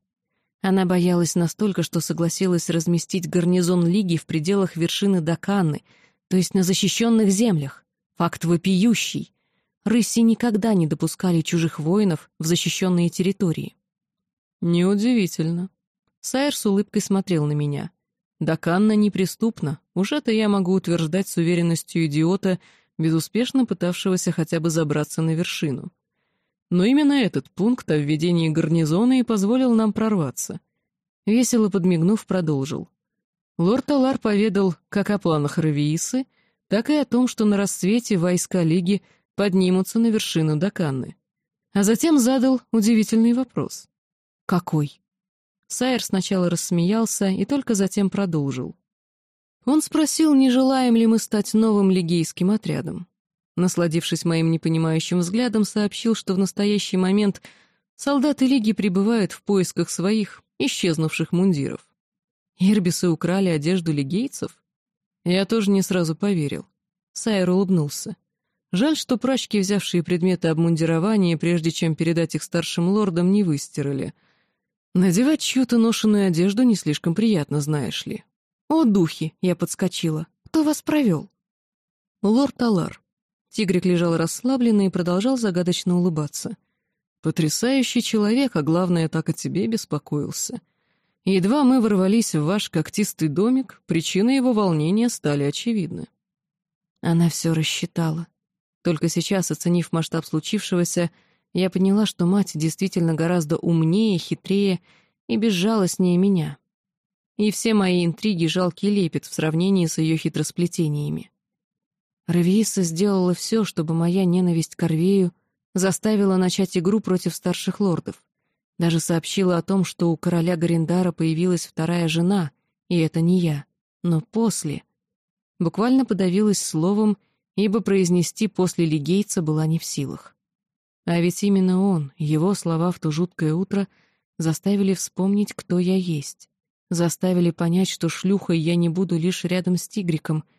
Она боялась настолько, что согласилась разместить гарнизон Лиги в пределах вершины Даканны, то есть на защищенных землях. Факт вопиющий. Рыси никогда не допускали чужих воинов в защищенные территории. Неудивительно. Сайр с улыбкой смотрел на меня. Даканна неприступна. Уж это я могу утверждать с уверенностью идиота, безуспешно пытавшегося хотя бы забраться на вершину. Но именно этот пункт о введении гарнизона и позволил нам прорваться. Весело подмигнув, продолжил. Лорд Алар поведал как о планах Равиисы, так и о том, что на рассвете войска Лиги поднимутся на вершину Даканны. А затем задал удивительный вопрос. «Какой?» Сайер сначала рассмеялся и только затем продолжил. Он спросил, не желаем ли мы стать новым лигейским отрядом. Насладившись моим непонимающим взглядом, сообщил, что в настоящий момент солдаты Лиги пребывают в поисках своих исчезнувших мундиров. Ирбисы украли одежду лигейцев? Я тоже не сразу поверил. Сайер улыбнулся. Жаль, что прачки, взявшие предметы обмундирования, прежде чем передать их старшим лордам, не выстирали. Надевать чью-то ношеную одежду не слишком приятно, знаешь ли. «О, духи!» — я подскочила. «Кто вас провел?» «Лорд Алар. Тигрик лежал расслабленно и продолжал загадочно улыбаться. «Потрясающий человек, а главное, так о тебе беспокоился. Едва мы ворвались в ваш когтистый домик, причины его волнения стали очевидны». Она все рассчитала. Только сейчас, оценив масштаб случившегося, я поняла, что мать действительно гораздо умнее, хитрее и безжалостнее меня. И все мои интриги жалкий лепет в сравнении с ее хитросплетениями. Равииса сделала все, чтобы моя ненависть к Орвею заставила начать игру против старших лордов. Даже сообщила о том, что у короля Гарендара появилась вторая жена, и это не я, но после. Буквально подавилась словом, ибо произнести после лигейца была не в силах. А ведь именно он, его слова в то жуткое утро, заставили вспомнить, кто я есть. Заставили понять, что шлюхой я не буду лишь рядом с тигриком —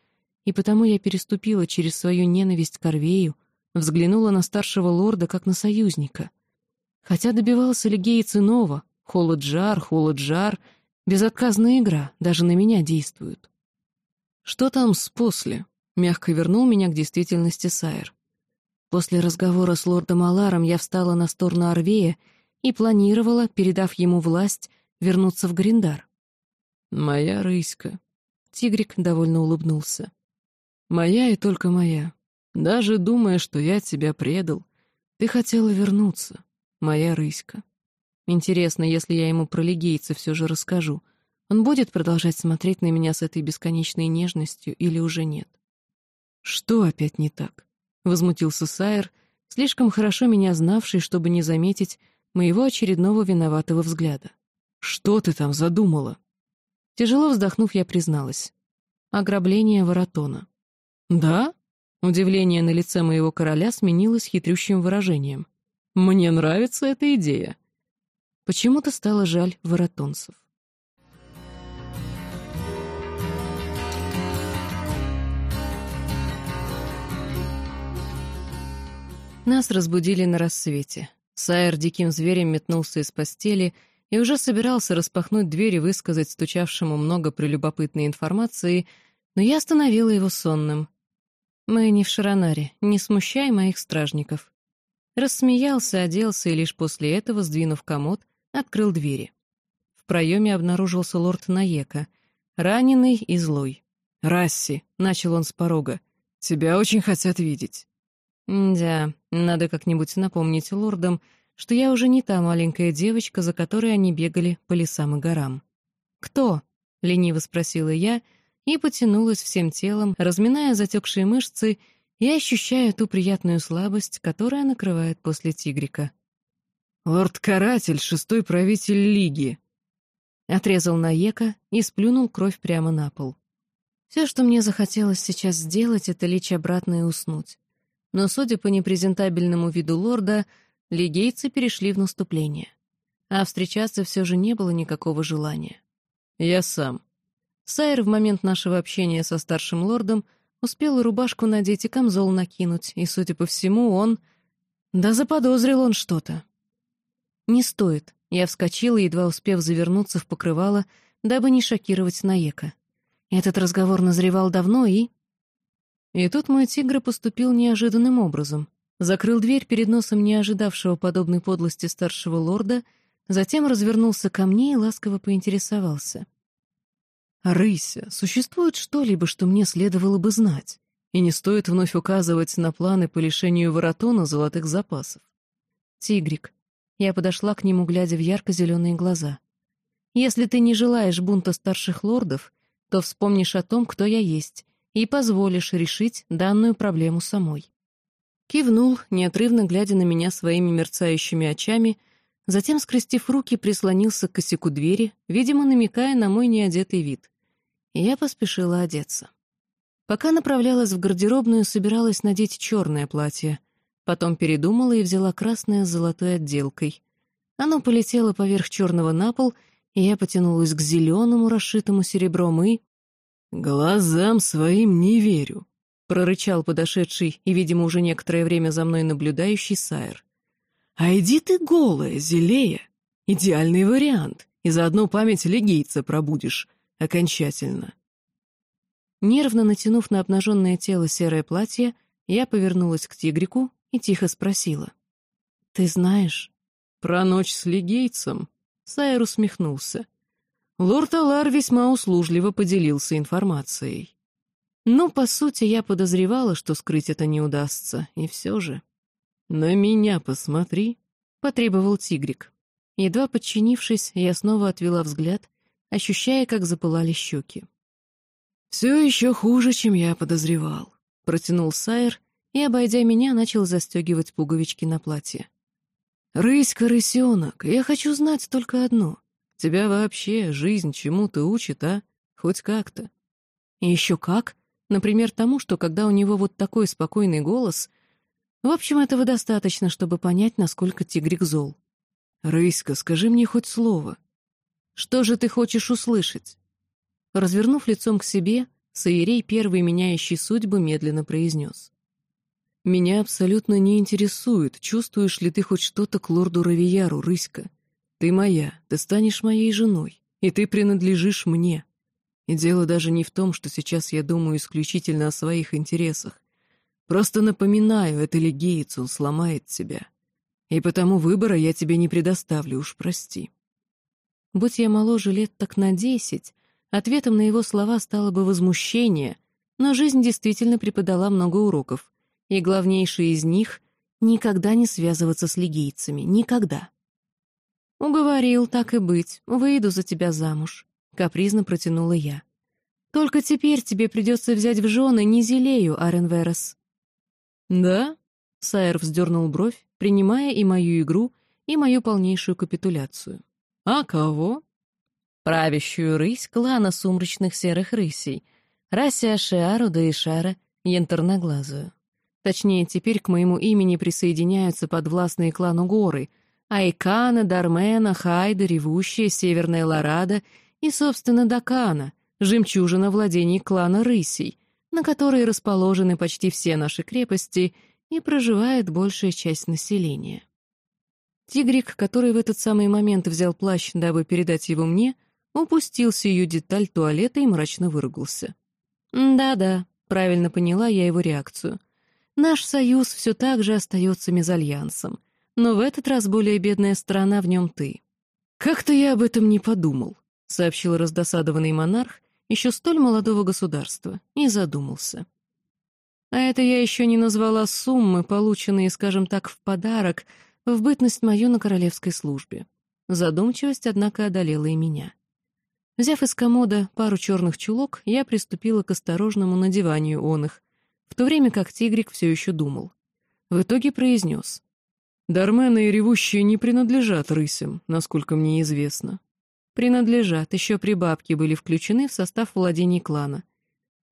и потому я переступила через свою ненависть к Орвею, взглянула на старшего лорда как на союзника. Хотя добивался Лигеец иного, холод-жар, холод-жар, безотказная игра, даже на меня действует. «Что там с после?» — мягко вернул меня к действительности Сайер. После разговора с лордом Аларом я встала на сторону Орвея и планировала, передав ему власть, вернуться в Гриндар. «Моя рыська», — Тигрик довольно улыбнулся. Моя и только моя. Даже думая, что я тебя предал, ты хотела вернуться, моя рыська. Интересно, если я ему про легейца все же расскажу, он будет продолжать смотреть на меня с этой бесконечной нежностью или уже нет? Что опять не так? Возмутился Сайер, слишком хорошо меня знавший, чтобы не заметить моего очередного виноватого взгляда. «Что ты там задумала?» Тяжело вздохнув, я призналась. Ограбление воротона. «Да?» Удивление на лице моего короля сменилось хитрющим выражением. «Мне нравится эта идея». Почему-то стало жаль воротонцев. Нас разбудили на рассвете. Сайер диким зверем метнулся из постели и уже собирался распахнуть дверь и высказать стучавшему много прелюбопытной информации, но я остановила его сонным. «Мы не в Шаронаре, не смущай моих стражников». Рассмеялся, оделся и лишь после этого, сдвинув комод, открыл двери. В проеме обнаружился лорд Наека, раненый и злой. «Расси», — начал он с порога, — «тебя очень хотят видеть». Да, надо как-нибудь напомнить лордам, что я уже не та маленькая девочка, за которой они бегали по лесам и горам. «Кто?» — лениво спросила я и потянулась всем телом, разминая затекшие мышцы и ощущая ту приятную слабость, которая накрывает после тигрика. «Лорд-каратель, шестой правитель Лиги!» Отрезал Наека и сплюнул кровь прямо на пол. Все, что мне захотелось сейчас сделать, это лечь обратно и уснуть но, судя по непрезентабельному виду лорда, лигейцы перешли в наступление. А встречаться все же не было никакого желания. «Я сам». Сайр в момент нашего общения со старшим лордом успел рубашку надеть и камзол накинуть, и, судя по всему, он... Да заподозрил он что-то. «Не стоит», — я вскочила, едва успев завернуться в покрывало, дабы не шокировать Наека. Этот разговор назревал давно и... И тут мой тигр поступил неожиданным образом. Закрыл дверь перед носом не ожидавшего подобной подлости старшего лорда, затем развернулся ко мне и ласково поинтересовался. «Рыся, существует что-либо, что мне следовало бы знать? И не стоит вновь указывать на планы по лишению воротона золотых запасов?» «Тигрик». Я подошла к нему, глядя в ярко-зеленые глаза. «Если ты не желаешь бунта старших лордов, то вспомнишь о том, кто я есть, и позволишь решить данную проблему самой. Кивнул, неотрывно глядя на меня своими мерцающими очами, затем, скрестив руки, прислонился к косяку двери, видимо, намекая на мой неодетый вид. Я поспешила одеться. Пока направлялась в гардеробную, собиралась надеть черное платье. Потом передумала и взяла красное с золотой отделкой. Оно полетело поверх черного на пол, и я потянулась к зеленому, расшитому серебром, и... «Глазам своим не верю», — прорычал подошедший и, видимо, уже некоторое время за мной наблюдающий Сайр. «А иди ты голая, зелея. Идеальный вариант, и заодно память легийца пробудешь окончательно». Нервно натянув на обнаженное тело серое платье, я повернулась к тигрику и тихо спросила. «Ты знаешь?» «Про ночь с легейцем?» Сайр усмехнулся. Лорд Алар весьма услужливо поделился информацией. Но, по сути, я подозревала, что скрыть это не удастся, и все же. «На меня посмотри», — потребовал тигрик. Едва подчинившись, я снова отвела взгляд, ощущая, как запылали щеки. «Все еще хуже, чем я подозревал», — протянул Сайер и, обойдя меня, начал застегивать пуговички на платье. «Рыська, рысенок, я хочу знать только одно. Тебя вообще жизнь чему-то учит, а? Хоть как-то. Еще как. Например, тому, что когда у него вот такой спокойный голос... В общем, этого достаточно, чтобы понять, насколько тигрик зол. «Рыська, скажи мне хоть слово». «Что же ты хочешь услышать?» Развернув лицом к себе, Саирей, первый меняющий судьбы, медленно произнес. «Меня абсолютно не интересует, чувствуешь ли ты хоть что-то к лорду Равияру, Рыська. Ты моя, ты станешь моей женой, и ты принадлежишь мне. И дело даже не в том, что сейчас я думаю исключительно о своих интересах. Просто напоминаю, это легеец, он сломает тебя. И потому выбора я тебе не предоставлю, уж прости. Будь я моложе лет так на десять, ответом на его слова стало бы возмущение, но жизнь действительно преподала много уроков, и главнейший из них — никогда не связываться с легейцами, никогда. «Уговорил, так и быть, выйду за тебя замуж», — капризно протянула я. «Только теперь тебе придется взять в жены не Зелею, Аренверос». «Да?» Сайер вздернул бровь, принимая и мою игру, и мою полнейшую капитуляцию. «А кого?» «Правящую рысь клана сумрачных серых рысей, Расия Шиару да Ишара, янтарноглазую. Точнее, теперь к моему имени присоединяются подвластные клану горы — Айкана, Дармена, Хайда, Ревущая, Северная Лорада и, собственно, Дакана, жемчужина владений клана Рысей, на которой расположены почти все наши крепости и проживает большая часть населения. Тигрик, который в этот самый момент взял плащ, дабы передать его мне, упустил сию деталь туалета и мрачно выругался. «Да-да», — правильно поняла я его реакцию. «Наш союз все так же остается мезальянсом, но в этот раз более бедная сторона в нем ты». «Как-то я об этом не подумал», — сообщил раздосадованный монарх еще столь молодого государства, и задумался. А это я еще не назвала суммы, полученные, скажем так, в подарок, в бытность мою на королевской службе. Задумчивость, однако, одолела и меня. Взяв из комода пару черных чулок, я приступила к осторожному надеванию он их, в то время как тигрик все еще думал. В итоге произнес. «Дармены и ревущие не принадлежат рысям, насколько мне известно». «Принадлежат, еще прибабки были включены в состав владений клана.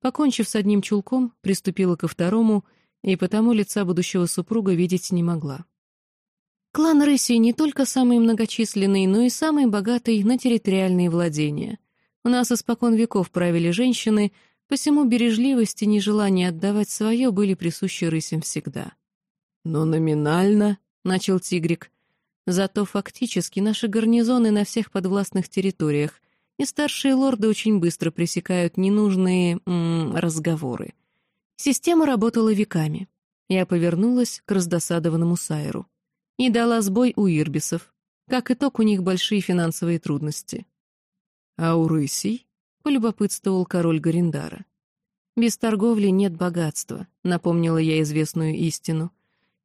Покончив с одним чулком, приступила ко второму, и потому лица будущего супруга видеть не могла. Клан Рыси не только самый многочисленный, но и самый богатый на территориальные владения. У нас испокон веков правили женщины, посему бережливость и нежелание отдавать свое были присущи рысям всегда. «Но номинально», — начал Тигрик, — «зато фактически наши гарнизоны на всех подвластных территориях, и старшие лорды очень быстро пресекают ненужные м -м, разговоры. Система работала веками. Я повернулась к раздосадованному Сайру. И дала сбой у ирбисов. Как итог, у них большие финансовые трудности. «А у рысей?» — полюбопытствовал король Гариндара. «Без торговли нет богатства», — напомнила я известную истину.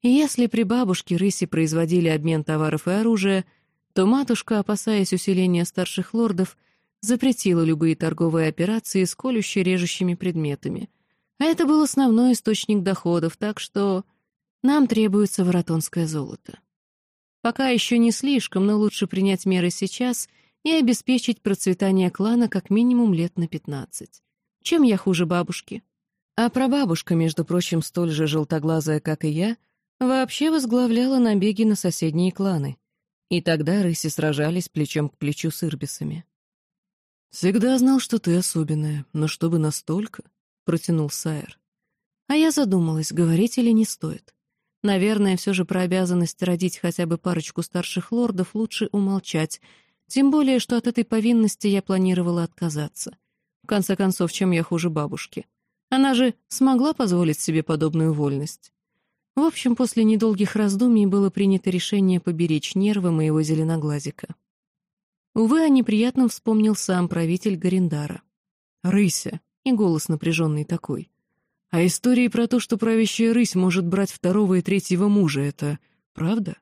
И если при бабушке рыси производили обмен товаров и оружия, то матушка, опасаясь усиления старших лордов, запретила любые торговые операции с колюще-режущими предметами. А это был основной источник доходов, так что нам требуется воротонское золото. Пока еще не слишком, но лучше принять меры сейчас и обеспечить процветание клана как минимум лет на пятнадцать. Чем я хуже бабушки? А прабабушка, между прочим, столь же желтоглазая, как и я, вообще возглавляла набеги на соседние кланы. И тогда рыси сражались плечом к плечу с ирбисами. «Всегда знал, что ты особенная, но чтобы настолько...» — протянул Сайер. А я задумалась, говорить или не стоит. Наверное, все же про обязанность родить хотя бы парочку старших лордов лучше умолчать, тем более, что от этой повинности я планировала отказаться. В конце концов, чем я хуже бабушки? Она же смогла позволить себе подобную вольность. В общем, после недолгих раздумий было принято решение поберечь нервы моего зеленоглазика. Увы, о неприятном вспомнил сам правитель Гариндара. «Рыся!» — и голос напряженный такой. «А истории про то, что правящая рысь может брать второго и третьего мужа, это правда?»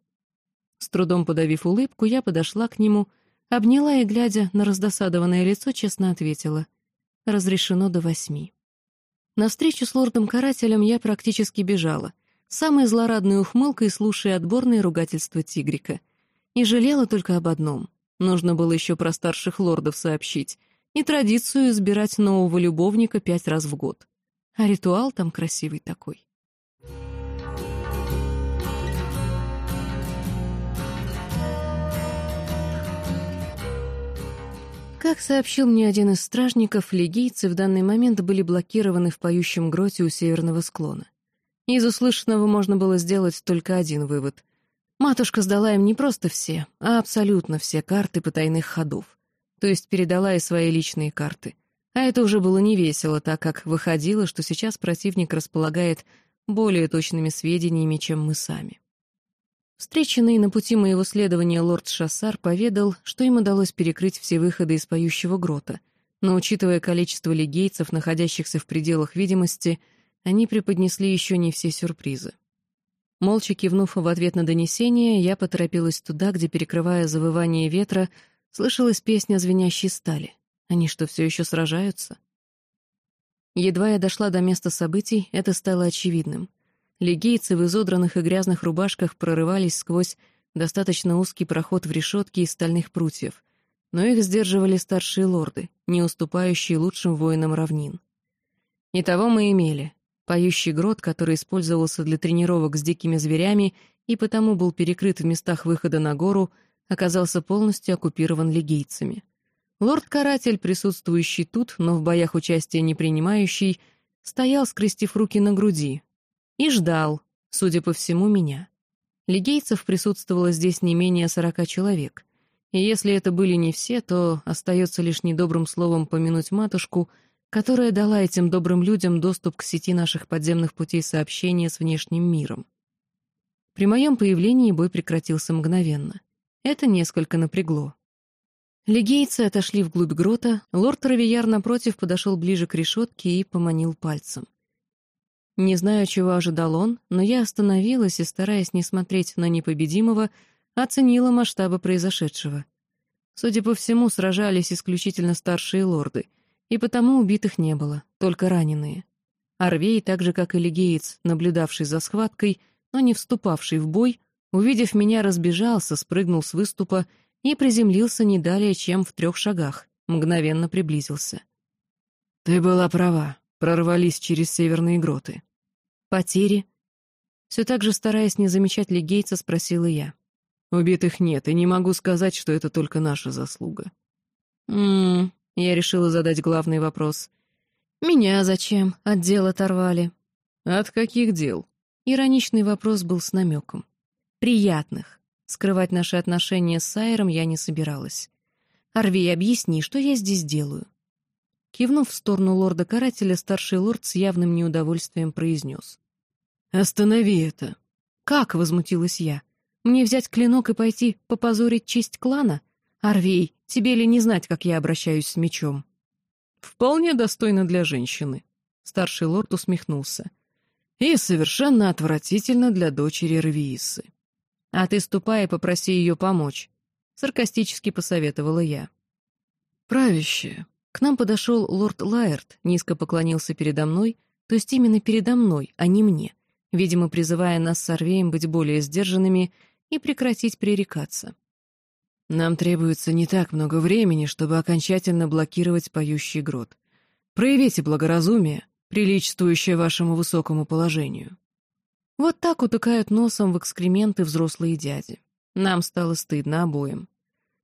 С трудом подавив улыбку, я подошла к нему, обняла и, глядя на раздосадованное лицо, честно ответила. «Разрешено до восьми». На встречу с лордом-карателем я практически бежала, самой злорадной ухмылкой слушая отборные ругательства тигрика. И жалела только об одном — Нужно было еще про старших лордов сообщить и традицию избирать нового любовника пять раз в год. А ритуал там красивый такой. Как сообщил мне один из стражников, легийцы в данный момент были блокированы в поющем гроте у северного склона. Из услышанного можно было сделать только один вывод — Матушка сдала им не просто все, а абсолютно все карты потайных ходов. То есть передала и свои личные карты. А это уже было невесело, так как выходило, что сейчас противник располагает более точными сведениями, чем мы сами. Встреченный на пути моего следования лорд Шассар поведал, что им удалось перекрыть все выходы из поющего грота, но, учитывая количество легейцев, находящихся в пределах видимости, они преподнесли еще не все сюрпризы. Молча кивнув в ответ на донесение, я поторопилась туда, где, перекрывая завывание ветра, слышалась песня звенящей стали. Они что, все еще сражаются? Едва я дошла до места событий, это стало очевидным. легийцы в изодранных и грязных рубашках прорывались сквозь достаточно узкий проход в решетке из стальных прутьев, но их сдерживали старшие лорды, не уступающие лучшим воинам равнин. И того мы имели. Поющий грот, который использовался для тренировок с дикими зверями и потому был перекрыт в местах выхода на гору, оказался полностью оккупирован легийцами. Лорд-каратель, присутствующий тут, но в боях участия не принимающий, стоял, скрестив руки на груди, и ждал, судя по всему, меня. Легейцев присутствовало здесь не менее сорока человек, и если это были не все, то остается лишь недобрым словом помянуть матушку, которая дала этим добрым людям доступ к сети наших подземных путей сообщения с внешним миром. При моем появлении бой прекратился мгновенно. Это несколько напрягло. Легейцы отошли вглубь грота, лорд Равияр напротив подошел ближе к решетке и поманил пальцем. Не знаю, чего ожидал он, но я остановилась и, стараясь не смотреть на непобедимого, оценила масштабы произошедшего. Судя по всему, сражались исключительно старшие лорды, и потому убитых не было, только раненые. Арвей, так же как и легеец, наблюдавший за схваткой, но не вступавший в бой, увидев меня, разбежался, спрыгнул с выступа и приземлился не далее, чем в трех шагах, мгновенно приблизился. «Ты была права, прорвались через северные гроты». «Потери?» Все так же, стараясь не замечать Легейца, спросила я. «Убитых нет, и не могу сказать, что это только наша заслуга». «М-м-м», я решила задать главный вопрос. «Меня зачем? От дел оторвали». «От каких дел?» Ироничный вопрос был с намеком. «Приятных. Скрывать наши отношения с Сайером я не собиралась. «Арвей, объясни, что я здесь делаю?» Кивнув в сторону лорда-карателя, старший лорд с явным неудовольствием произнес. «Останови это!» «Как?» — возмутилась я. «Мне взять клинок и пойти попозорить честь клана? Арвей, тебе ли не знать, как я обращаюсь с мечом?» «Вполне достойно для женщины», — старший лорд усмехнулся. «И совершенно отвратительно для дочери Равиисы. «А ты ступай и попроси ее помочь», — саркастически посоветовала я. «Правящая». К нам подошел лорд Лайерт, низко поклонился передо мной, то есть именно передо мной, а не мне, видимо, призывая нас с Орвеем быть более сдержанными и прекратить пререкаться. «Нам требуется не так много времени, чтобы окончательно блокировать поющий грот. Проявите благоразумие, приличествующее вашему высокому положению». Вот так утыкают носом в экскременты взрослые дяди. Нам стало стыдно обоим.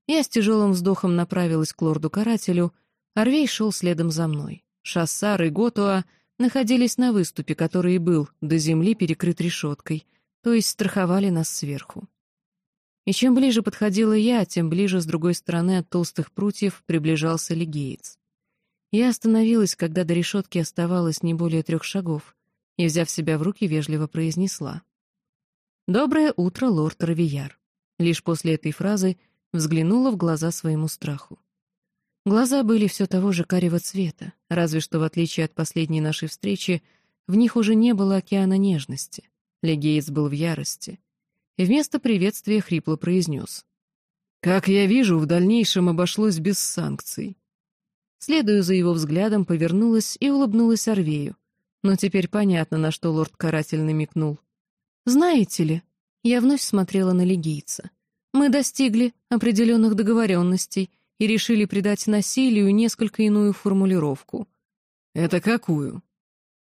Я с тяжелым вздохом направилась к лорду-карателю, Арвей шел следом за мной. Шассар и Готуа находились на выступе, который и был до земли перекрыт решеткой, то есть страховали нас сверху. И чем ближе подходила я, тем ближе с другой стороны от толстых прутьев приближался легеец. Я остановилась, когда до решетки оставалось не более трех шагов, и, взяв себя в руки, вежливо произнесла. «Доброе утро, лорд Равияр». Лишь после этой фразы взглянула в глаза своему страху. Глаза были все того же карего цвета, разве что, в отличие от последней нашей встречи, в них уже не было океана нежности. Легеец был в ярости. И вместо приветствия хрипло произнес. «Как я вижу, в дальнейшем обошлось без санкций». Следуя за его взглядом, повернулась и улыбнулась Орвею, но теперь понятно, на что лорд-каратель намекнул. «Знаете ли, я вновь смотрела на легийца. Мы достигли определенных договоренностей и решили придать насилию несколько иную формулировку». «Это какую?»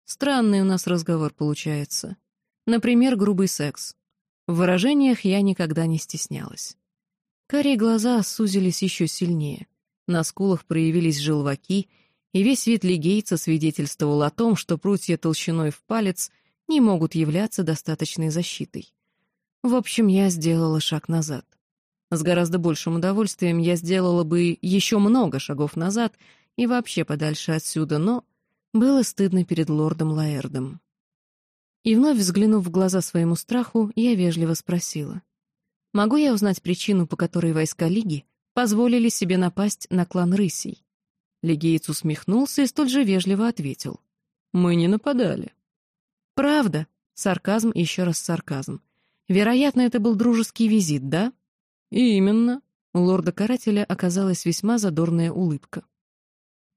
Странный у нас разговор получается. Например, грубый секс. В выражениях я никогда не стеснялась. Карие глаза сузились еще сильнее. На скулах проявились желваки, и весь вид лигейца свидетельствовал о том, что прутья толщиной в палец не могут являться достаточной защитой. В общем, я сделала шаг назад. С гораздо большим удовольствием я сделала бы еще много шагов назад и вообще подальше отсюда, но было стыдно перед лордом Лаэрдом. И вновь взглянув в глаза своему страху, я вежливо спросила. «Могу я узнать причину, по которой войска Лиги позволили себе напасть на клан Рысей?» Легеец усмехнулся и столь же вежливо ответил. «Мы не нападали». «Правда?» — сарказм и еще раз сарказм. «Вероятно, это был дружеский визит, да?» «Именно». У лорда-карателя оказалась весьма задорная улыбка.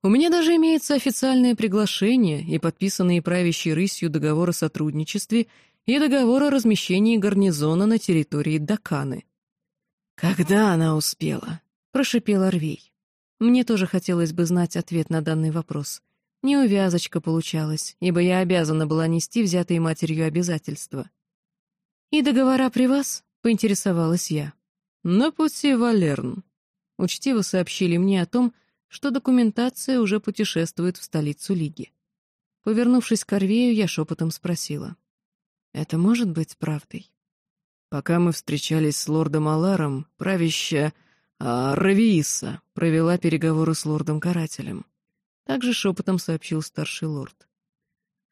«У меня даже имеется официальное приглашение и подписанные правящей рысью договор о сотрудничестве и договор о размещении гарнизона на территории Даканы. «Когда она успела?» — прошипел Орвей. Мне тоже хотелось бы знать ответ на данный вопрос. Неувязочка получалась, ибо я обязана была нести взятые матерью обязательства. «И договора при вас?» — поинтересовалась я. «На пути Валерн», — учтиво сообщили мне о том, что документация уже путешествует в столицу Лиги. Повернувшись к Орвею, я шепотом спросила. «Это может быть правдой?» Пока мы встречались с лордом Аларом, правящая а, Равииса провела переговоры с лордом-карателем. Также шепотом сообщил старший лорд.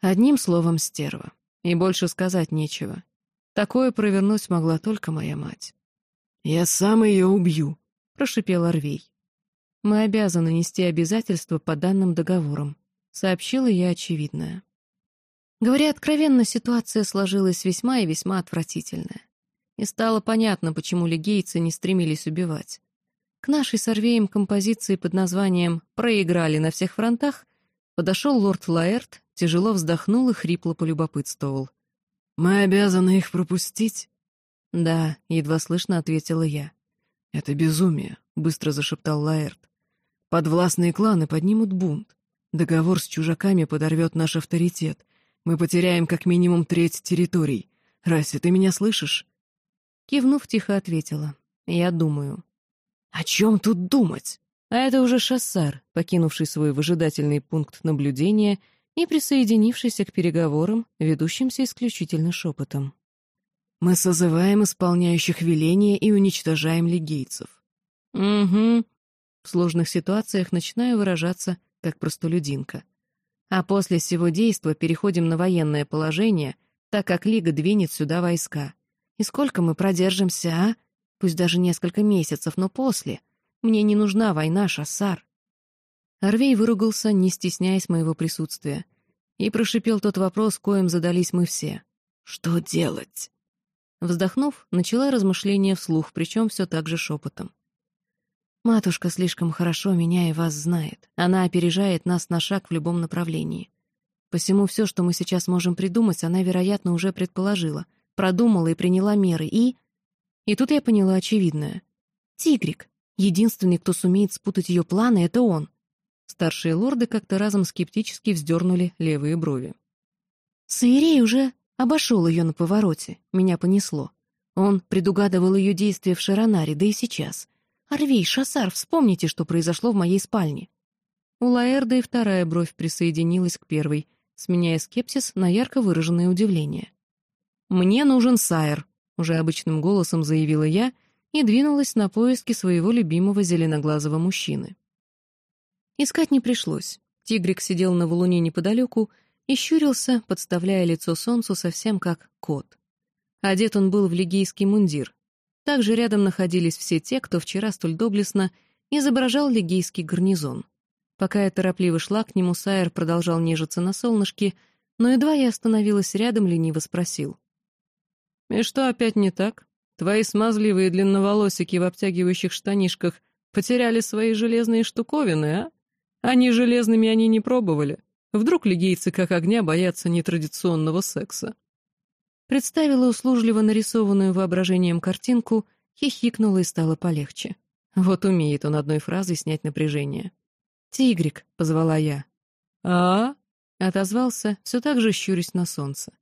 Одним словом, стерва. И больше сказать нечего. Такое провернуть могла только моя мать. «Я сам ее убью», — прошипел Орвей. «Мы обязаны нести обязательства по данным договорам», — сообщила я очевидное. Говоря откровенно, ситуация сложилась весьма и весьма отвратительная. И стало понятно, почему лигейцы не стремились убивать. К нашей с Орвеем композиции под названием «Проиграли на всех фронтах» подошел лорд Лаэрт, тяжело вздохнул и хрипло полюбопытствовал. «Мы обязаны их пропустить?» «Да», — едва слышно ответила я. «Это безумие», — быстро зашептал Лаэрт. «Подвластные кланы поднимут бунт. Договор с чужаками подорвет наш авторитет. Мы потеряем как минимум треть территорий. Расси, ты меня слышишь?» Кивнув, тихо ответила. «Я думаю». «О чем тут думать?» А это уже Шассар, покинувший свой выжидательный пункт наблюдения и присоединившийся к переговорам, ведущимся исключительно шепотом. Мы созываем исполняющих веления и уничтожаем легейцев. Угу. Сложных ситуациях начинаю выражаться как простолюдинка. А после всего действа переходим на военное положение, так как Лига двинет сюда войска. И сколько мы продержимся, а? Пусть даже несколько месяцев, но после. Мне не нужна война, Шассар. Орвей выругался, не стесняясь моего присутствия. И прошипел тот вопрос, коим задались мы все. «Что делать?» Вздохнув, начала размышления вслух, причем все так же шепотом. «Матушка слишком хорошо меня и вас знает. Она опережает нас на шаг в любом направлении. Посему все, что мы сейчас можем придумать, она, вероятно, уже предположила, продумала и приняла меры, и...» И тут я поняла очевидное. «Тигрик. Единственный, кто сумеет спутать ее планы, — это он». Старшие лорды как-то разом скептически вздернули левые брови. «Саирей уже Обошел ее на повороте, меня понесло. Он предугадывал ее действия в Шаронаре, да и сейчас. «Орвей, Шасар, вспомните, что произошло в моей спальне». У Лаэрда и вторая бровь присоединилась к первой, сменяя скепсис на ярко выраженное удивление. «Мне нужен Сайер», — уже обычным голосом заявила я и двинулась на поиски своего любимого зеленоглазого мужчины. Искать не пришлось. Тигрик сидел на валуне неподалеку и щурился, подставляя лицо солнцу совсем как кот. Одет он был в лигийский мундир. Также рядом находились все те, кто вчера столь доблестно изображал лигийский гарнизон. Пока я торопливо шла к нему, Сайер продолжал нежиться на солнышке, но едва я остановилась рядом, лениво спросил. «И что опять не так? Твои смазливые длинноволосики в обтягивающих штанишках потеряли свои железные штуковины, а? Они железными они не пробовали. Вдруг лигейцы как огня боятся нетрадиционного секса. Представила услужливо нарисованную воображением картинку, хихикнула и стало полегче. Вот умеет он одной фразой снять напряжение. «Тигрик», — позвала я. «А?» — отозвался, все так же щурясь на солнце.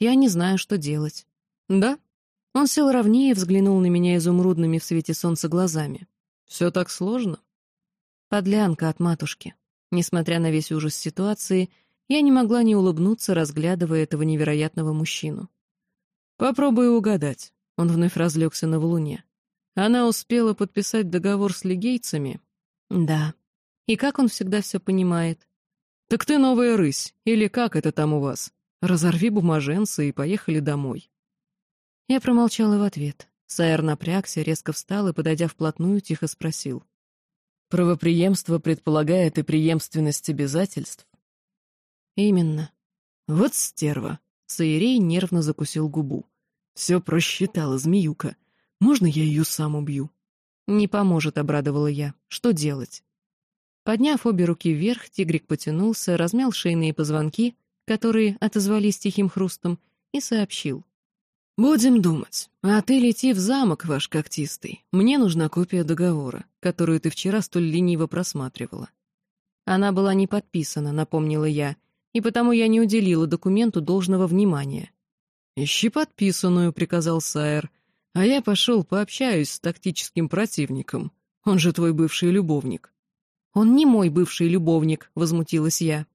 «Я не знаю, что делать». «Да?» Он сел ровнее и взглянул на меня изумрудными в свете солнца глазами. «Все так сложно?» «Подлянка от матушки», Несмотря на весь ужас ситуации, я не могла не улыбнуться, разглядывая этого невероятного мужчину. «Попробуй угадать», — он вновь разлегся на валуне. «Она успела подписать договор с легейцами?» «Да. И как он всегда все понимает?» «Так ты новая рысь, или как это там у вас? Разорви бумаженцы и поехали домой». Я промолчала в ответ. Сайер напрягся, резко встал и, подойдя вплотную, тихо спросил. Правоприемство предполагает и преемственность обязательств. Именно. Вот стерва. Саирей нервно закусил губу. Все просчитала змеюка. Можно я ее сам убью? Не поможет, обрадовала я. Что делать? Подняв обе руки вверх, тигрик потянулся, размял шейные позвонки, которые отозвались тихим хрустом, и сообщил. «Будем думать. А ты лети в замок, ваш когтистый. Мне нужна копия договора, которую ты вчера столь лениво просматривала». Она была не подписана, напомнила я, и потому я не уделила документу должного внимания. «Ищи подписанную», — приказал Сайер, «а я пошел пообщаюсь с тактическим противником. Он же твой бывший любовник». «Он не мой бывший любовник», — возмутилась я.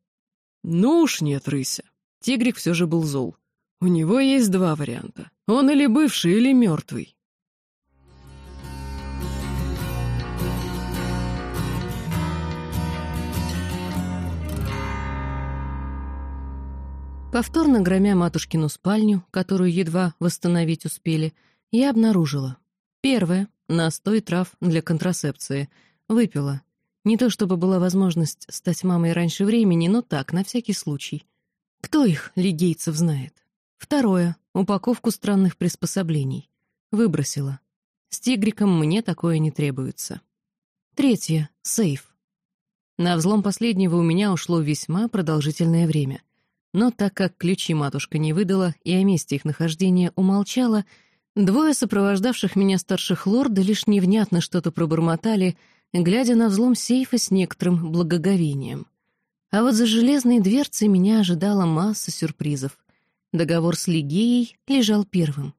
«Ну уж нет, рыся». Тигрик все же был зол. «У него есть два варианта. Он или бывший, или мертвый. Повторно громя матушкину спальню, которую едва восстановить успели, я обнаружила. Первое — настой трав для контрацепции. Выпила. Не то чтобы была возможность стать мамой раньше времени, но так, на всякий случай. Кто их, лигейцев, знает? Второе — упаковку странных приспособлений. Выбросила. С тигриком мне такое не требуется. Третье — сейф. На взлом последнего у меня ушло весьма продолжительное время — но так как ключи матушка не выдала и о месте их нахождения умолчала, двое сопровождавших меня старших лорда лишь невнятно что-то пробормотали, глядя на взлом сейфа с некоторым благоговением. А вот за железной дверцей меня ожидала масса сюрпризов. Договор с Лигеей лежал первым.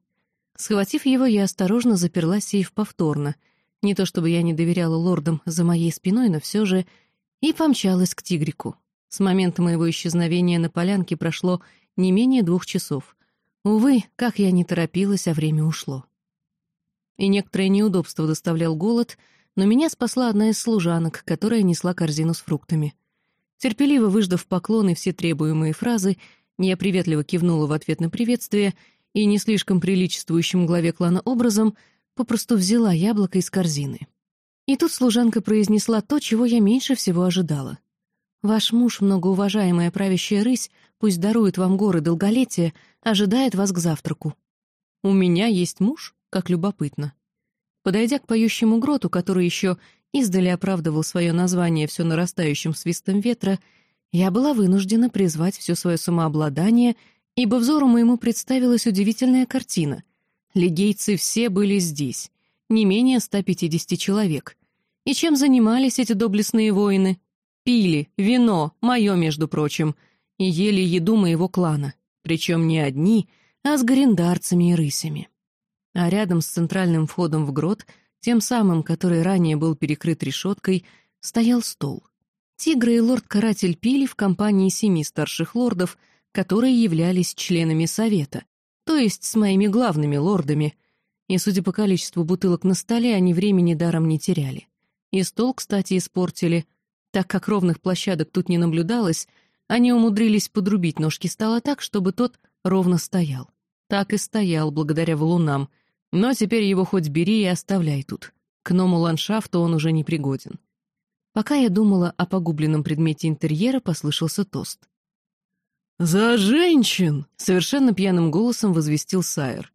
Схватив его, я осторожно заперла сейф повторно. Не то чтобы я не доверяла лордам за моей спиной, но все же... И помчалась к тигрику. С момента моего исчезновения на полянке прошло не менее двух часов. Увы, как я не торопилась, а время ушло. И некоторое неудобство доставлял голод, но меня спасла одна из служанок, которая несла корзину с фруктами. Терпеливо выждав поклон и все требуемые фразы, я приветливо кивнула в ответ на приветствие и не слишком приличествующим главе клана образом попросту взяла яблоко из корзины. И тут служанка произнесла то, чего я меньше всего ожидала. Ваш муж, многоуважаемая правящая рысь, пусть дарует вам горы долголетия, ожидает вас к завтраку. У меня есть муж? Как любопытно. Подойдя к поющему гроту, который еще издали оправдывал свое название все нарастающим свистом ветра, я была вынуждена призвать все свое самообладание, ибо взору моему представилась удивительная картина. Легейцы все были здесь, не менее 150 человек. И чем занимались эти доблестные воины? Пили, вино, мое, между прочим, и ели еду моего клана, причем не одни, а с гриндарцами и рысями. А рядом с центральным входом в грот, тем самым, который ранее был перекрыт решеткой, стоял стол. Тигры и лорд-каратель пили в компании семи старших лордов, которые являлись членами совета, то есть с моими главными лордами, и, судя по количеству бутылок на столе, они времени даром не теряли. И стол, кстати, испортили, так как ровных площадок тут не наблюдалось, они умудрились подрубить ножки стола так, чтобы тот ровно стоял. Так и стоял, благодаря валунам, но теперь его хоть бери и оставляй тут. К новому ландшафту он уже не пригоден. Пока я думала о погубленном предмете интерьера, послышался тост. «За женщин!» — совершенно пьяным голосом возвестил Сайер.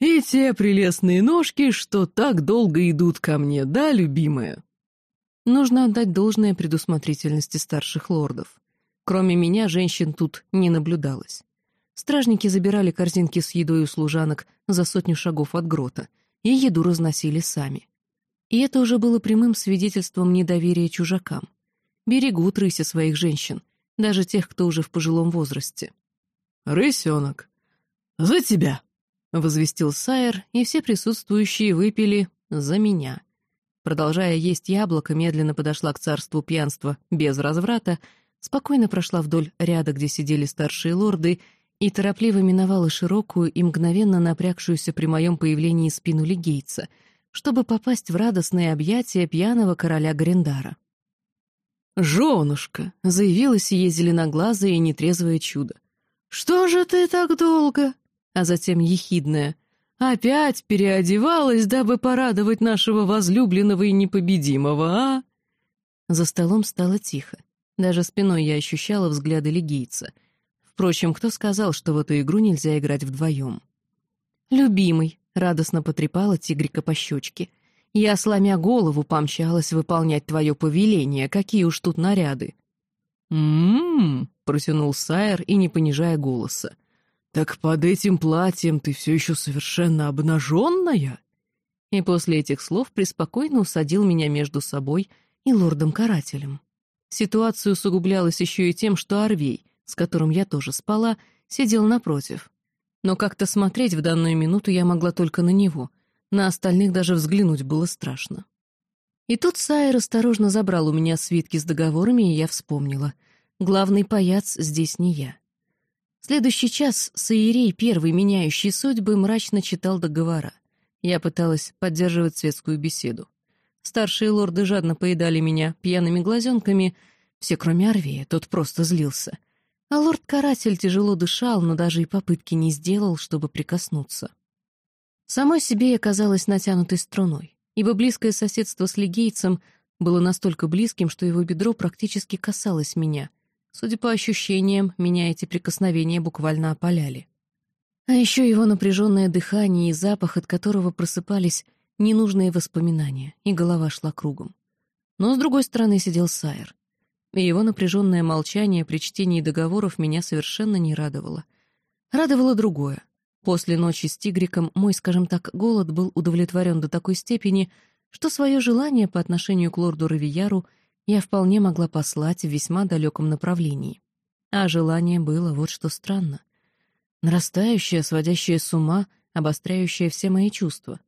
«И те прелестные ножки, что так долго идут ко мне, да, любимая?» Нужно отдать должное предусмотрительности старших лордов. Кроме меня, женщин тут не наблюдалось. Стражники забирали корзинки с едой у служанок за сотню шагов от грота, и еду разносили сами. И это уже было прямым свидетельством недоверия чужакам. Берегут рыси своих женщин, даже тех, кто уже в пожилом возрасте. «Рысенок, за тебя!» — возвестил Сайер, и все присутствующие выпили за меня — Продолжая есть яблоко, медленно подошла к царству пьянства без разврата, спокойно прошла вдоль ряда, где сидели старшие лорды, и торопливо миновала широкую и мгновенно напрягшуюся при моем появлении спину Лигейца, чтобы попасть в радостные объятия пьяного короля Грендара. «Женушка!» — заявила сие зеленоглазое и нетрезвое чудо. «Что же ты так долго?» А затем ехидная — Опять переодевалась, дабы порадовать нашего возлюбленного и непобедимого, а?» За столом стало тихо. Даже спиной я ощущала взгляды легийца. Впрочем, кто сказал, что в эту игру нельзя играть вдвоем? «Любимый», — радостно потрепала тигрика по щечке. «Я, сломя голову, помчалась выполнять твое повеление. Какие уж тут наряды!» «М-м-м», протянул Сайер и не понижая голоса. «Так под этим платьем ты все еще совершенно обнаженная?» И после этих слов преспокойно усадил меня между собой и лордом-карателем. Ситуация усугублялась еще и тем, что Арвей, с которым я тоже спала, сидел напротив. Но как-то смотреть в данную минуту я могла только на него. На остальных даже взглянуть было страшно. И тут Сайер осторожно забрал у меня свитки с договорами, и я вспомнила. Главный паяц здесь не я. Следующий час Саирей, первый меняющий судьбы, мрачно читал договора. Я пыталась поддерживать светскую беседу. Старшие лорды жадно поедали меня пьяными глазенками, все кроме Арвея, тот просто злился. А лорд-каратель тяжело дышал, но даже и попытки не сделал, чтобы прикоснуться. Самой себе я казалась натянутой струной, ибо близкое соседство с легейцем было настолько близким, что его бедро практически касалось меня. Судя по ощущениям, меня эти прикосновения буквально опаляли. А еще его напряженное дыхание и запах, от которого просыпались ненужные воспоминания, и голова шла кругом. Но с другой стороны сидел Сайер. И его напряженное молчание при чтении договоров меня совершенно не радовало. Радовало другое. После ночи с тигриком мой, скажем так, голод был удовлетворен до такой степени, что свое желание по отношению к лорду Равияру я вполне могла послать в весьма далеком направлении. А желание было вот что странно. Нарастающее, сводящее с ума, обостряющее все мои чувства.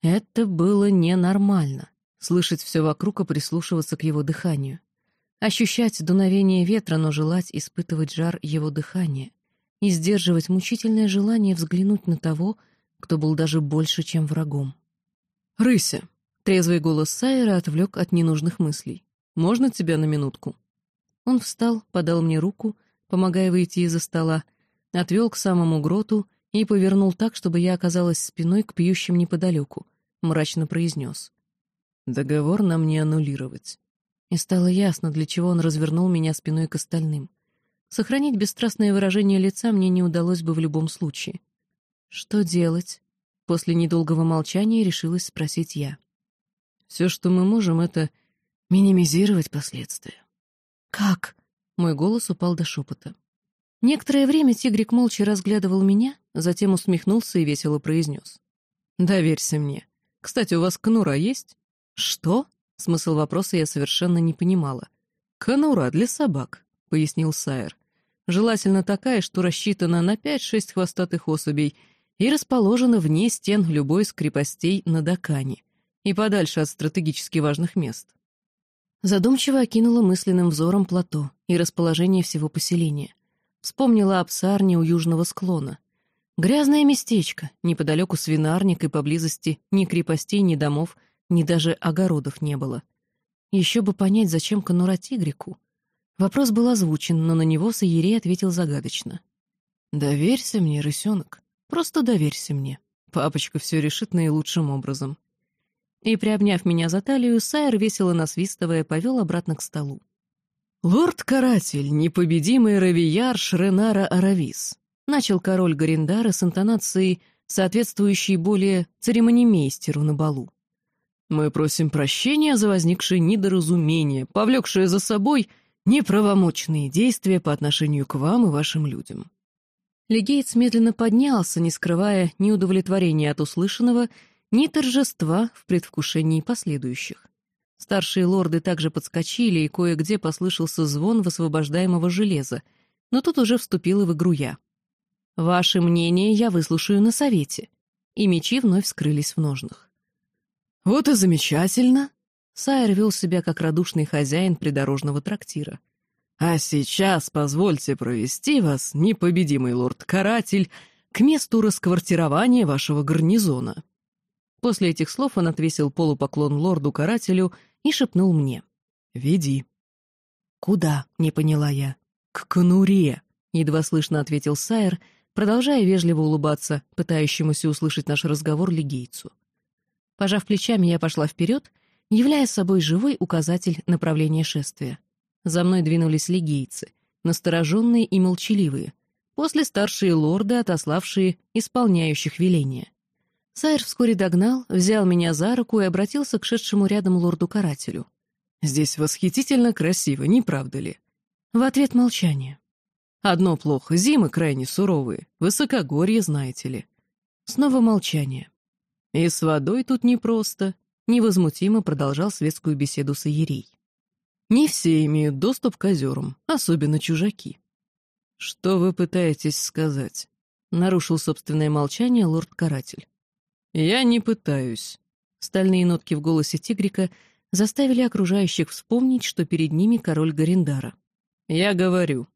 Это было ненормально — слышать все вокруг и прислушиваться к его дыханию. Ощущать дуновение ветра, но желать испытывать жар его дыхания и сдерживать мучительное желание взглянуть на того, кто был даже больше, чем врагом. «Рыся!» — трезвый голос Сайера отвлек от ненужных мыслей. «Можно тебя на минутку?» Он встал, подал мне руку, помогая выйти из-за стола, отвел к самому гроту и повернул так, чтобы я оказалась спиной к пьющим неподалеку, мрачно произнес. «Договор нам не аннулировать». И стало ясно, для чего он развернул меня спиной к остальным. Сохранить бесстрастное выражение лица мне не удалось бы в любом случае. «Что делать?» После недолгого молчания решилась спросить я. «Все, что мы можем, это минимизировать последствия». «Как?» — мой голос упал до шепота. Некоторое время тигрик молча разглядывал меня, затем усмехнулся и весело произнес. «Доверься мне. Кстати, у вас конура есть?» «Что?» — смысл вопроса я совершенно не понимала. «Конура для собак», — пояснил Сайер. «Желательно такая, что рассчитана на пять-шесть хвостатых особей и расположена вне стен любой из крепостей на Дакане и подальше от стратегически важных мест». Задумчиво окинула мысленным взором плато и расположение всего поселения. Вспомнила об сарне у южного склона. Грязное местечко, неподалеку свинарник и поблизости ни крепостей, ни домов, ни даже огородов не было. Еще бы понять, зачем конура тигрику. Вопрос был озвучен, но на него Саерей ответил загадочно. «Доверься мне, рысенок, просто доверься мне. Папочка все решит наилучшим образом». И, приобняв меня за талию, Сайер, весело насвистывая, повел обратно к столу. «Лорд-каратель, непобедимый равияр Шренара Аравис», начал король Гариндара с интонацией, соответствующей более церемонимейстеру на балу. «Мы просим прощения за возникшее недоразумение, повлекшее за собой неправомочные действия по отношению к вам и вашим людям». Легейтс медленно поднялся, не скрывая ни удовлетворения от услышанного, ни торжества в предвкушении последующих. Старшие лорды также подскочили, и кое-где послышался звон высвобождаемого железа, но тут уже вступила в игру я. «Ваше мнение я выслушаю на совете», и мечи вновь скрылись в ножнах. «Вот и замечательно!» Сайер вел себя как радушный хозяин придорожного трактира. «А сейчас позвольте провести вас, непобедимый лорд-каратель, к месту расквартирования вашего гарнизона». После этих слов он отвесил полупоклон лорду-карателю и шепнул мне. «Веди». «Куда?» — не поняла я. «К конуре», — едва слышно ответил Сайер, продолжая вежливо улыбаться, пытающемуся услышать наш разговор лигейцу. Пожав плечами, я пошла вперед, являя собой живой указатель направления шествия. За мной двинулись лигейцы, настороженные и молчаливые, после старшие лорды, отославшие исполняющих веления. Сайр вскоре догнал, взял меня за руку и обратился к шедшему рядом лорду-карателю. «Здесь восхитительно красиво, не правда ли?» В ответ молчание. Одно плохо, зимы крайне суровые, высокогорье, знаете ли. Снова молчание. И с водой тут непросто, невозмутимо продолжал светскую беседу с Иерей. Не все имеют доступ к озерам, особенно чужаки. Что вы пытаетесь сказать? Нарушил собственное молчание лорд-каратель. Я не пытаюсь. Стальные нотки в голосе тигрика заставили окружающих вспомнить, что перед ними король Гарендара. Я говорю,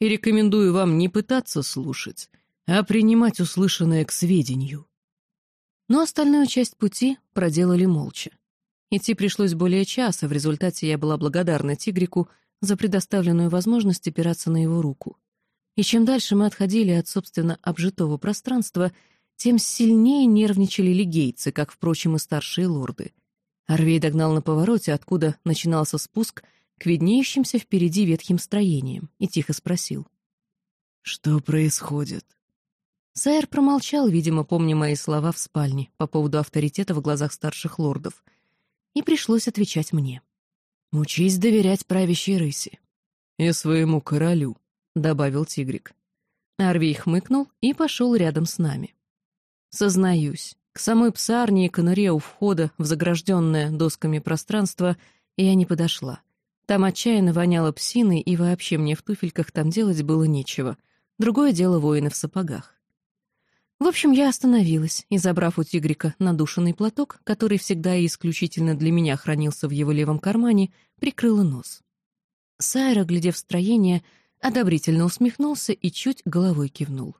и рекомендую вам не пытаться слушать, а принимать услышанное к сведению. Но остальную часть пути проделали молча. Идти пришлось более часа, в результате я была благодарна Тигрику за предоставленную возможность опираться на его руку. И чем дальше мы отходили от, собственно, обжитого пространства, тем сильнее нервничали лигейцы, как, впрочем, и старшие лорды. Арвей догнал на повороте, откуда начинался спуск — к виднеющимся впереди ветхим строениям, и тихо спросил. «Что происходит?» Сайер промолчал, видимо, помня мои слова в спальне по поводу авторитета в глазах старших лордов, и пришлось отвечать мне. «Учись доверять правящей рыси». «И своему королю», — добавил Тигрик. Арвей хмыкнул и пошел рядом с нами. Сознаюсь, к самой псарне и конуре у входа в загражденное досками пространство я не подошла. Там отчаянно воняло псиной, и вообще мне в туфельках там делать было нечего. Другое дело воины в сапогах. В общем, я остановилась и, забрав у тигрика надушенный платок, который всегда и исключительно для меня хранился в его левом кармане, прикрыла нос. Сайра, глядев строение, одобрительно усмехнулся и чуть головой кивнул.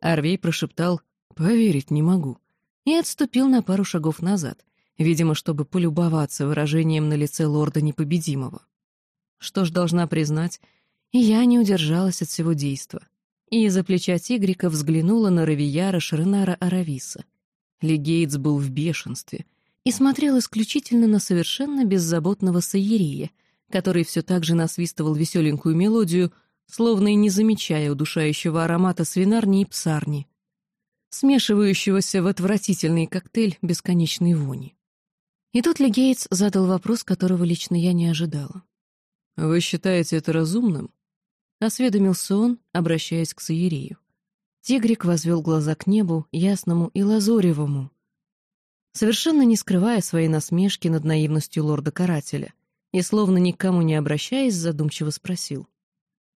Арвей прошептал «Поверить не могу» и отступил на пару шагов назад, видимо, чтобы полюбоваться выражением на лице лорда непобедимого. Что ж, должна признать, я не удержалась от всего действа. И из-за плеча тигрика взглянула на Равияра Шренара Арависа. Легейтс был в бешенстве и смотрел исключительно на совершенно беззаботного Саерия, который все так же насвистывал веселенькую мелодию, словно и не замечая удушающего аромата свинарни и псарни, смешивающегося в отвратительный коктейль бесконечной вони. И тут Легейтс задал вопрос, которого лично я не ожидала. «Вы считаете это разумным?» — осведомился он, обращаясь к Саерию. Тигрик возвел глаза к небу, ясному и лазоревому, совершенно не скрывая своей насмешки над наивностью лорда-карателя, и, словно никому не обращаясь, задумчиво спросил.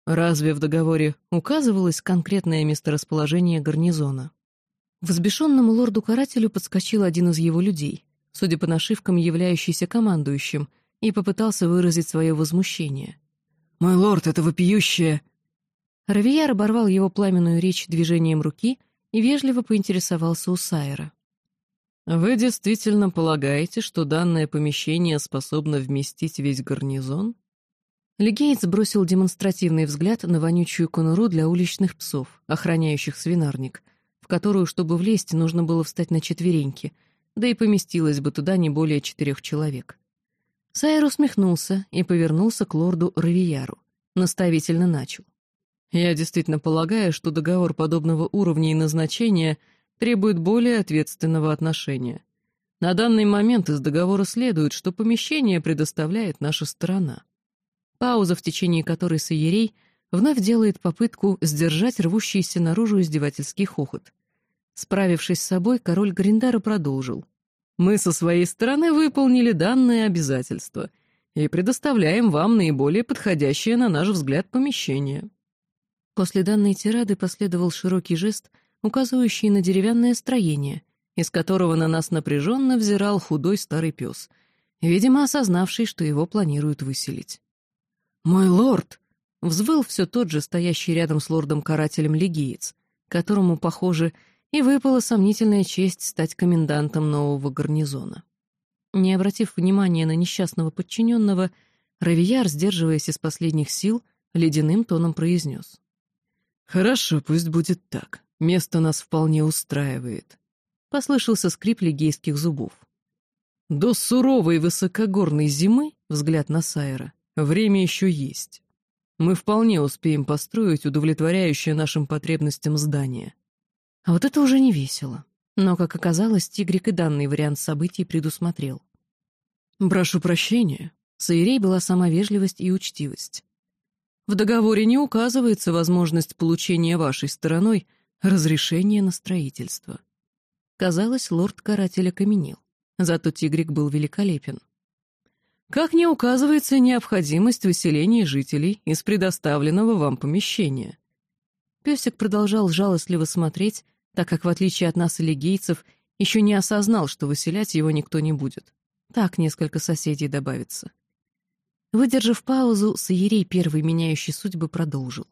«Разве в договоре указывалось конкретное месторасположение гарнизона?» Взбешенному лорду-карателю подскочил один из его людей, судя по нашивкам, являющийся командующим, и попытался выразить свое возмущение. «Мой лорд, это вопиющее!» Равияр оборвал его пламенную речь движением руки и вежливо поинтересовался у Сайера. «Вы действительно полагаете, что данное помещение способно вместить весь гарнизон?» Легейтс бросил демонстративный взгляд на вонючую конуру для уличных псов, охраняющих свинарник, которую, чтобы влезть, нужно было встать на четвереньки, да и поместилось бы туда не более четырех человек. Сайр усмехнулся и повернулся к лорду Равияру. Наставительно начал. «Я действительно полагаю, что договор подобного уровня и назначения требует более ответственного отношения. На данный момент из договора следует, что помещение предоставляет наша сторона». Пауза, в течение которой Саерей вновь делает попытку сдержать рвущийся наружу издевательский хохот. Справившись с собой, король Гриндара продолжил. Мы со своей стороны выполнили данное обязательство и предоставляем вам наиболее подходящее, на наш взгляд, помещение». После данной тирады последовал широкий жест, указывающий на деревянное строение, из которого на нас напряженно взирал худой старый пес, видимо, осознавший, что его планируют выселить. «Мой лорд!» — взвыл все тот же стоящий рядом с лордом-карателем легиец, которому, похоже, и выпала сомнительная честь стать комендантом нового гарнизона. Не обратив внимания на несчастного подчиненного, Равияр, сдерживаясь из последних сил, ледяным тоном произнес. «Хорошо, пусть будет так. Место нас вполне устраивает». Послышался скрип легейских зубов. «До суровой высокогорной зимы, взгляд на Сайра, время еще есть. Мы вполне успеем построить удовлетворяющее нашим потребностям здание. А вот это уже не весело. Но, как оказалось, Тигрик и данный вариант событий предусмотрел. «Прошу прощения». Саирей была сама вежливость и учтивость. В договоре не указывается возможность получения вашей стороной разрешения на строительство. Казалось, лорд-каратель окаменел. Зато тигрик был великолепен. Как не указывается необходимость выселения жителей из предоставленного вам помещения. Песик продолжал жалостливо смотреть, так как, в отличие от нас или гейцев, еще не осознал, что выселять его никто не будет. Так несколько соседей добавится. Выдержав паузу, Саерей, первый меняющий судьбы, продолжил.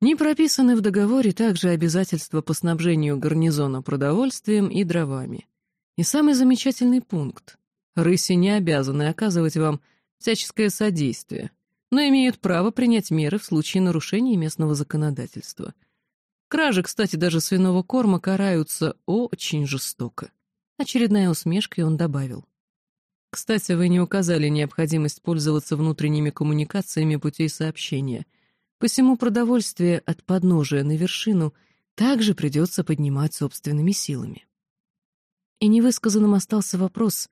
Не прописаны в договоре также обязательства по снабжению гарнизона продовольствием и дровами. И самый замечательный пункт. Рыси не обязаны оказывать вам всяческое содействие, но имеют право принять меры в случае нарушения местного законодательства. Кражи, кстати, даже свиного корма караются очень жестоко. Очередная усмешка, и он добавил. Кстати, вы не указали необходимость пользоваться внутренними коммуникациями путей сообщения — Посему продовольствие от подножия на вершину также придется поднимать собственными силами. И невысказанным остался вопрос,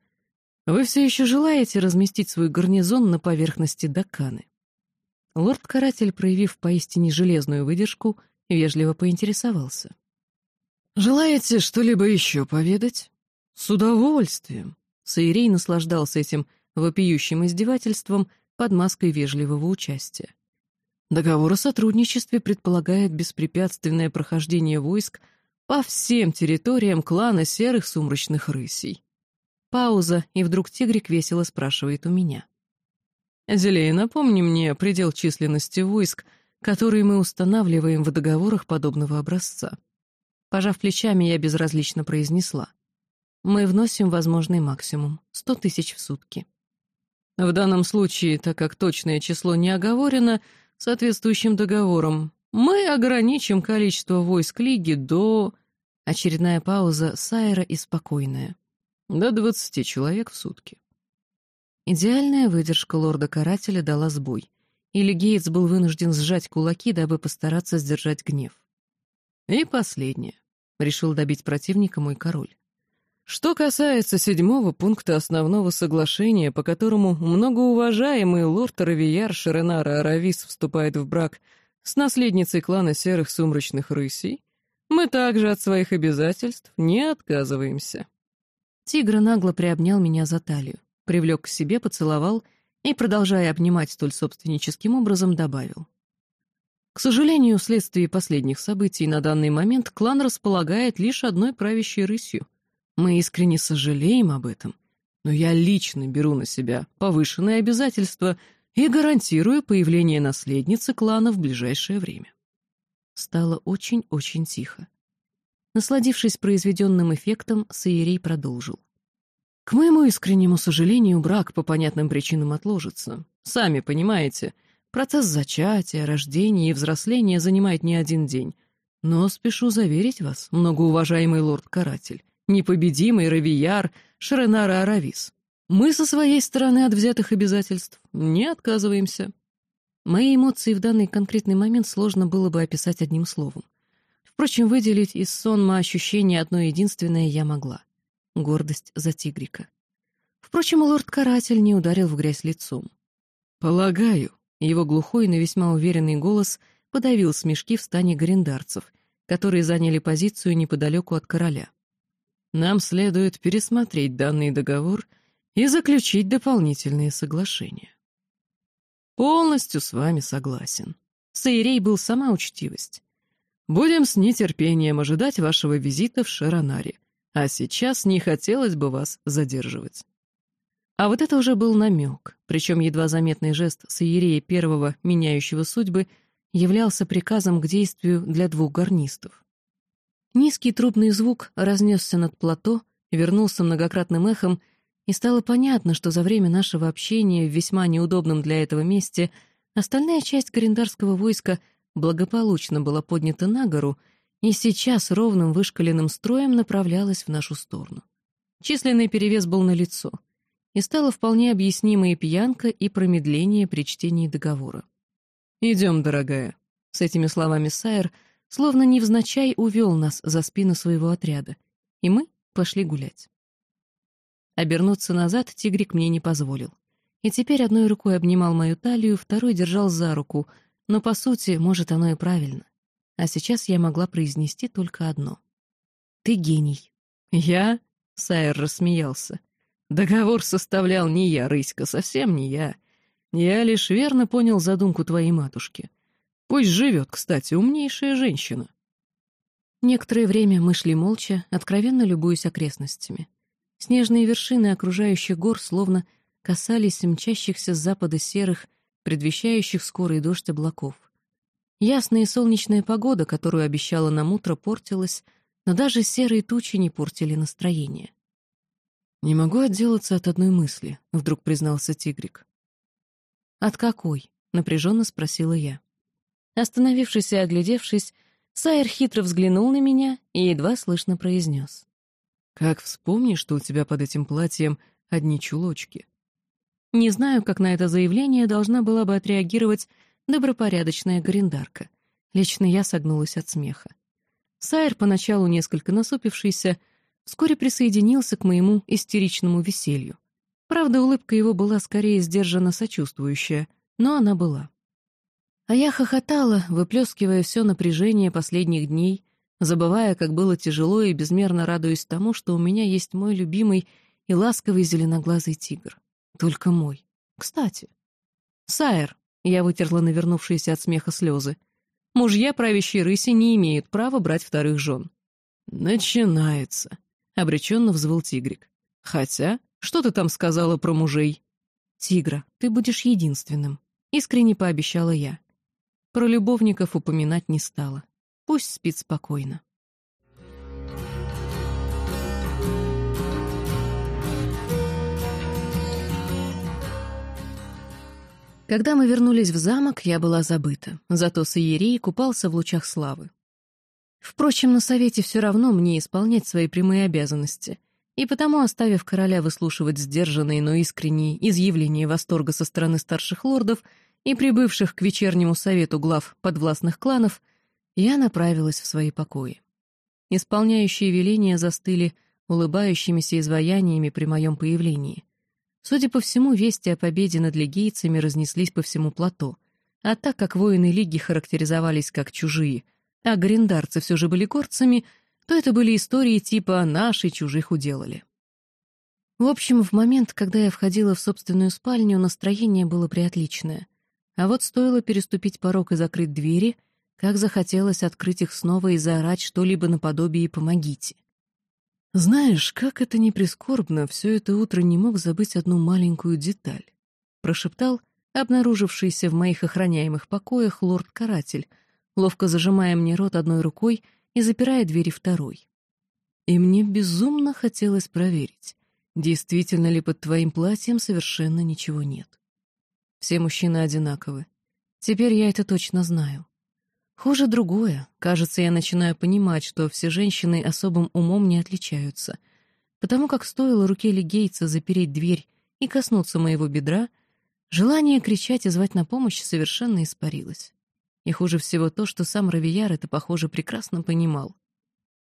вы все еще желаете разместить свой гарнизон на поверхности Даканы? Лорд-каратель, проявив поистине железную выдержку, вежливо поинтересовался. «Желаете что-либо еще поведать?» «С удовольствием!» Саирей наслаждался этим вопиющим издевательством под маской вежливого участия. Договор о сотрудничестве предполагает беспрепятственное прохождение войск по всем территориям клана серых сумрачных рысей. Пауза, и вдруг тигрик весело спрашивает у меня. «Зелей, напомни мне предел численности войск, которые мы устанавливаем в договорах подобного образца». Пожав плечами, я безразлично произнесла. «Мы вносим возможный максимум — сто тысяч в сутки». В данном случае, так как точное число не оговорено, — соответствующим договором. Мы ограничим количество войск Лиги до... Очередная пауза, Сайра и спокойная. До двадцати человек в сутки. Идеальная выдержка лорда-карателя дала сбой, и Легеец был вынужден сжать кулаки, дабы постараться сдержать гнев. И последнее. Решил добить противника мой король. Что касается седьмого пункта основного соглашения, по которому многоуважаемый лорд Равияр Шеренара Аравис вступает в брак с наследницей клана Серых Сумрачных Рысей, мы также от своих обязательств не отказываемся. Тигр нагло приобнял меня за талию, привлек к себе, поцеловал и, продолжая обнимать столь собственническим образом, добавил. К сожалению, вследствие последних событий на данный момент клан располагает лишь одной правящей рысью — мы искренне сожалеем об этом, но я лично беру на себя повышенные обязательства и гарантирую появление наследницы клана в ближайшее время. Стало очень-очень тихо. Насладившись произведенным эффектом, Саирей продолжил. К моему искреннему сожалению, брак по понятным причинам отложится. Сами понимаете, процесс зачатия, рождения и взросления занимает не один день. Но спешу заверить вас, многоуважаемый лорд-каратель, непобедимый Равияр Шаренара Аравис. Мы со своей стороны от взятых обязательств не отказываемся. Мои эмоции в данный конкретный момент сложно было бы описать одним словом. Впрочем, выделить из сонма ощущение одно единственное я могла — гордость за тигрика. Впрочем, лорд-каратель не ударил в грязь лицом. «Полагаю», — его глухой, но весьма уверенный голос подавил смешки в стане грендарцев, которые заняли позицию неподалеку от короля. Нам следует пересмотреть данный договор и заключить дополнительные соглашения. Полностью с вами согласен. Саирей был сама учтивость. Будем с нетерпением ожидать вашего визита в Шаронаре, а сейчас не хотелось бы вас задерживать. А вот это уже был намек, причем едва заметный жест Саирея первого, меняющего судьбы, являлся приказом к действию для двух гарнистов. Низкий трубный звук разнесся над плато, вернулся многократным эхом, и стало понятно, что за время нашего общения в весьма неудобном для этого месте остальная часть гриндарского войска благополучно была поднята на гору и сейчас ровным вышкаленным строем направлялась в нашу сторону. Численный перевес был налицо, и стала вполне объяснимая пьянка и промедление при чтении договора. «Идем, дорогая», — с этими словами Сайер — словно невзначай увел нас за спину своего отряда, и мы пошли гулять. Обернуться назад тигрик мне не позволил. И теперь одной рукой обнимал мою талию, второй держал за руку, Но, по сути, может, оно и правильно. А сейчас я могла произнести только одно. «Ты гений». «Я?» — Сайер рассмеялся. «Договор составлял не я, Рыська, совсем не я. Я лишь верно понял задумку твоей матушки. Пусть живет, кстати, умнейшая женщина». Некоторое время мы шли молча, откровенно любуясь окрестностями. Снежные вершины окружающих гор словно касались мчащихся с запада серых, предвещающих скорый дождь облаков. Ясная солнечная погода, которую обещала нам утро, портилась, но даже серые тучи не портили настроение. «Не могу отделаться от одной мысли», — вдруг признался Тигрик. «От какой?» — напряженно спросила я. Остановившись и оглядевшись, Сайер хитро взглянул на меня и едва слышно произнес. «Как вспомнишь, что у тебя под этим платьем одни чулочки?» Не знаю, как на это заявление должна была бы отреагировать добропорядочная гриндарка. Лично я согнулась от смеха. Сайер, поначалу несколько насупившийся, вскоре присоединился к моему истеричному веселью. Правда, улыбка его была скорее сдержанно сочувствующая, но она была. А я хохотала, выплескивая все напряжение последних дней, забывая, как было тяжело и безмерно радуясь тому, что у меня есть мой любимый и ласковый зеленоглазый тигр. Только мой. Кстати. Сайер, я вытерла навернувшиеся от смеха слезы. Мужья правящей рыси не имеют права брать вторых жен. Начинается, обреченно взвыл тигрик. Хотя, что ты там сказала про мужей? Тигра, ты будешь единственным, искренне пообещала я. Про любовников упоминать не стала. Пусть спит спокойно. Когда мы вернулись в замок, я была забыта, зато Саерей купался в лучах славы. Впрочем, на совете все равно мне исполнять свои прямые обязанности, и потому, оставив короля выслушивать сдержанные, но искренние изъявления восторга со стороны старших лордов, и прибывших к вечернему совету глав подвластных кланов, я направилась в свои покои. Исполняющие веления застыли улыбающимися изваяниями при моем появлении. Судя по всему, вести о победе над лигийцами разнеслись по всему плато, а так как воины Лиги характеризовались как чужие, а гриндарцы все же были горцами, то это были истории типа «наши чужих уделали». В общем, в момент, когда я входила в собственную спальню, настроение было приотличное. А вот стоило переступить порог и закрыть двери, как захотелось открыть их снова и заорать что-либо наподобие «помогите». «Знаешь, как это не прискорбно, все это утро не мог забыть одну маленькую деталь», — прошептал обнаружившийся в моих охраняемых покоях лорд-каратель, ловко зажимая мне рот одной рукой и запирая двери второй. И мне безумно хотелось проверить, действительно ли под твоим платьем совершенно ничего нет. Все мужчины одинаковы. Теперь я это точно знаю. Хуже другое. Кажется, я начинаю понимать, что все женщины особым умом не отличаются. Потому как стоило руке Лигейца запереть дверь и коснуться моего бедра, желание кричать и звать на помощь совершенно испарилось. И хуже всего то, что сам Равияр это, похоже, прекрасно понимал.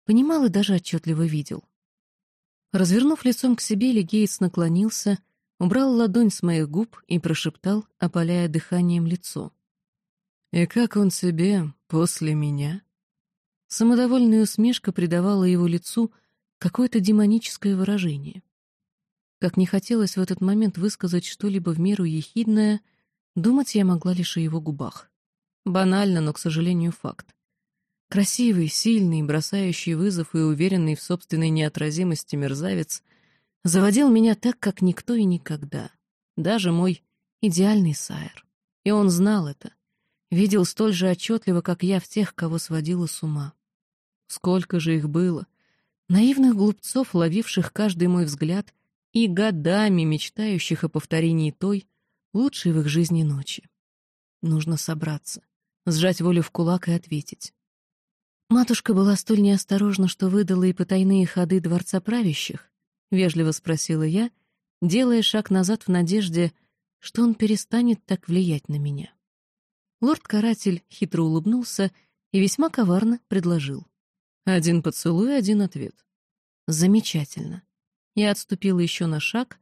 Понимал и даже отчетливо видел. Развернув лицом к себе, Лигеец наклонился — убрал ладонь с моих губ и прошептал, опаляя дыханием лицо. «И как он себе после меня?» Самодовольная усмешка придавала его лицу какое-то демоническое выражение. Как не хотелось в этот момент высказать что-либо в меру ехидное, думать я могла лишь о его губах. Банально, но, к сожалению, факт. Красивый, сильный, бросающий вызов и уверенный в собственной неотразимости мерзавец — Заводил меня так, как никто и никогда. Даже мой идеальный Сайер. И он знал это. Видел столь же отчетливо, как я в тех, кого сводила с ума. Сколько же их было. Наивных глупцов, ловивших каждый мой взгляд и годами мечтающих о повторении той, лучшей в их жизни ночи. Нужно собраться, сжать волю в кулак и ответить. Матушка была столь неосторожна, что выдала и потайные ходы дворца правящих, — вежливо спросила я, делая шаг назад в надежде, что он перестанет так влиять на меня. Лорд-каратель хитро улыбнулся и весьма коварно предложил. «Один поцелуй, один ответ». «Замечательно». Я отступила еще на шаг.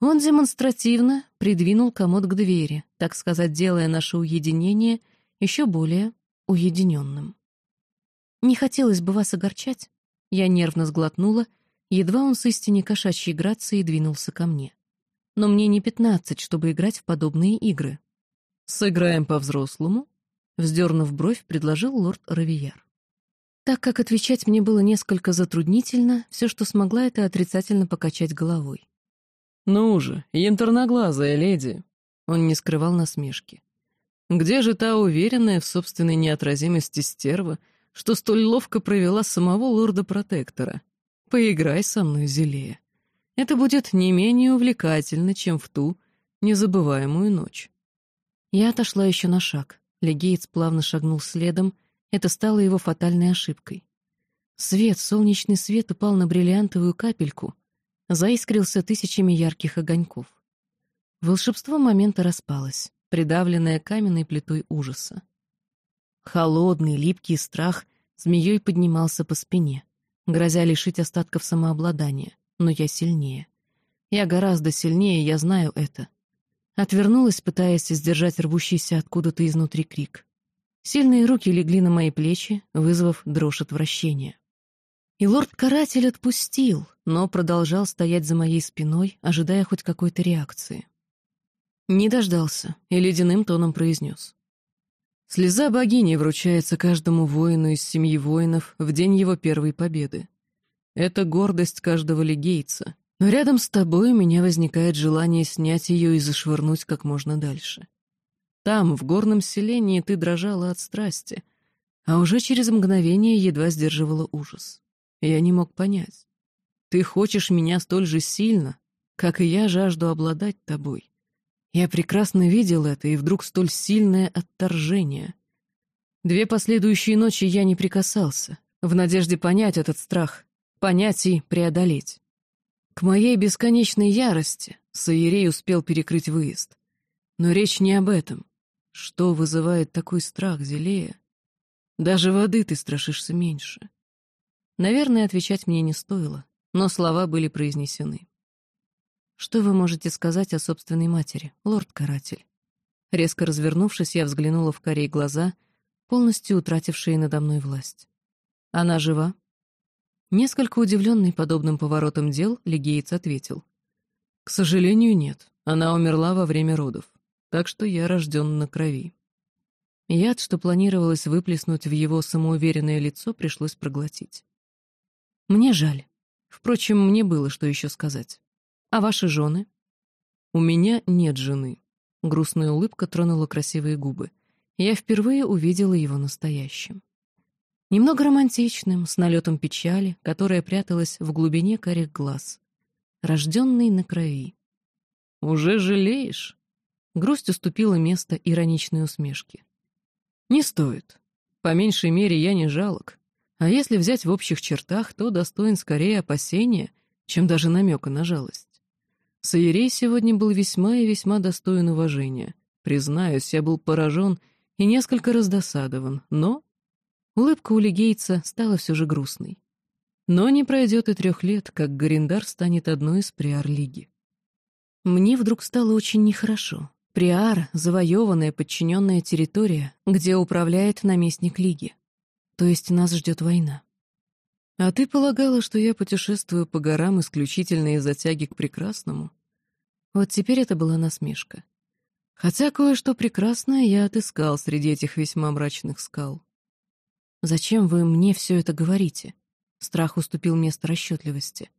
Он демонстративно придвинул комод к двери, так сказать, делая наше уединение еще более уединенным. Не хотелось бы вас огорчать. Я нервно сглотнула, едва он с истине кошачьей грацией двинулся ко мне. Но мне не пятнадцать, чтобы играть в подобные игры. «Сыграем по-взрослому?» Вздернув бровь, предложил лорд Равияр. Так как отвечать мне было несколько затруднительно, все, что смогла, это отрицательно покачать головой. «Ну же, янтарноглазая леди!» Он не скрывал насмешки. «Где же та уверенная в собственной неотразимости стерва, что столь ловко провела самого лорда-протектора? Поиграй со мной, Зелея. Это будет не менее увлекательно, чем в ту незабываемую ночь». Я отошла еще на шаг. Легеец плавно шагнул следом. Это стало его фатальной ошибкой. Свет, солнечный свет упал на бриллиантовую капельку, заискрился тысячами ярких огоньков. Волшебство момента распалось, придавленное каменной плитой ужаса. Холодный, липкий страх змеей поднимался по спине, грозя лишить остатков самообладания, но я сильнее. Я гораздо сильнее, я знаю это. Отвернулась, пытаясь сдержать рвущийся откуда-то изнутри крик. Сильные руки легли на мои плечи, вызвав дрожь отвращения. И лорд-каратель отпустил, но продолжал стоять за моей спиной, ожидая хоть какой-то реакции. Не дождался и ледяным тоном произнес. «Слеза богини вручается каждому воину из семьи воинов в день его первой победы. Это гордость каждого легейца, но рядом с тобой у меня возникает желание снять ее и зашвырнуть как можно дальше. Там, в горном селении, ты дрожала от страсти, а уже через мгновение едва сдерживала ужас. Я не мог понять. Ты хочешь меня столь же сильно, как и я жажду обладать тобой. Я прекрасно видел это, и вдруг столь сильное отторжение. Две последующие ночи я не прикасался, в надежде понять этот страх, понять и преодолеть. К моей бесконечной ярости Саерей успел перекрыть выезд. Но речь не об этом. Что вызывает такой страх, Зелея? Даже воды ты страшишься меньше. Наверное, отвечать мне не стоило, но слова были произнесены. «Что вы можете сказать о собственной матери, лорд-каратель?» Резко развернувшись, я взглянула в корей глаза, полностью утратившие надо мной власть. «Она жива?» Несколько удивленный подобным поворотом дел, Легеец ответил. «К сожалению, нет. Она умерла во время родов, так что я рожден на крови». Яд, что планировалось выплеснуть в его самоуверенное лицо, пришлось проглотить. «Мне жаль. Впрочем, мне было что еще сказать. А ваши жены?» «У меня нет жены». Грустная улыбка тронула красивые губы. Я впервые увидела его настоящим. Немного романтичным, с налетом печали, которая пряталась в глубине карих глаз. Рожденный на крови. «Уже жалеешь?» Грусть уступила место ироничной усмешки. «Не стоит. По меньшей мере, я не жалок. А если взять в общих чертах, то достоин скорее опасения, чем даже намека на жалость. Саерей сегодня был весьма и весьма достоин уважения. Признаюсь, я был поражен и несколько раздосадован, но Улыбка у легейца стала все же грустной. Но не пройдет и трех лет, как Гариндар станет одной из приар-лиги. Мне вдруг стало очень нехорошо. Приар — завоеванная, подчиненная территория, где управляет наместник лиги. То есть нас ждет война. А ты полагала, что я путешествую по горам исключительно из-за тяги к прекрасному? Вот теперь это была насмешка. Хотя кое-что прекрасное я отыскал среди этих весьма мрачных скал. «Зачем вы мне все это говорите?» Страх уступил место расчетливости.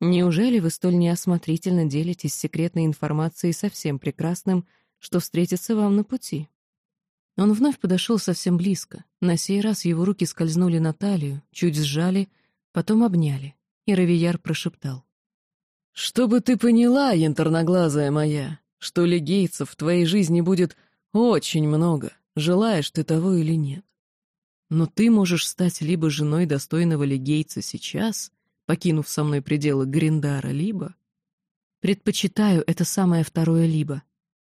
«Неужели вы столь неосмотрительно делитесь секретной информацией со всем прекрасным, что встретится вам на пути?» Он вновь подошел совсем близко. На сей раз его руки скользнули на талию, чуть сжали, потом обняли, и Равияр прошептал. «Чтобы ты поняла, янтарноглазая моя, что легейцев в твоей жизни будет очень много, желаешь ты того или нет. Но ты можешь стать либо женой достойного легейца сейчас, покинув со мной пределы Гриндара, либо... Предпочитаю это самое второе «либо».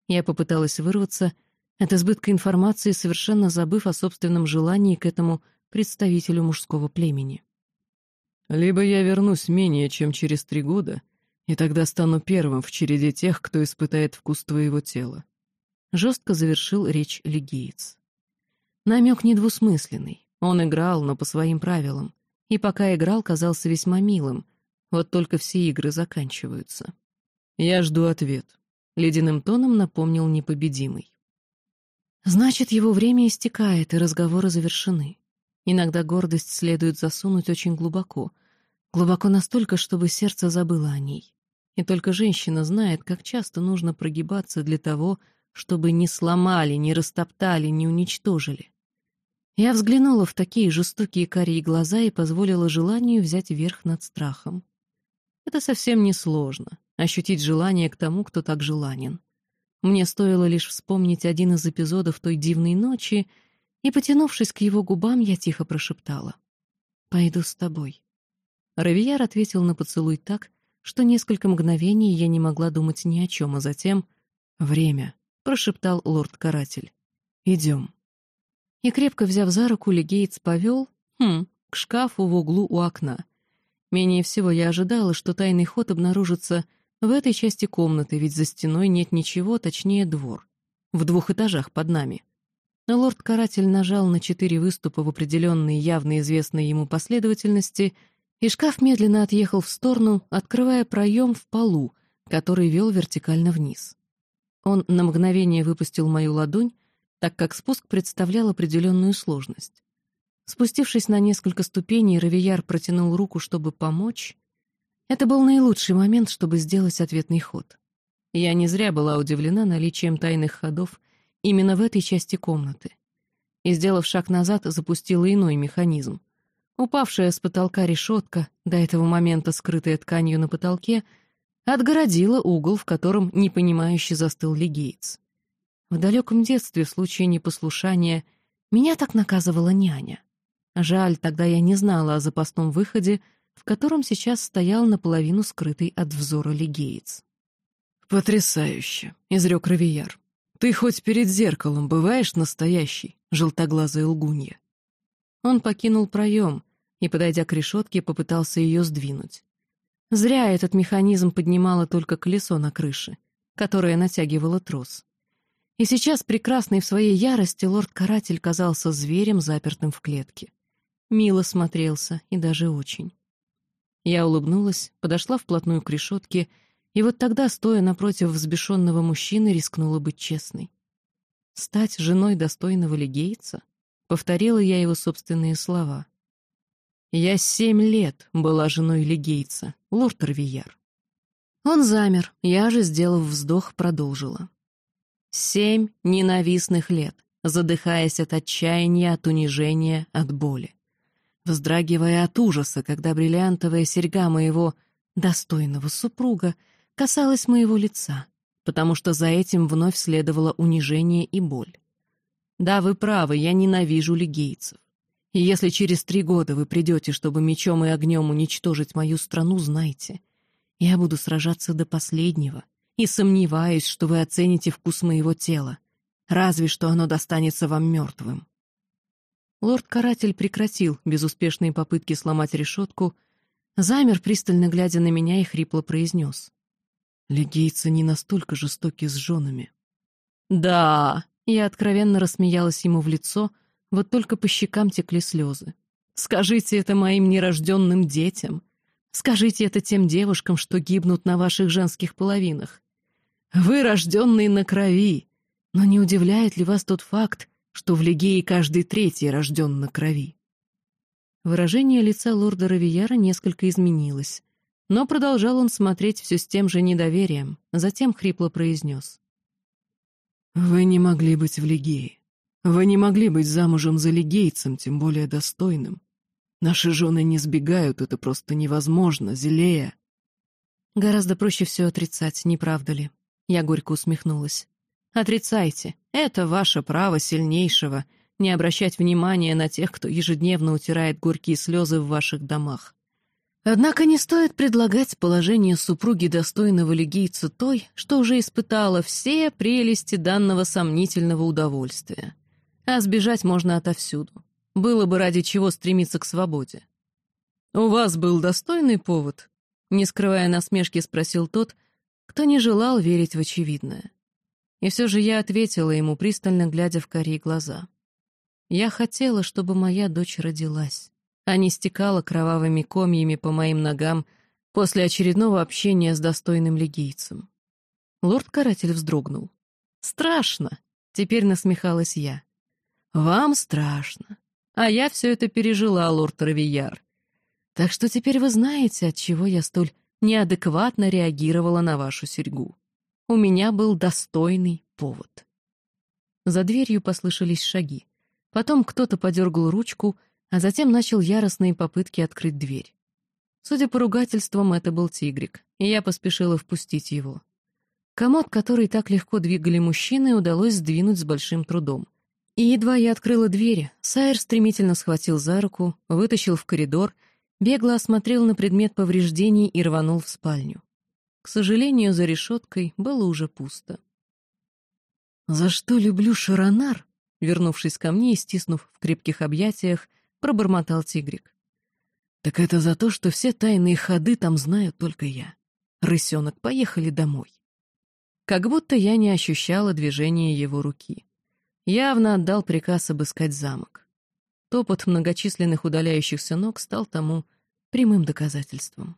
Я попыталась вырваться от избытка информации, совершенно забыв о собственном желании к этому представителю мужского племени. Либо я вернусь менее чем через три года, и тогда стану первым в череде тех, кто испытает вкус твоего тела. Жестко завершил речь легиец. Намек недвусмысленный. Он играл, но по своим правилам. И пока играл, казался весьма милым. Вот только все игры заканчиваются. «Я жду ответ», — ледяным тоном напомнил непобедимый. Значит, его время истекает, и разговоры завершены. Иногда гордость следует засунуть очень глубоко. Глубоко настолько, чтобы сердце забыло о ней. И только женщина знает, как часто нужно прогибаться для того, чтобы не сломали, не растоптали, не уничтожили. Я взглянула в такие жестокие карие глаза и позволила желанию взять верх над страхом. Это совсем не сложно — ощутить желание к тому, кто так желанен. Мне стоило лишь вспомнить один из эпизодов той дивной ночи, и, потянувшись к его губам, я тихо прошептала. «Пойду с тобой». Равияр ответил на поцелуй так, что несколько мгновений я не могла думать ни о чем, а затем «Время», — прошептал лорд-каратель. «Идем». И крепко взяв за руку, Легейтс повел, хм, к шкафу в углу у окна. Менее всего я ожидала, что тайный ход обнаружится в этой части комнаты, ведь за стеной нет ничего, точнее двор. В двух этажах под нами. Лорд-каратель нажал на четыре выступа в определенной, явно известной ему последовательности, и шкаф медленно отъехал в сторону, открывая проем в полу, который вел вертикально вниз. Он на мгновение выпустил мою ладонь, так как спуск представлял определенную сложность. Спустившись на несколько ступеней, Равияр протянул руку, чтобы помочь. Это был наилучший момент, чтобы сделать ответный ход. Я не зря была удивлена наличием тайных ходов именно в этой части комнаты. И, сделав шаг назад, запустила иной механизм. Упавшая с потолка решетка, до этого момента скрытая тканью на потолке, отгородила угол, в котором непонимающе застыл Легейтс. В далеком детстве в случае непослушания меня так наказывала няня. Жаль, тогда я не знала о запасном выходе, в котором сейчас стоял наполовину скрытый от взора легеец. «Потрясающе!» — изрек Равияр. «Ты хоть перед зеркалом бываешь настоящий, желтоглазая лгунья?» Он покинул проем и, подойдя к решетке, попытался ее сдвинуть. Зря этот механизм поднимало только колесо на крыше, которое натягивало трос. И сейчас, прекрасный в своей ярости, лорд-каратель казался зверем, запертым в клетке. Мило смотрелся, и даже очень. Я улыбнулась, подошла вплотную к решетке, и вот тогда, стоя напротив взбешенного мужчины, рискнула быть честной. «Стать женой достойного легейца?» — повторила я его собственные слова. «Я семь лет была женой легейца, лорд Равияр». Он замер, я же, сделав вздох, продолжила. Семь ненавистных лет, задыхаясь от отчаяния, от унижения, от боли. Вздрагивая от ужаса, когда бриллиантовая серьга моего достойного супруга касалась моего лица, потому что за этим вновь следовало унижение и боль. Да, вы правы, я ненавижу лигейцев. И если через три года вы придете, чтобы мечом и огнем уничтожить мою страну, знайте, я буду сражаться до последнего — и сомневаюсь, что вы оцените вкус моего тела. Разве что оно достанется вам мертвым. Лорд-каратель прекратил безуспешные попытки сломать решетку, замер, пристально глядя на меня, и хрипло произнес. «Легийцы не настолько жестоки с женами». «Да!» — я откровенно рассмеялась ему в лицо, вот только по щекам текли слезы. «Скажите это моим нерожденным детям. Скажите это тем девушкам, что гибнут на ваших женских половинах. Вы рожденный на крови. Но не удивляет ли вас тот факт, что в Легее каждый третий рожден на крови? Выражение лица лорда Равияра несколько изменилось, но продолжал он смотреть все с тем же недоверием, затем хрипло произнес. «Вы не могли быть в Легее. Вы не могли быть замужем за легейцем, тем более достойным. Наши жены не сбегают, это просто невозможно, Зелея». Гораздо проще все отрицать, не правда ли? Я горько усмехнулась. «Отрицайте. Это ваше право сильнейшего — не обращать внимания на тех, кто ежедневно утирает горькие слезы в ваших домах. Однако не стоит предлагать положение супруги достойного легийца той, что уже испытала все прелести данного сомнительного удовольствия. А сбежать можно отовсюду. Было бы ради чего стремиться к свободе. «У вас был достойный повод?» Не скрывая насмешки, спросил тот — кто не желал верить в очевидное. И все же я ответила ему, пристально глядя в карие глаза. Я хотела, чтобы моя дочь родилась, а не стекала кровавыми комьями по моим ногам после очередного общения с достойным легийцем. Лорд-каратель вздрогнул. «Страшно!» — теперь насмехалась я. «Вам страшно. А я все это пережила, лорд Равияр. Так что теперь вы знаете, от чего я столь неадекватно реагировала на вашу серьгу. У меня был достойный повод». За дверью послышались шаги. Потом кто-то подергал ручку, а затем начал яростные попытки открыть дверь. Судя по ругательствам, это был тигрик, и я поспешила впустить его. Комод, который так легко двигали мужчины, удалось сдвинуть с большим трудом. И едва я открыла двери, Сайер стремительно схватил за руку, вытащил в коридор, бегло осмотрел на предмет повреждений и рванул в спальню. К сожалению, за решеткой было уже пусто. «За что люблю Шаронар?» Вернувшись ко мне и стиснув в крепких объятиях, пробормотал тигрик. «Так это за то, что все тайные ходы там знаю только я. Рысенок, поехали домой». Как будто я не ощущала движения его руки. Явно отдал приказ обыскать замок. Топот многочисленных удаляющихся ног стал тому прямым доказательством.